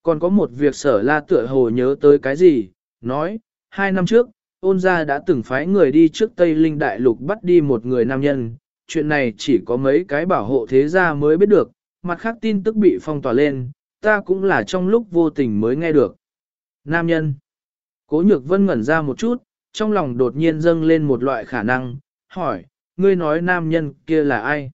A: Còn có một việc sở la tựa hồ nhớ tới cái gì, nói, hai năm trước, ôn gia đã từng phái người đi trước Tây Linh Đại Lục bắt đi một người nam nhân, chuyện này chỉ có mấy cái bảo hộ thế gia mới biết được, mặt khác tin tức bị phong tỏa lên, ta cũng là trong lúc vô tình mới nghe được. Nam nhân. Cố nhược vân ngẩn ra một chút, trong lòng đột nhiên dâng lên một loại khả năng, hỏi, ngươi nói nam nhân kia là ai?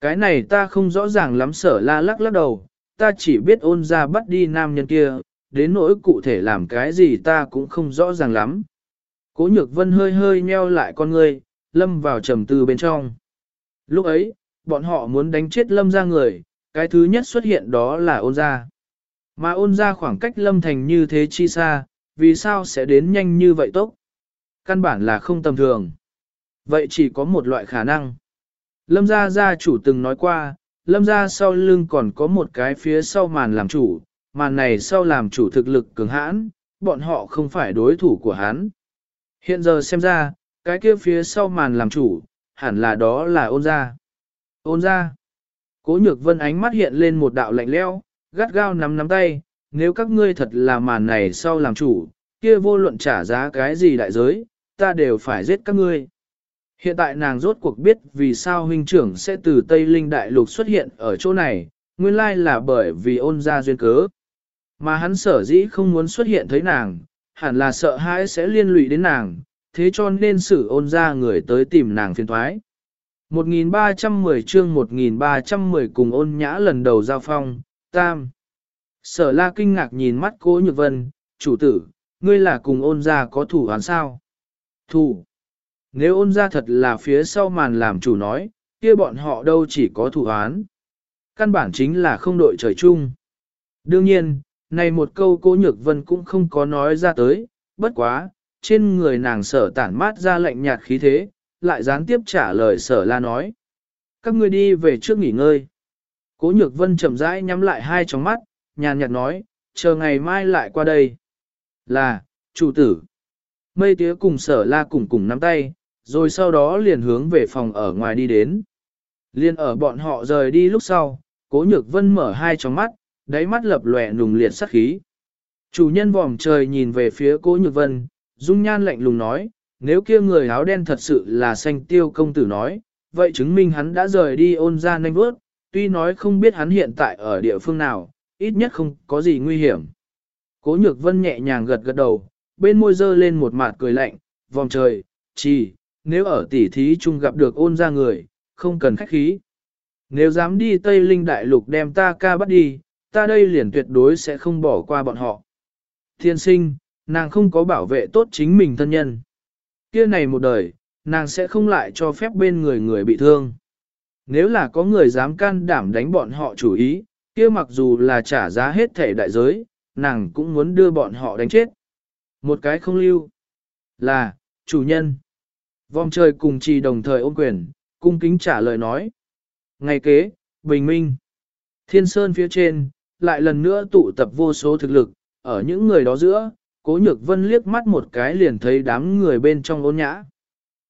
A: Cái này ta không rõ ràng lắm sở la lắc lắc đầu, ta chỉ biết ôn ra bắt đi nam nhân kia, đến nỗi cụ thể làm cái gì ta cũng không rõ ràng lắm. Cố nhược vân hơi hơi nheo lại con ngươi, lâm vào trầm tư bên trong. Lúc ấy, bọn họ muốn đánh chết lâm ra người, cái thứ nhất xuất hiện đó là ôn Gia, Mà ôn Gia khoảng cách lâm thành như thế chi xa, vì sao sẽ đến nhanh như vậy tốc? Căn bản là không tầm thường. Vậy chỉ có một loại khả năng. Lâm gia gia chủ từng nói qua, lâm gia sau lưng còn có một cái phía sau màn làm chủ, màn này sau làm chủ thực lực cường hãn, bọn họ không phải đối thủ của hắn. Hiện giờ xem ra, cái kia phía sau màn làm chủ, hẳn là đó là ôn gia. Ôn gia. Cố nhược vân ánh mắt hiện lên một đạo lạnh leo, gắt gao nắm nắm tay, nếu các ngươi thật là màn này sau làm chủ, kia vô luận trả giá cái gì đại giới, ta đều phải giết các ngươi. Hiện tại nàng rốt cuộc biết vì sao huynh trưởng sẽ từ Tây Linh Đại Lục xuất hiện ở chỗ này, nguyên lai là bởi vì ôn ra duyên cớ. Mà hắn sở dĩ không muốn xuất hiện thấy nàng, hẳn là sợ hãi sẽ liên lụy đến nàng, thế cho nên xử ôn ra người tới tìm nàng phiền thoái. 1310 chương 1310 cùng ôn nhã lần đầu giao phong, tam. Sở la kinh ngạc nhìn mắt cố nhược vân, chủ tử, ngươi là cùng ôn ra có thủ án sao? Thủ. Nếu ôn ra thật là phía sau màn làm chủ nói, kia bọn họ đâu chỉ có thủ án. Căn bản chính là không đội trời chung. Đương nhiên, này một câu cố nhược vân cũng không có nói ra tới, bất quá, trên người nàng sở tản mát ra lạnh nhạt khí thế, lại gián tiếp trả lời sở la nói. Các ngươi đi về trước nghỉ ngơi. Cố nhược vân chậm rãi nhắm lại hai tròng mắt, nhàn nhạt nói, chờ ngày mai lại qua đây. Là, chủ tử. Mây tía cùng sở la cùng cùng nắm tay, rồi sau đó liền hướng về phòng ở ngoài đi đến. Liên ở bọn họ rời đi lúc sau, cố nhược vân mở hai tròng mắt, đáy mắt lập lòe nùng liệt sắc khí. Chủ nhân vòm trời nhìn về phía cố nhược vân, dung nhan lạnh lùng nói, nếu kia người áo đen thật sự là xanh tiêu công tử nói, vậy chứng minh hắn đã rời đi ôn ra nanh bước, tuy nói không biết hắn hiện tại ở địa phương nào, ít nhất không có gì nguy hiểm. Cố nhược vân nhẹ nhàng gật gật đầu, bên môi dơ lên một mặt cười lạnh, vòng trời, chỉ, nếu ở tỉ thí chung gặp được ôn ra người, không cần khách khí. Nếu dám đi Tây Linh Đại Lục đem ta ca bắt đi, ta đây liền tuyệt đối sẽ không bỏ qua bọn họ. Thiên sinh, nàng không có bảo vệ tốt chính mình thân nhân. Kia này một đời, nàng sẽ không lại cho phép bên người người bị thương. Nếu là có người dám can đảm đánh bọn họ chủ ý, kia mặc dù là trả giá hết thể đại giới, nàng cũng muốn đưa bọn họ đánh chết. Một cái không lưu là, chủ nhân. Vòng trời cùng trì đồng thời ôm quyền, cung kính trả lời nói. Ngày kế, bình minh. Thiên sơn phía trên, lại lần nữa tụ tập vô số thực lực, ở những người đó giữa, cố nhược vân liếc mắt một cái liền thấy đám người bên trong ôn nhã.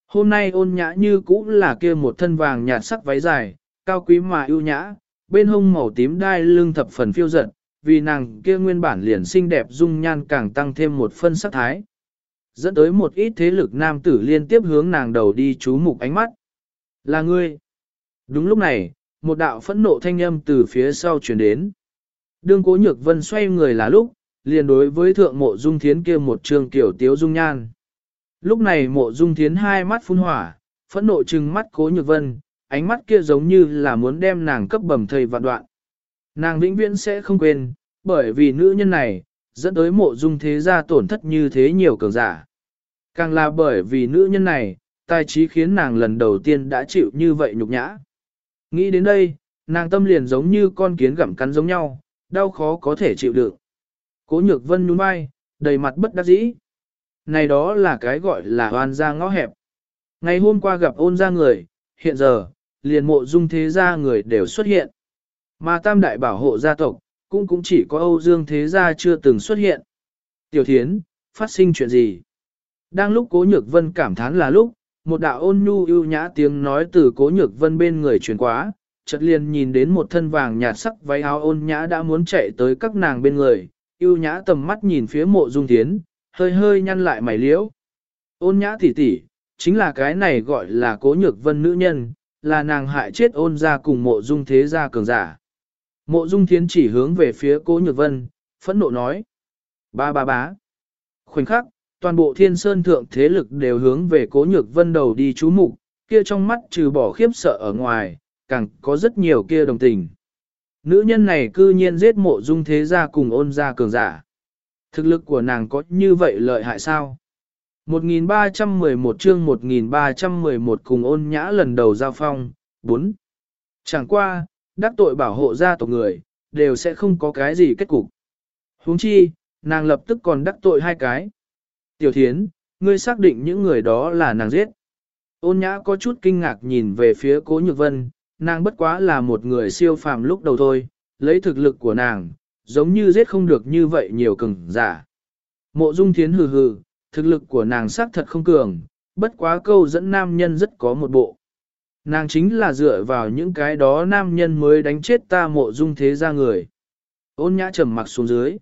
A: Hôm nay ôn nhã như cũ là kia một thân vàng nhạt sắc váy dài, cao quý mà ưu nhã, bên hông màu tím đai lưng thập phần phiêu giật, vì nàng kia nguyên bản liền xinh đẹp dung nhan càng tăng thêm một phân sắc thái. Dẫn tới một ít thế lực nam tử liên tiếp hướng nàng đầu đi chú mục ánh mắt. Là ngươi. Đúng lúc này, một đạo phẫn nộ thanh âm từ phía sau chuyển đến. Đương cố nhược vân xoay người là lúc, liền đối với thượng mộ dung thiến kia một trường kiểu tiếu dung nhan. Lúc này mộ dung thiến hai mắt phun hỏa, phẫn nộ trừng mắt cố nhược vân, ánh mắt kia giống như là muốn đem nàng cấp bầm thầy vạn đoạn. Nàng vĩnh viễn sẽ không quên, bởi vì nữ nhân này, dẫn tới mộ dung thế gia tổn thất như thế nhiều cường giả. Càng là bởi vì nữ nhân này, tài trí khiến nàng lần đầu tiên đã chịu như vậy nhục nhã. Nghĩ đến đây, nàng tâm liền giống như con kiến gặm cắn giống nhau, đau khó có thể chịu đựng. Cố nhược vân nhún vai, đầy mặt bất đắc dĩ. Này đó là cái gọi là hoàn ra ngõ hẹp. Ngày hôm qua gặp ôn ra người, hiện giờ, liền mộ dung thế gia người đều xuất hiện. Mà tam đại bảo hộ gia tộc, cũng cũng chỉ có Âu Dương thế gia chưa từng xuất hiện. Tiểu thiến, phát sinh chuyện gì? Đang lúc cố nhược vân cảm thán là lúc, một đạo ôn nhu ưu nhã tiếng nói từ cố nhược vân bên người truyền quá, chợt liền nhìn đến một thân vàng nhạt sắc váy áo ôn nhã đã muốn chạy tới các nàng bên người, ưu nhã tầm mắt nhìn phía mộ dung thiến, hơi hơi nhăn lại mày liễu. Ôn nhã tỷ tỷ, chính là cái này gọi là cố nhược vân nữ nhân, là nàng hại chết ôn ra cùng mộ dung thế gia cường giả. Mộ dung thiến chỉ hướng về phía cố nhược vân, phẫn nộ nói. Ba ba bá. Khoảnh khắc, toàn bộ thiên sơn thượng thế lực đều hướng về cố nhược vân đầu đi chú mục kia trong mắt trừ bỏ khiếp sợ ở ngoài, càng có rất nhiều kia đồng tình. Nữ nhân này cư nhiên giết mộ dung thế gia cùng ôn gia cường giả. Thực lực của nàng có như vậy lợi hại sao? 1311 chương 1311 cùng ôn nhã lần đầu giao phong, 4. Chẳng qua, đắc tội bảo hộ gia tộc người, đều sẽ không có cái gì kết cục. huống chi, nàng lập tức còn đắc tội hai cái. Tiểu thiến, ngươi xác định những người đó là nàng giết. Ôn nhã có chút kinh ngạc nhìn về phía cố nhược vân, nàng bất quá là một người siêu phàm lúc đầu thôi, lấy thực lực của nàng, giống như giết không được như vậy nhiều cường giả. Mộ dung thiến hừ hừ, thực lực của nàng xác thật không cường, bất quá câu dẫn nam nhân rất có một bộ. Nàng chính là dựa vào những cái đó nam nhân mới đánh chết ta mộ dung thế ra người. Ôn nhã trầm mặc xuống dưới.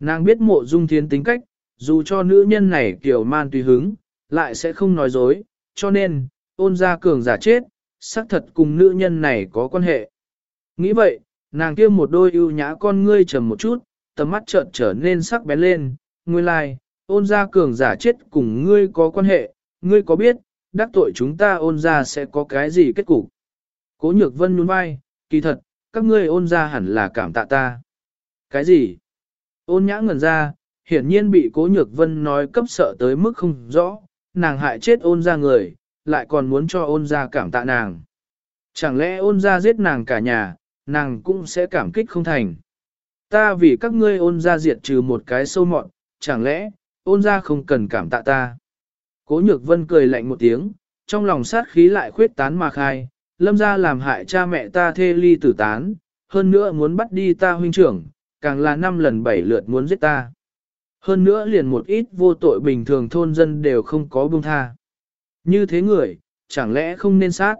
A: Nàng biết mộ dung thiến tính cách, dù cho nữ nhân này kiểu man tùy hứng, lại sẽ không nói dối, cho nên, ôn ra cường giả chết, xác thật cùng nữ nhân này có quan hệ. Nghĩ vậy, nàng kia một đôi ưu nhã con ngươi trầm một chút, tầm mắt chợt trở nên sắc bén lên, ngươi lai, like, ôn ra cường giả chết cùng ngươi có quan hệ, ngươi có biết, đắc tội chúng ta ôn ra sẽ có cái gì kết cục. Cố nhược vân nhún vai, kỳ thật, các ngươi ôn ra hẳn là cảm tạ ta. Cái gì? Ôn nhã ngẩn ra, hiển nhiên bị cố nhược vân nói cấp sợ tới mức không rõ, nàng hại chết ôn ra người, lại còn muốn cho ôn ra cảm tạ nàng. Chẳng lẽ ôn ra giết nàng cả nhà, nàng cũng sẽ cảm kích không thành. Ta vì các ngươi ôn ra diệt trừ một cái sâu mọn, chẳng lẽ, ôn ra không cần cảm tạ ta. Cố nhược vân cười lạnh một tiếng, trong lòng sát khí lại khuyết tán mà khai, lâm ra làm hại cha mẹ ta thê ly tử tán, hơn nữa muốn bắt đi ta huynh trưởng, càng là năm lần bảy lượt muốn giết ta. Hơn nữa liền một ít vô tội bình thường thôn dân đều không có buông tha. Như thế người, chẳng lẽ không nên sát?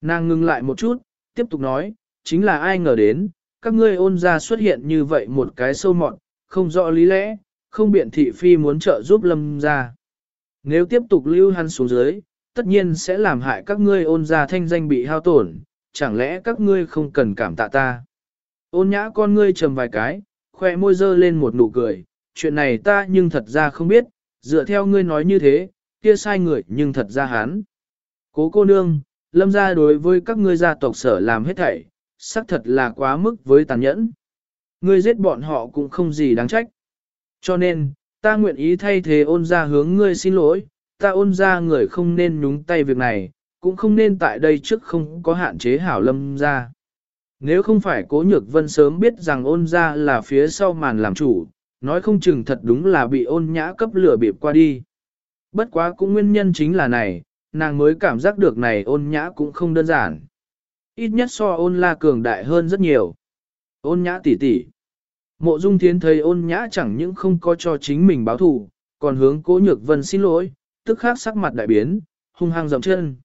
A: Nàng ngừng lại một chút, tiếp tục nói, chính là ai ngờ đến, các ngươi ôn ra xuất hiện như vậy một cái sâu mọn, không rõ lý lẽ, không biện thị phi muốn trợ giúp lâm ra. Nếu tiếp tục lưu hắn xuống dưới, tất nhiên sẽ làm hại các ngươi ôn ra thanh danh bị hao tổn, chẳng lẽ các ngươi không cần cảm tạ ta. Ôn nhã con ngươi trầm vài cái, khoe môi dơ lên một nụ cười, chuyện này ta nhưng thật ra không biết, dựa theo ngươi nói như thế, kia sai người nhưng thật ra hắn. Cố cô nương, lâm gia đối với các ngươi gia tộc sở làm hết thảy, xác thật là quá mức với tàn nhẫn. Ngươi giết bọn họ cũng không gì đáng trách. Cho nên, ta nguyện ý thay thế ôn ra hướng ngươi xin lỗi, ta ôn ra người không nên nhúng tay việc này, cũng không nên tại đây trước không có hạn chế hảo lâm ra. Nếu không phải cố nhược vân sớm biết rằng ôn ra là phía sau màn làm chủ, nói không chừng thật đúng là bị ôn nhã cấp lửa bịp qua đi. Bất quá cũng nguyên nhân chính là này, nàng mới cảm giác được này ôn nhã cũng không đơn giản. Ít nhất so ôn la cường đại hơn rất nhiều. Ôn nhã tỷ tỷ. Mộ dung thiến thấy ôn nhã chẳng những không có cho chính mình báo thù, còn hướng cố nhược vân xin lỗi, tức khắc sắc mặt đại biến, hung hăng dậm chân.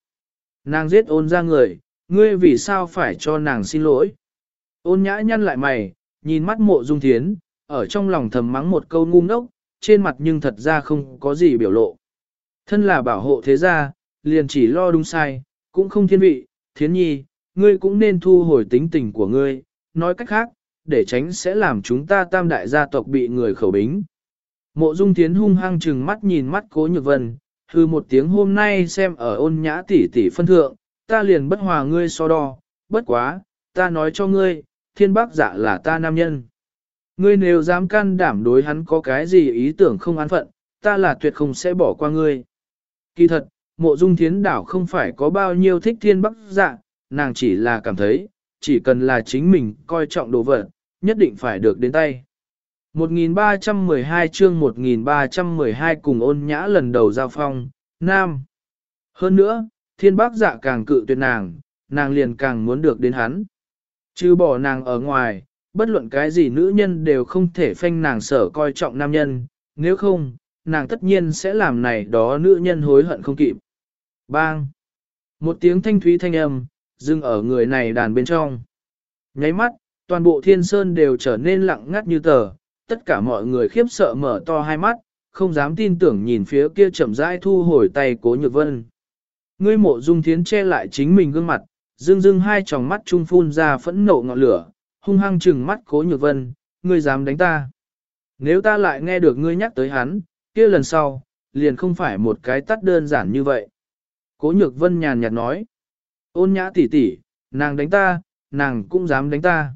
A: Nàng giết ôn ra người, ngươi vì sao phải cho nàng xin lỗi? Ôn nhã nhăn lại mày, nhìn mắt mộ dung thiến, ở trong lòng thầm mắng một câu ngu ngốc, trên mặt nhưng thật ra không có gì biểu lộ. Thân là bảo hộ thế gia, liền chỉ lo đúng sai, cũng không thiên vị, thiến nhi, ngươi cũng nên thu hồi tính tình của ngươi, nói cách khác, để tránh sẽ làm chúng ta tam đại gia tộc bị người khẩu bính. Mộ dung thiến hung hăng chừng mắt nhìn mắt cố nhược vân, hư một tiếng hôm nay xem ở ôn nhã tỷ tỷ phân thượng, ta liền bất hòa ngươi so đo, bất quá, ta nói cho ngươi, thiên bác dạ là ta nam nhân. Ngươi nếu dám can đảm đối hắn có cái gì ý tưởng không an phận, ta là tuyệt không sẽ bỏ qua ngươi. Kỳ thật, mộ dung thiến đảo không phải có bao nhiêu thích thiên bắc dạ, nàng chỉ là cảm thấy, chỉ cần là chính mình coi trọng đồ vật, nhất định phải được đến tay. 1312 chương 1312 cùng ôn nhã lần đầu giao phong, Nam. Hơn nữa, thiên bác dạ càng cự tuyệt nàng, nàng liền càng muốn được đến hắn. Chứ bỏ nàng ở ngoài, bất luận cái gì nữ nhân đều không thể phanh nàng sở coi trọng nam nhân, nếu không, nàng tất nhiên sẽ làm này đó nữ nhân hối hận không kịp. Bang! Một tiếng thanh thúy thanh âm, dừng ở người này đàn bên trong. Nháy mắt, toàn bộ thiên sơn đều trở nên lặng ngắt như tờ, tất cả mọi người khiếp sợ mở to hai mắt, không dám tin tưởng nhìn phía kia chậm rãi thu hồi tay cố nhược vân. Ngươi mộ dung thiến che lại chính mình gương mặt, dưng dưng hai tròng mắt trung phun ra phẫn nộ ngọn lửa, hung hăng trừng mắt cố nhược vân, ngươi dám đánh ta. Nếu ta lại nghe được ngươi nhắc tới hắn, kia lần sau, liền không phải một cái tắt đơn giản như vậy. Cố nhược vân nhàn nhạt nói, ôn nhã tỷ tỷ, nàng đánh ta, nàng cũng dám đánh ta.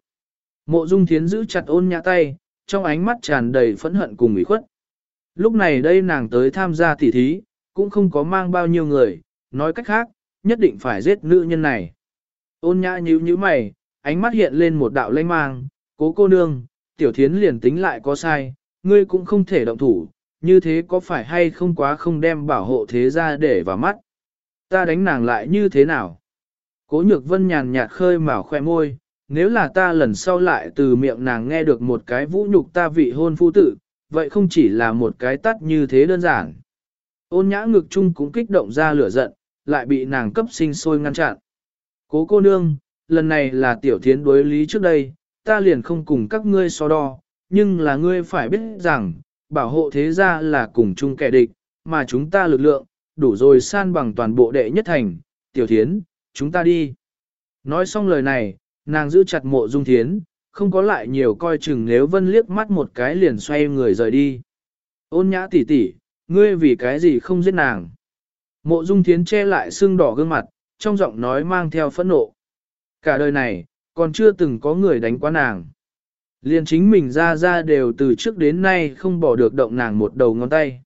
A: Mộ dung thiến giữ chặt ôn nhã tay, trong ánh mắt tràn đầy phẫn hận cùng ủy khuất. Lúc này đây nàng tới tham gia tỷ thí, cũng không có mang bao nhiêu người, nói cách khác, nhất định phải giết nữ nhân này. Ôn nhã nhíu nhíu mày, ánh mắt hiện lên một đạo lanh mang, cố cô nương, tiểu thiến liền tính lại có sai, ngươi cũng không thể động thủ, như thế có phải hay không quá không đem bảo hộ thế ra để vào mắt. Ta đánh nàng lại như thế nào? Cố nhược vân nhàn nhạt khơi mào khoe môi, nếu là ta lần sau lại từ miệng nàng nghe được một cái vũ nhục ta vị hôn phu tử, vậy không chỉ là một cái tắt như thế đơn giản. Ôn nhã ngực chung cũng kích động ra lửa giận, lại bị nàng cấp sinh sôi ngăn chặn. Cố cô nương, lần này là tiểu thiến đối lý trước đây, ta liền không cùng các ngươi so đo, nhưng là ngươi phải biết rằng, bảo hộ thế gia là cùng chung kẻ địch, mà chúng ta lực lượng, đủ rồi san bằng toàn bộ đệ nhất thành, tiểu thiến, chúng ta đi. Nói xong lời này, nàng giữ chặt mộ dung thiến, không có lại nhiều coi chừng nếu vân liếc mắt một cái liền xoay người rời đi. Ôn nhã tỷ tỷ, ngươi vì cái gì không giết nàng. Mộ dung thiến che lại xương đỏ gương mặt, trong giọng nói mang theo phẫn nộ. Cả đời này, còn chưa từng có người đánh quá nàng. Liền chính mình ra ra đều từ trước đến nay không bỏ được động nàng một đầu ngón tay.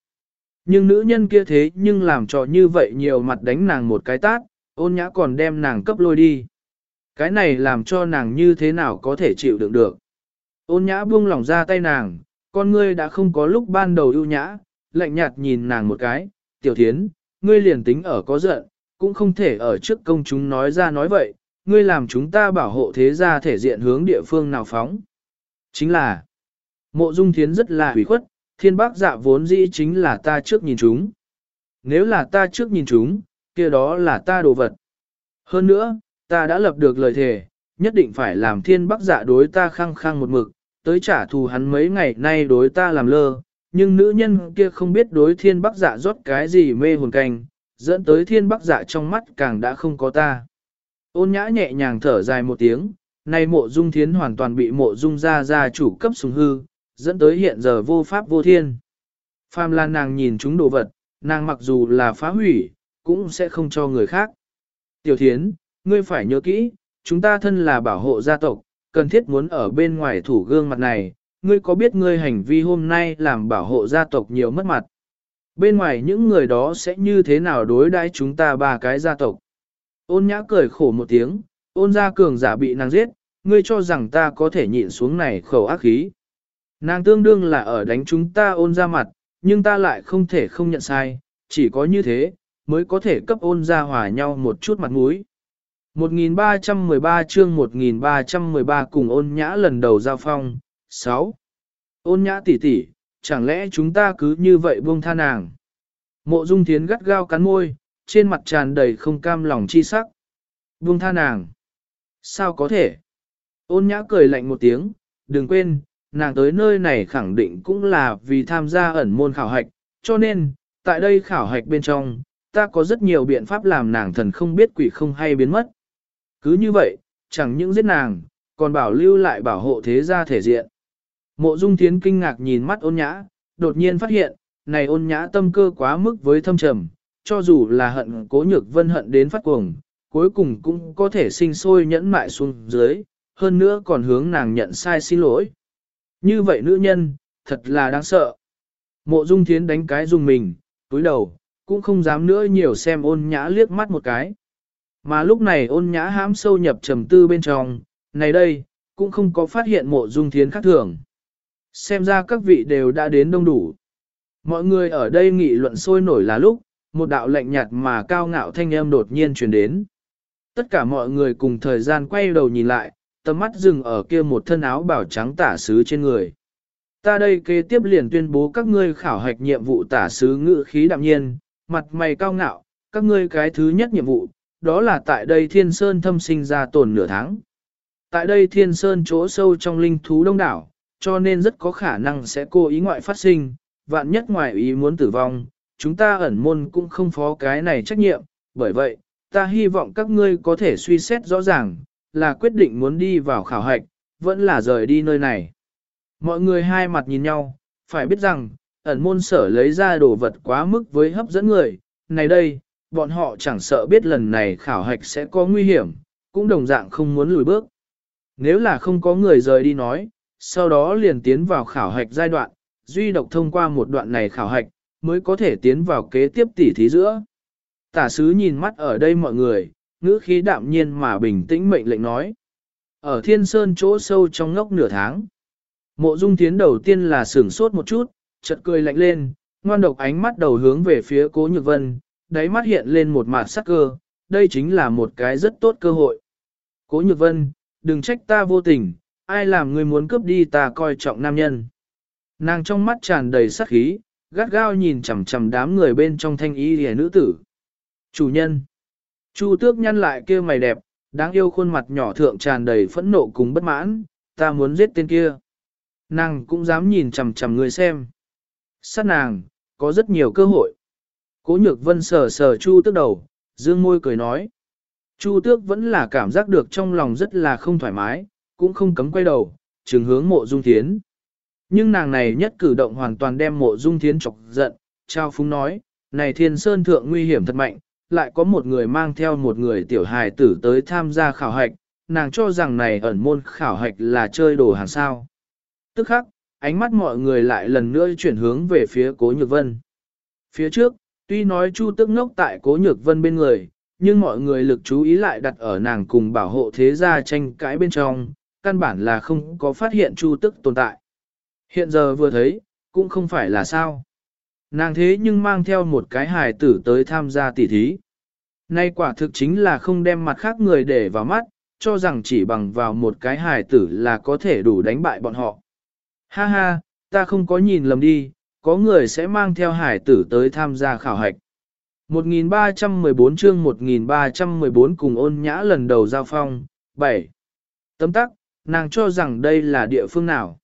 A: Nhưng nữ nhân kia thế nhưng làm cho như vậy nhiều mặt đánh nàng một cái tát, ôn nhã còn đem nàng cấp lôi đi. Cái này làm cho nàng như thế nào có thể chịu đựng được. Ôn nhã buông lỏng ra tay nàng, con ngươi đã không có lúc ban đầu ưu nhã, lạnh nhạt nhìn nàng một cái, tiểu thiến, ngươi liền tính ở có giận, cũng không thể ở trước công chúng nói ra nói vậy, ngươi làm chúng ta bảo hộ thế gia thể diện hướng địa phương nào phóng. Chính là, mộ dung thiến rất là hủy khuất, thiên bác dạ vốn dĩ chính là ta trước nhìn chúng. Nếu là ta trước nhìn chúng, kia đó là ta đồ vật. Hơn nữa, ta đã lập được lời thề, nhất định phải làm thiên bác dạ đối ta khăng khăng một mực, tới trả thù hắn mấy ngày nay đối ta làm lơ, nhưng nữ nhân kia không biết đối thiên bác dạ rót cái gì mê hồn canh, dẫn tới thiên bác dạ trong mắt càng đã không có ta. Ôn nhã nhẹ nhàng thở dài một tiếng, nay mộ dung thiến hoàn toàn bị mộ dung gia gia chủ cấp sùng hư, dẫn tới hiện giờ vô pháp vô thiên. Phàm là nàng nhìn chúng đồ vật, nàng mặc dù là phá hủy, cũng sẽ không cho người khác. Tiểu thiến, ngươi phải nhớ kỹ, chúng ta thân là bảo hộ gia tộc, cần thiết muốn ở bên ngoài thủ gương mặt này, ngươi có biết ngươi hành vi hôm nay làm bảo hộ gia tộc nhiều mất mặt. Bên ngoài những người đó sẽ như thế nào đối đãi chúng ta ba cái gia tộc. Ôn nhã cười khổ một tiếng, ôn gia cường giả bị nàng giết, ngươi cho rằng ta có thể nhịn xuống này khẩu ác khí. Nàng tương đương là ở đánh chúng ta ôn ra mặt, nhưng ta lại không thể không nhận sai, chỉ có như thế, mới có thể cấp ôn ra hòa nhau một chút mặt mũi. 1313 chương 1313 cùng ôn nhã lần đầu giao phong, 6. Ôn nhã tỷ tỷ, chẳng lẽ chúng ta cứ như vậy buông tha nàng? Mộ dung thiến gắt gao cắn môi, trên mặt tràn đầy không cam lòng chi sắc. Buông tha nàng. Sao có thể? Ôn nhã cười lạnh một tiếng, đừng quên, nàng tới nơi này khẳng định cũng là vì tham gia ẩn môn khảo hạch, cho nên, tại đây khảo hạch bên trong, ta có rất nhiều biện pháp làm nàng thần không biết quỷ không hay biến mất. Cứ như vậy, chẳng những giết nàng, còn bảo lưu lại bảo hộ thế gia thể diện. Mộ Dung Thiến kinh ngạc nhìn mắt ôn nhã, đột nhiên phát hiện, này ôn nhã tâm cơ quá mức với thâm trầm, cho dù là hận cố nhược vân hận đến phát cuồng, cuối cùng cũng có thể sinh sôi nhẫn mại xuống dưới, hơn nữa còn hướng nàng nhận sai xin lỗi. Như vậy nữ nhân, thật là đáng sợ. Mộ Dung Thiến đánh cái dùng mình, túi đầu, cũng không dám nữa nhiều xem ôn nhã liếc mắt một cái. Mà lúc này ôn nhã hãm sâu nhập trầm tư bên trong, này đây, cũng không có phát hiện mộ Dung Thiến khác thường. Xem ra các vị đều đã đến đông đủ. Mọi người ở đây nghị luận sôi nổi là lúc, một đạo lạnh nhạt mà cao ngạo thanh âm đột nhiên truyền đến. Tất cả mọi người cùng thời gian quay đầu nhìn lại, tầm mắt dừng ở kia một thân áo bảo trắng tả sứ trên người. Ta đây kế tiếp liền tuyên bố các ngươi khảo hạch nhiệm vụ tả sứ ngự khí đạm nhiên, mặt mày cao ngạo, các ngươi cái thứ nhất nhiệm vụ, đó là tại đây thiên sơn thâm sinh ra tồn nửa tháng. Tại đây thiên sơn chỗ sâu trong linh thú đông đảo, cho nên rất có khả năng sẽ cố ý ngoại phát sinh, vạn nhất ngoại ý muốn tử vong, chúng ta ẩn môn cũng không phó cái này trách nhiệm, bởi vậy, ta hy vọng các ngươi có thể suy xét rõ ràng, là quyết định muốn đi vào khảo hạch, vẫn là rời đi nơi này. Mọi người hai mặt nhìn nhau, phải biết rằng, ẩn môn sở lấy ra đồ vật quá mức với hấp dẫn người, này đây, bọn họ chẳng sợ biết lần này khảo hạch sẽ có nguy hiểm, cũng đồng dạng không muốn lùi bước. Nếu là không có người rời đi nói, sau đó liền tiến vào khảo hạch giai đoạn, duy độc thông qua một đoạn này khảo hạch, mới có thể tiến vào kế tiếp tỉ thí giữa. Tả sứ nhìn mắt ở đây mọi người, ngữ khí đạm nhiên mà bình tĩnh mệnh lệnh nói. Ở thiên sơn chỗ sâu trong ngốc nửa tháng, Mộ dung tiến đầu tiên là sửng sốt một chút, chợt cười lạnh lên, ngoan độc ánh mắt đầu hướng về phía cố nhược vân, đáy mắt hiện lên một mặt sắc cơ, đây chính là một cái rất tốt cơ hội. Cố nhược vân, đừng trách ta vô tình, ai làm người muốn cướp đi ta coi trọng nam nhân. Nàng trong mắt tràn đầy sắc khí, gắt gao nhìn chằm chằm đám người bên trong thanh y rìa nữ tử. Chủ nhân. Chu tước nhăn lại kia mày đẹp, đáng yêu khuôn mặt nhỏ thượng tràn đầy phẫn nộ cùng bất mãn, ta muốn giết tên kia. Nàng cũng dám nhìn chằm chằm người xem. Sát nàng, có rất nhiều cơ hội. Cố nhược vân sờ sờ chu tước đầu, dương môi cười nói. Chu tước vẫn là cảm giác được trong lòng rất là không thoải mái, cũng không cấm quay đầu, trừng hướng mộ dung thiến. Nhưng nàng này nhất cử động hoàn toàn đem mộ dung thiến chọc giận, trao phúng nói, này thiên sơn thượng nguy hiểm thật mạnh, lại có một người mang theo một người tiểu hài tử tới tham gia khảo hạch, nàng cho rằng này ẩn môn khảo hạch là chơi đồ hàng sao. Tức khắc, ánh mắt mọi người lại lần nữa chuyển hướng về phía cố nhược vân. Phía trước, tuy nói chu tức ngốc tại cố nhược vân bên người, nhưng mọi người lực chú ý lại đặt ở nàng cùng bảo hộ thế gia tranh cãi bên trong, căn bản là không có phát hiện chu tức tồn tại. Hiện giờ vừa thấy, cũng không phải là sao. Nàng thế nhưng mang theo một cái hài tử tới tham gia tỉ thí. Nay quả thực chính là không đem mặt khác người để vào mắt, cho rằng chỉ bằng vào một cái hài tử là có thể đủ đánh bại bọn họ. Ha ha, ta không có nhìn lầm đi, có người sẽ mang theo hải tử tới tham gia khảo hạch. 1314 chương 1314 cùng ôn nhã lần đầu giao phong, 7. Tấm tắc, nàng cho rằng đây là địa phương nào.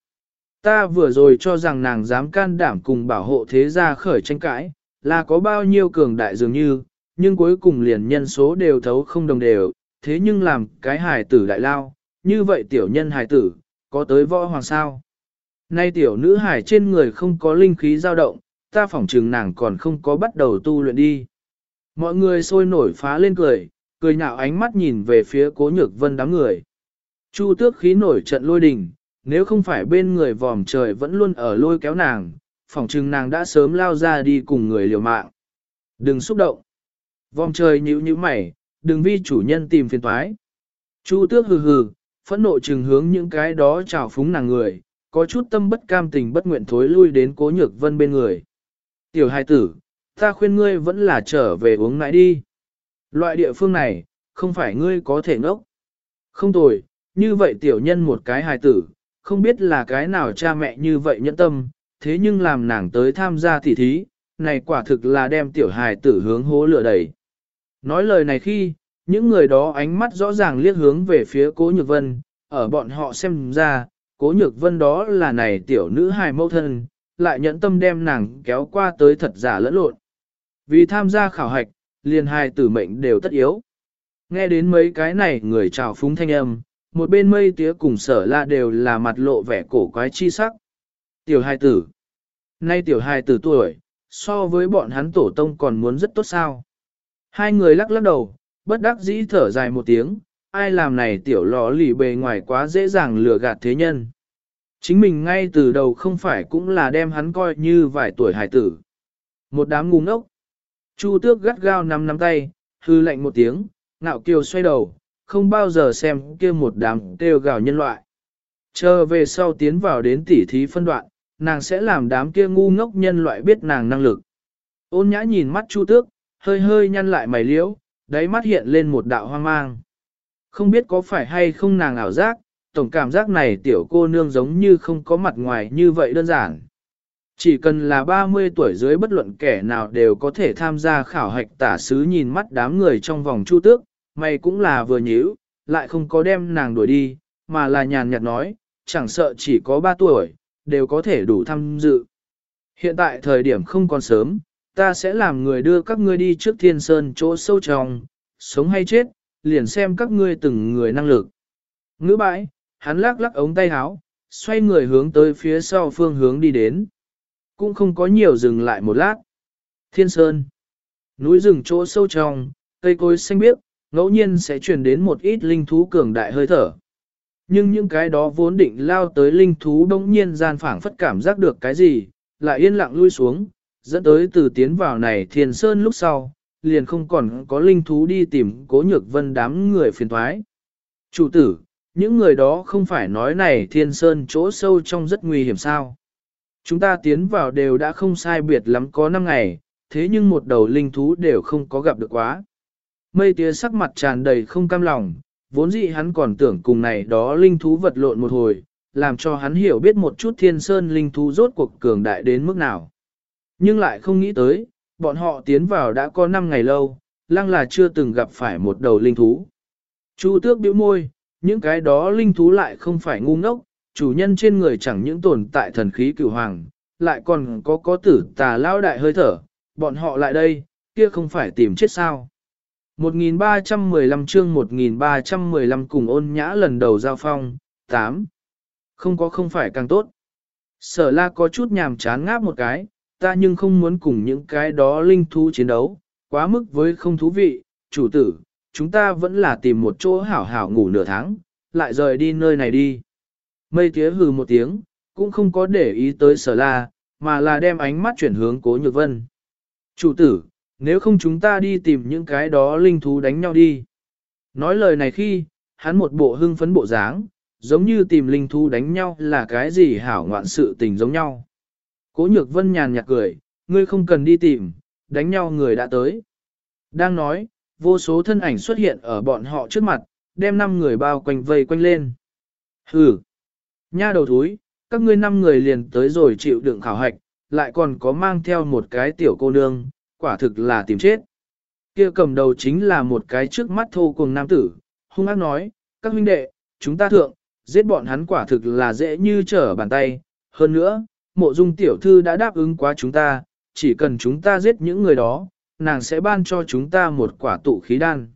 A: Ta vừa rồi cho rằng nàng dám can đảm cùng bảo hộ thế gia khởi tranh cãi, là có bao nhiêu cường đại dường như, nhưng cuối cùng liền nhân số đều thấu không đồng đều, thế nhưng làm cái hài tử đại lao, như vậy tiểu nhân hài tử, có tới võ hoàng sao. Nay tiểu nữ hài trên người không có linh khí dao động, ta phỏng trừng nàng còn không có bắt đầu tu luyện đi. Mọi người sôi nổi phá lên cười, cười nhạo ánh mắt nhìn về phía cố nhược vân đám người. Chu tước khí nổi trận lôi đình, nếu không phải bên người vòm trời vẫn luôn ở lôi kéo nàng, phỏng chừng nàng đã sớm lao ra đi cùng người liều mạng. Đừng xúc động. Vòm trời nhíu nhíu mày, đừng vi chủ nhân tìm phiền toái. Chu tước hừ hừ, phẫn nộ trừng hướng những cái đó trào phúng nàng người, có chút tâm bất cam tình bất nguyện thối lui đến cố nhược vân bên người. Tiểu hai tử, ta khuyên ngươi vẫn là trở về uống nãi đi. Loại địa phương này, không phải ngươi có thể ngốc. Không tồi, như vậy tiểu nhân một cái hài tử, không biết là cái nào cha mẹ như vậy nhẫn tâm, thế nhưng làm nàng tới tham gia tỉ thí, này quả thực là đem tiểu hài tử hướng hố lửa đầy. Nói lời này khi, những người đó ánh mắt rõ ràng liếc hướng về phía cố nhược vân, ở bọn họ xem ra, cố nhược vân đó là này tiểu nữ hài mẫu thân, lại nhẫn tâm đem nàng kéo qua tới thật giả lẫn lộn. Vì tham gia khảo hạch, liền hài tử mệnh đều tất yếu. Nghe đến mấy cái này người chào phúng thanh âm, một bên mây tía cùng sở la đều là mặt lộ vẻ cổ quái chi sắc. Tiểu hài tử. Nay tiểu hài tử tuổi, so với bọn hắn tổ tông còn muốn rất tốt sao. Hai người lắc lắc đầu, bất đắc dĩ thở dài một tiếng, ai làm này tiểu lò lì bề ngoài quá dễ dàng lừa gạt thế nhân. Chính mình ngay từ đầu không phải cũng là đem hắn coi như vài tuổi hài tử. Một đám ngu ngốc. Chu tước gắt gao nắm nắm tay, hư lạnh một tiếng, ngạo kiều xoay đầu, không bao giờ xem kia một đám kêu gào nhân loại. Chờ về sau tiến vào đến tỉ thí phân đoạn, nàng sẽ làm đám kia ngu ngốc nhân loại biết nàng năng lực. Ôn nhã nhìn mắt chu tước, hơi hơi nhăn lại mày liễu, đáy mắt hiện lên một đạo hoang mang. Không biết có phải hay không nàng ảo giác, tổng cảm giác này tiểu cô nương giống như không có mặt ngoài như vậy đơn giản. Chỉ cần là 30 tuổi dưới bất luận kẻ nào đều có thể tham gia khảo hạch tả sứ nhìn mắt đám người trong vòng chu tước, mày cũng là vừa nhíu, lại không có đem nàng đuổi đi, mà là nhàn nhạt nói, chẳng sợ chỉ có 3 tuổi, đều có thể đủ tham dự. Hiện tại thời điểm không còn sớm, ta sẽ làm người đưa các ngươi đi trước thiên sơn chỗ sâu trong, sống hay chết, liền xem các ngươi từng người năng lực. Ngữ bãi, hắn lắc lắc ống tay áo, xoay người hướng tới phía sau phương hướng đi đến. Cũng không có nhiều dừng lại một lát. Thiên sơn. Núi rừng chỗ sâu trong, cây cối xanh biếc, ngẫu nhiên sẽ truyền đến một ít linh thú cường đại hơi thở. Nhưng những cái đó vốn định lao tới linh thú đông nhiên gian phảng phất cảm giác được cái gì, lại yên lặng lui xuống, dẫn tới từ tiến vào này thiên sơn lúc sau, liền không còn có linh thú đi tìm cố nhược vân đám người phiền thoái. Chủ tử, những người đó không phải nói này thiên sơn chỗ sâu trong rất nguy hiểm sao. Chúng ta tiến vào đều đã không sai biệt lắm có 5 ngày, thế nhưng một đầu linh thú đều không có gặp được quá. Mây tía sắc mặt tràn đầy không cam lòng, vốn dĩ hắn còn tưởng cùng này đó linh thú vật lộn một hồi, làm cho hắn hiểu biết một chút thiên sơn linh thú rốt cuộc cường đại đến mức nào. Nhưng lại không nghĩ tới, bọn họ tiến vào đã có 5 ngày lâu, lăng là chưa từng gặp phải một đầu linh thú. Chu tước bĩu môi, những cái đó linh thú lại không phải ngu ngốc, chủ nhân trên người chẳng những tồn tại thần khí cửu hoàng, lại còn có có tử tà lao đại hơi thở, bọn họ lại đây, kia không phải tìm chết sao. 1315 chương 1315 cùng ôn nhã lần đầu giao phong, 8. Không có không phải càng tốt. Sở la có chút nhàm chán ngáp một cái, ta nhưng không muốn cùng những cái đó linh thú chiến đấu, quá mức với không thú vị, chủ tử, chúng ta vẫn là tìm một chỗ hảo hảo ngủ nửa tháng, lại rời đi nơi này đi. Mây tía hừ một tiếng, cũng không có để ý tới sở la, mà là đem ánh mắt chuyển hướng cố nhược vân. Chủ tử, nếu không chúng ta đi tìm những cái đó linh thú đánh nhau đi. Nói lời này khi, hắn một bộ hưng phấn bộ dáng, giống như tìm linh thú đánh nhau là cái gì hảo ngoạn sự tình giống nhau. Cố nhược vân nhàn nhạt cười, ngươi không cần đi tìm, đánh nhau người đã tới. Đang nói, vô số thân ảnh xuất hiện ở bọn họ trước mặt, đem năm người bao quanh vây quanh lên. Hừ! Nha đầu thúi, các ngươi năm người liền tới rồi chịu đựng khảo hạch, lại còn có mang theo một cái tiểu cô nương, quả thực là tìm chết. Kia cầm đầu chính là một cái trước mắt thô cùng nam tử, hung ác nói, các huynh đệ, chúng ta thượng, giết bọn hắn quả thực là dễ như trở bàn tay. Hơn nữa, mộ dung tiểu thư đã đáp ứng quá chúng ta, chỉ cần chúng ta giết những người đó, nàng sẽ ban cho chúng ta một quả tụ khí đan.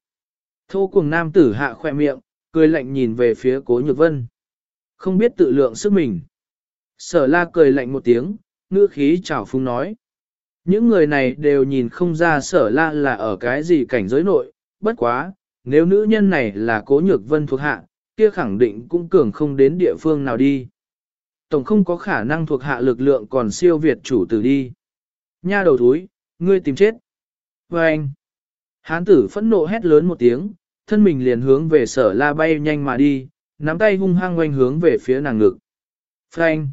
A: Thô cùng nam tử hạ khoe miệng, cười lạnh nhìn về phía cố nhược vân. Không biết tự lượng sức mình. Sở la cười lạnh một tiếng, ngữ khí chào phung nói. Những người này đều nhìn không ra sở la là ở cái gì cảnh giới nội, bất quá, nếu nữ nhân này là cố nhược vân thuộc hạ, kia khẳng định cũng cường không đến địa phương nào đi. Tổng không có khả năng thuộc hạ lực lượng còn siêu việt chủ tử đi. Nha đầu thúi, ngươi tìm chết. Và anh, hán tử phẫn nộ hét lớn một tiếng, thân mình liền hướng về sở la bay nhanh mà đi, nắm tay hung hăng quanh hướng về phía nàng ngực. Frank,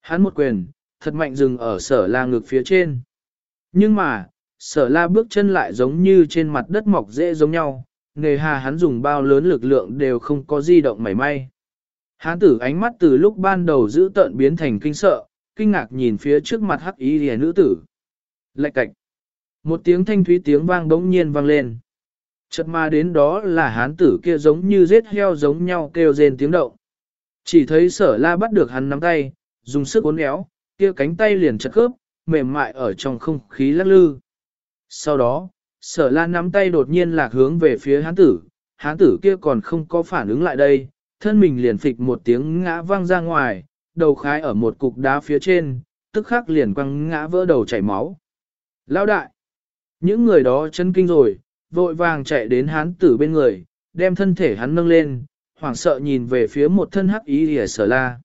A: hắn một quyền, thật mạnh dừng ở sở la ngực phía trên. Nhưng mà, sở la bước chân lại giống như trên mặt đất mọc dễ giống nhau, nề hà hắn dùng bao lớn lực lượng đều không có di động mảy may. Hán tử ánh mắt từ lúc ban đầu giữ tợn biến thành kinh sợ, kinh ngạc nhìn phía trước mặt hắc ý rìa nữ tử. Lạch cạch. Một tiếng thanh thúy tiếng vang bỗng nhiên vang lên. Chợt mà đến đó là hán tử kia giống như giết heo giống nhau kêu rên tiếng động. Chỉ thấy sở la bắt được hắn nắm tay, dùng sức uốn éo, kia cánh tay liền chật khớp, mềm mại ở trong không khí lắc lư. Sau đó, sở la nắm tay đột nhiên lạc hướng về phía hán tử, hán tử kia còn không có phản ứng lại đây, thân mình liền phịch một tiếng ngã văng ra ngoài, đầu khái ở một cục đá phía trên, tức khắc liền quăng ngã vỡ đầu chảy máu. Lao đại! Những người đó chân kinh rồi, vội vàng chạy đến hán tử bên người, đem thân thể hắn nâng lên, hoảng sợ nhìn về phía một thân hắc ý rìa sở la.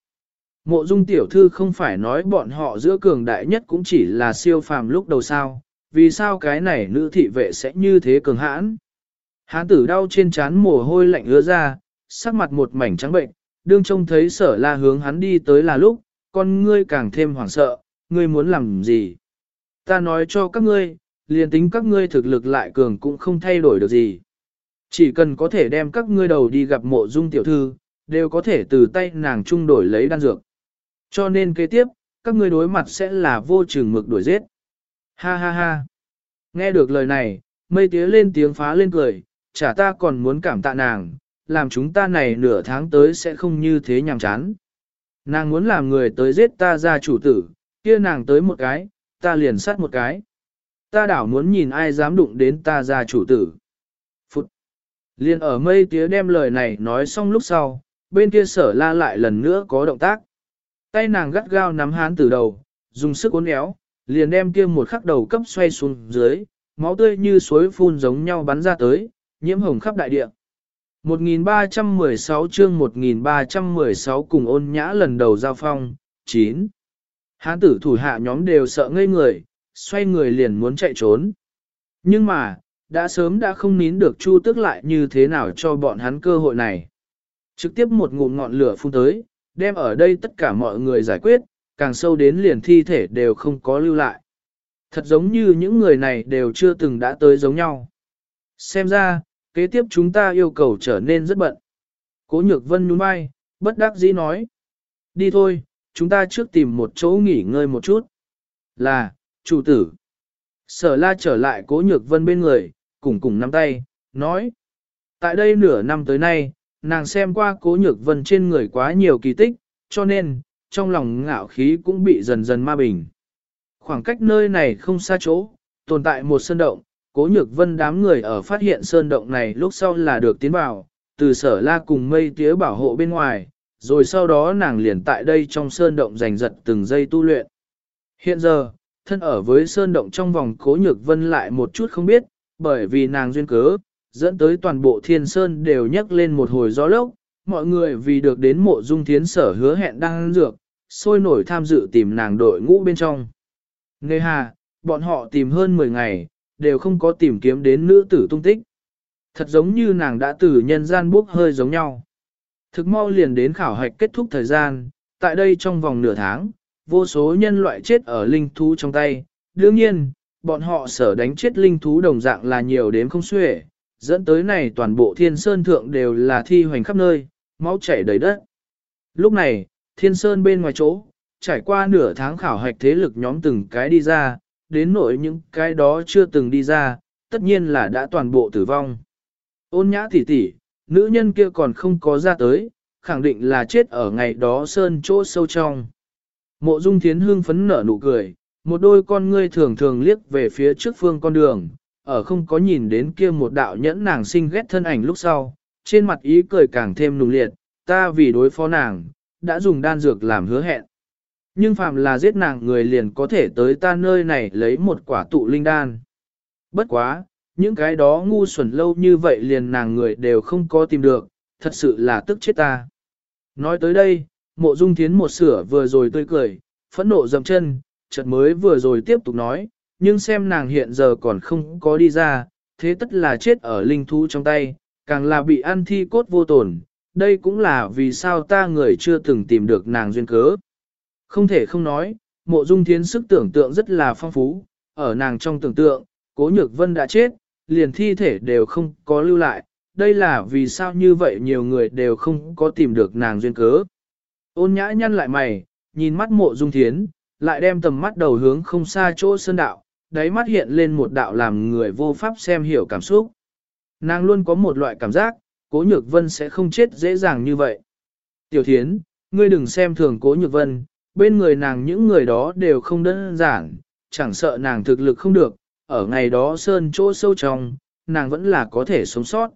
A: Mộ dung tiểu thư không phải nói bọn họ giữa cường đại nhất cũng chỉ là siêu phàm lúc đầu sao, vì sao cái này nữ thị vệ sẽ như thế cường hãn. Hán tử đau trên trán mồ hôi lạnh ứa ra, sắc mặt một mảnh trắng bệnh, đương trông thấy sở la hướng hắn đi tới là lúc, con ngươi càng thêm hoảng sợ, ngươi muốn làm gì? Ta nói cho các ngươi, liền tính các ngươi thực lực lại cường cũng không thay đổi được gì. Chỉ cần có thể đem các ngươi đầu đi gặp mộ dung tiểu thư, đều có thể từ tay nàng trung đổi lấy đan dược. Cho nên kế tiếp, các ngươi đối mặt sẽ là vô chừng mực đuổi giết. Ha ha ha. Nghe được lời này, mây tía lên tiếng phá lên cười, chả ta còn muốn cảm tạ nàng, làm chúng ta này nửa tháng tới sẽ không như thế nhàm chán. Nàng muốn làm người tới giết ta ra chủ tử, kia nàng tới một cái, ta liền sát một cái. Ta đảo muốn nhìn ai dám đụng đến ta ra chủ tử. Phụt. Liên ở mây tía đem lời này nói xong lúc sau, bên kia sở la lại lần nữa có động tác. Tay nàng gắt gao nắm hán từ đầu, dùng sức uốn éo, liền đem kia một khắc đầu cấp xoay xuống dưới, máu tươi như suối phun giống nhau bắn ra tới, nhiễm hồng khắp đại địa. 1316 chương 1316 cùng ôn nhã lần đầu giao phong, 9. Hán tử thủ hạ nhóm đều sợ ngây người, xoay người liền muốn chạy trốn. Nhưng mà, đã sớm đã không nín được chu tức lại như thế nào cho bọn hắn cơ hội này. Trực tiếp một ngụm ngọn lửa phun tới, đem ở đây tất cả mọi người giải quyết, càng sâu đến liền thi thể đều không có lưu lại. Thật giống như những người này đều chưa từng đã tới giống nhau. Xem ra, kế tiếp chúng ta yêu cầu trở nên rất bận. Cố nhược vân nhún vai, bất đắc dĩ nói. Đi thôi, chúng ta trước tìm một chỗ nghỉ ngơi một chút. Là, chủ tử. Sở la trở lại cố nhược vân bên người, cùng cùng nắm tay, nói. Tại đây nửa năm tới nay, nàng xem qua cố nhược vân trên người quá nhiều kỳ tích, cho nên, trong lòng ngạo khí cũng bị dần dần ma bình. Khoảng cách nơi này không xa chỗ, tồn tại một sơn động, cố nhược vân đám người ở phát hiện sơn động này lúc sau là được tiến vào, từ sở la cùng mây tía bảo hộ bên ngoài, rồi sau đó nàng liền tại đây trong sơn động giành giật từng giây tu luyện. Hiện giờ, thân ở với sơn động trong vòng cố nhược vân lại một chút không biết, bởi vì nàng duyên cớ, dẫn tới toàn bộ thiên sơn đều nhấc lên một hồi gió lốc, mọi người vì được đến mộ dung thiến sở hứa hẹn đang dược, sôi nổi tham dự tìm nàng đội ngũ bên trong. Nghe hà, bọn họ tìm hơn 10 ngày, đều không có tìm kiếm đến nữ tử tung tích. Thật giống như nàng đã từ nhân gian bốc hơi giống nhau. Thực mau liền đến khảo hạch kết thúc thời gian, tại đây trong vòng nửa tháng, vô số nhân loại chết ở linh thú trong tay. Đương nhiên, bọn họ sở đánh chết linh thú đồng dạng là nhiều đến không xuể, dẫn tới này toàn bộ thiên sơn thượng đều là thi hoành khắp nơi, máu chảy đầy đất. Lúc này, thiên sơn bên ngoài chỗ, trải qua nửa tháng khảo hạch thế lực nhóm từng cái đi ra, đến nỗi những cái đó chưa từng đi ra, tất nhiên là đã toàn bộ tử vong. Ôn nhã tỉ tỉ, nữ nhân kia còn không có ra tới, khẳng định là chết ở ngày đó sơn chỗ sâu trong. Mộ dung thiến hương phấn nở nụ cười, một đôi con ngươi thường thường liếc về phía trước phương con đường, ở không có nhìn đến kia một đạo nhẫn nàng sinh ghét thân ảnh lúc sau, trên mặt ý cười càng thêm nùng liệt, ta vì đối phó nàng, đã dùng đan dược làm hứa hẹn. Nhưng phạm là giết nàng người liền có thể tới ta nơi này lấy một quả tụ linh đan. Bất quá, những cái đó ngu xuẩn lâu như vậy liền nàng người đều không có tìm được, thật sự là tức chết ta. Nói tới đây, mộ dung thiến một sửa vừa rồi tươi cười, phẫn nộ dầm chân, chợt mới vừa rồi tiếp tục nói, nhưng xem nàng hiện giờ còn không có đi ra, thế tất là chết ở linh thú trong tay, càng là bị ăn thi cốt vô tổn, đây cũng là vì sao ta người chưa từng tìm được nàng duyên cớ. Không thể không nói, mộ dung thiến sức tưởng tượng rất là phong phú, ở nàng trong tưởng tượng, cố nhược vân đã chết, liền thi thể đều không có lưu lại, đây là vì sao như vậy nhiều người đều không có tìm được nàng duyên cớ. Ôn nhã nhăn lại mày, nhìn mắt mộ dung thiến, lại đem tầm mắt đầu hướng không xa chỗ sơn đạo, đáy mắt hiện lên một đạo làm người vô pháp xem hiểu cảm xúc. Nàng luôn có một loại cảm giác, cố nhược vân sẽ không chết dễ dàng như vậy. Tiểu thiến, ngươi đừng xem thường cố nhược vân, bên người nàng những người đó đều không đơn giản, chẳng sợ nàng thực lực không được, ở ngày đó sơn chỗ sâu trong, nàng vẫn là có thể sống sót.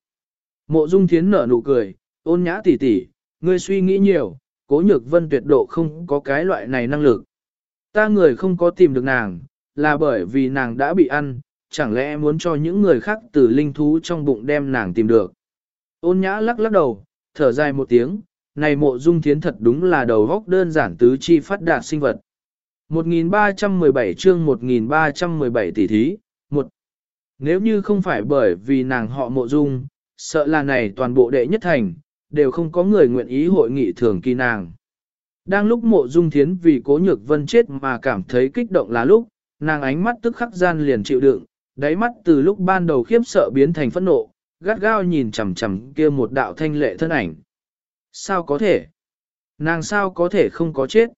A: Mộ Dung Thiến nở nụ cười, ôn nhã tỉ tỉ, ngươi suy nghĩ nhiều, cố nhược vân tuyệt độ không có cái loại này năng lực. Ta người không có tìm được nàng, là bởi vì nàng đã bị ăn, chẳng lẽ muốn cho những người khác từ linh thú trong bụng đem nàng tìm được. Ôn nhã lắc lắc đầu, thở dài một tiếng, này mộ dung thiến thật đúng là đầu góc đơn giản tứ chi phát đạt sinh vật. 1317 chương 1317 tỷ thí, một Nếu như không phải bởi vì nàng họ mộ dung, sợ là này toàn bộ đệ nhất thành, đều không có người nguyện ý hội nghị thường kỳ nàng. Đang lúc mộ dung thiến vì cố nhược vân chết mà cảm thấy kích động là lúc, nàng ánh mắt tức khắc gian liền chịu đựng, đáy mắt từ lúc ban đầu khiếp sợ biến thành phẫn nộ, gắt gao nhìn chằm chằm kia một đạo thanh lệ thân ảnh. Sao có thể? Nàng sao có thể không có chết?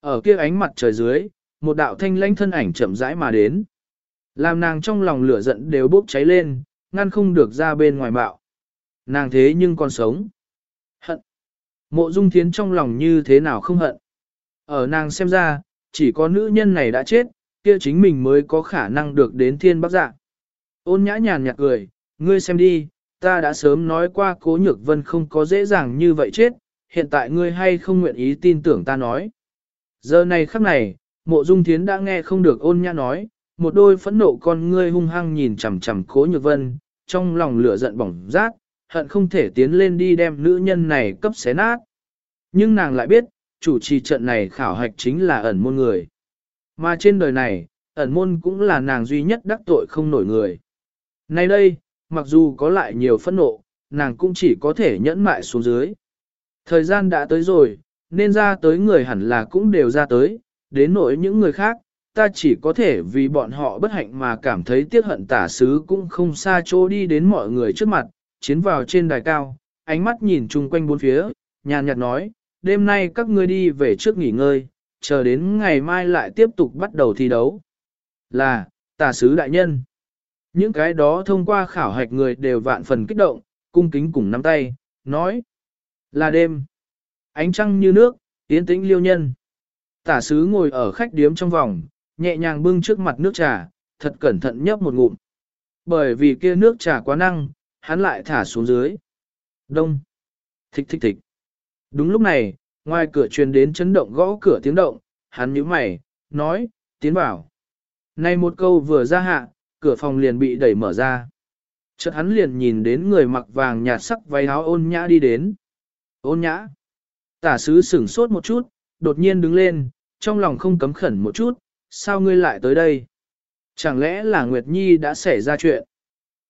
A: Ở kia ánh mặt trời dưới, một đạo thanh lãnh thân ảnh chậm rãi mà đến. Làm nàng trong lòng lửa giận đều bốc cháy lên, ngăn không được ra bên ngoài bạo. Nàng thế nhưng còn sống. Hận. Mộ dung thiến trong lòng như thế nào không hận. Ở nàng xem ra, chỉ có nữ nhân này đã chết, kia chính mình mới có khả năng được đến thiên bác dạ. Ôn nhã nhàn nhạt cười, ngươi xem đi, ta đã sớm nói qua cố nhược vân không có dễ dàng như vậy chết, hiện tại ngươi hay không nguyện ý tin tưởng ta nói. Giờ này khắc này, mộ dung thiến đã nghe không được ôn nhã nói, một đôi phẫn nộ con ngươi hung hăng nhìn chằm chằm cố nhược vân, trong lòng lửa giận bỏng rát, hận không thể tiến lên đi đem nữ nhân này cấp xé nát. Nhưng nàng lại biết, chủ trì trận này khảo hạch chính là ẩn môn người. Mà trên đời này, ẩn môn cũng là nàng duy nhất đắc tội không nổi người. Nay đây, mặc dù có lại nhiều phẫn nộ, nàng cũng chỉ có thể nhẫn mại xuống dưới. Thời gian đã tới rồi, nên ra tới người hẳn là cũng đều ra tới, đến nỗi những người khác, ta chỉ có thể vì bọn họ bất hạnh mà cảm thấy tiếc hận tả sứ cũng không xa chỗ đi đến mọi người trước mặt, chiến vào trên đài cao, ánh mắt nhìn chung quanh bốn phía, nhàn nhạt nói, đêm nay các ngươi đi về trước nghỉ ngơi, chờ đến ngày mai lại tiếp tục bắt đầu thi đấu. Là, tả sứ đại nhân. Những cái đó thông qua khảo hạch người đều vạn phần kích động, cung kính cùng nắm tay, nói. Là đêm. Ánh trăng như nước, tiến tĩnh liêu nhân. Tả sứ ngồi ở khách điếm trong vòng, nhẹ nhàng bưng trước mặt nước trà, thật cẩn thận nhấp một ngụm. Bởi vì kia nước trà quá năng, hắn lại thả xuống dưới. Đông. Thích thích thích. Đúng lúc này, ngoài cửa truyền đến chấn động gõ cửa tiếng động, hắn nhíu mày, nói, tiến vào. Này một câu vừa ra hạ, cửa phòng liền bị đẩy mở ra. Chợt hắn liền nhìn đến người mặc vàng nhạt sắc váy áo ôn nhã đi đến. Ôn nhã. Tả sứ sửng sốt một chút, đột nhiên đứng lên, trong lòng không cấm khẩn một chút, sao ngươi lại tới đây? Chẳng lẽ là Nguyệt Nhi đã xảy ra chuyện?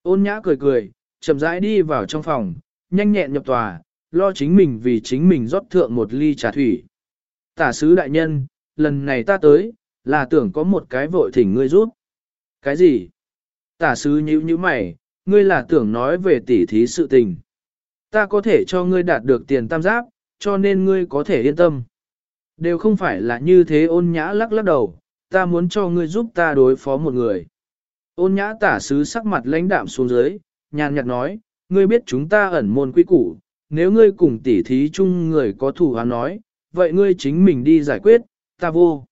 A: Ôn nhã cười cười, chậm rãi đi vào trong phòng, nhanh nhẹn nhập tòa, lo chính mình vì chính mình rót thượng một ly trà thủy. Tả sứ đại nhân, lần này ta tới, là tưởng có một cái vội thỉnh ngươi giúp. Cái gì? Tả sứ nhíu nhíu mày, ngươi là tưởng nói về tỉ thí sự tình. Ta có thể cho ngươi đạt được tiền tam giáp, cho nên ngươi có thể yên tâm. Đều không phải là như thế ôn nhã lắc lắc đầu, ta muốn cho ngươi giúp ta đối phó một người. Ôn nhã tả sứ sắc mặt lãnh đạm xuống dưới, nhàn nhạt nói, ngươi biết chúng ta ẩn môn quy củ, nếu ngươi cùng tỉ thí chung người có thủ hắn nói, vậy ngươi chính mình đi giải quyết, ta vô.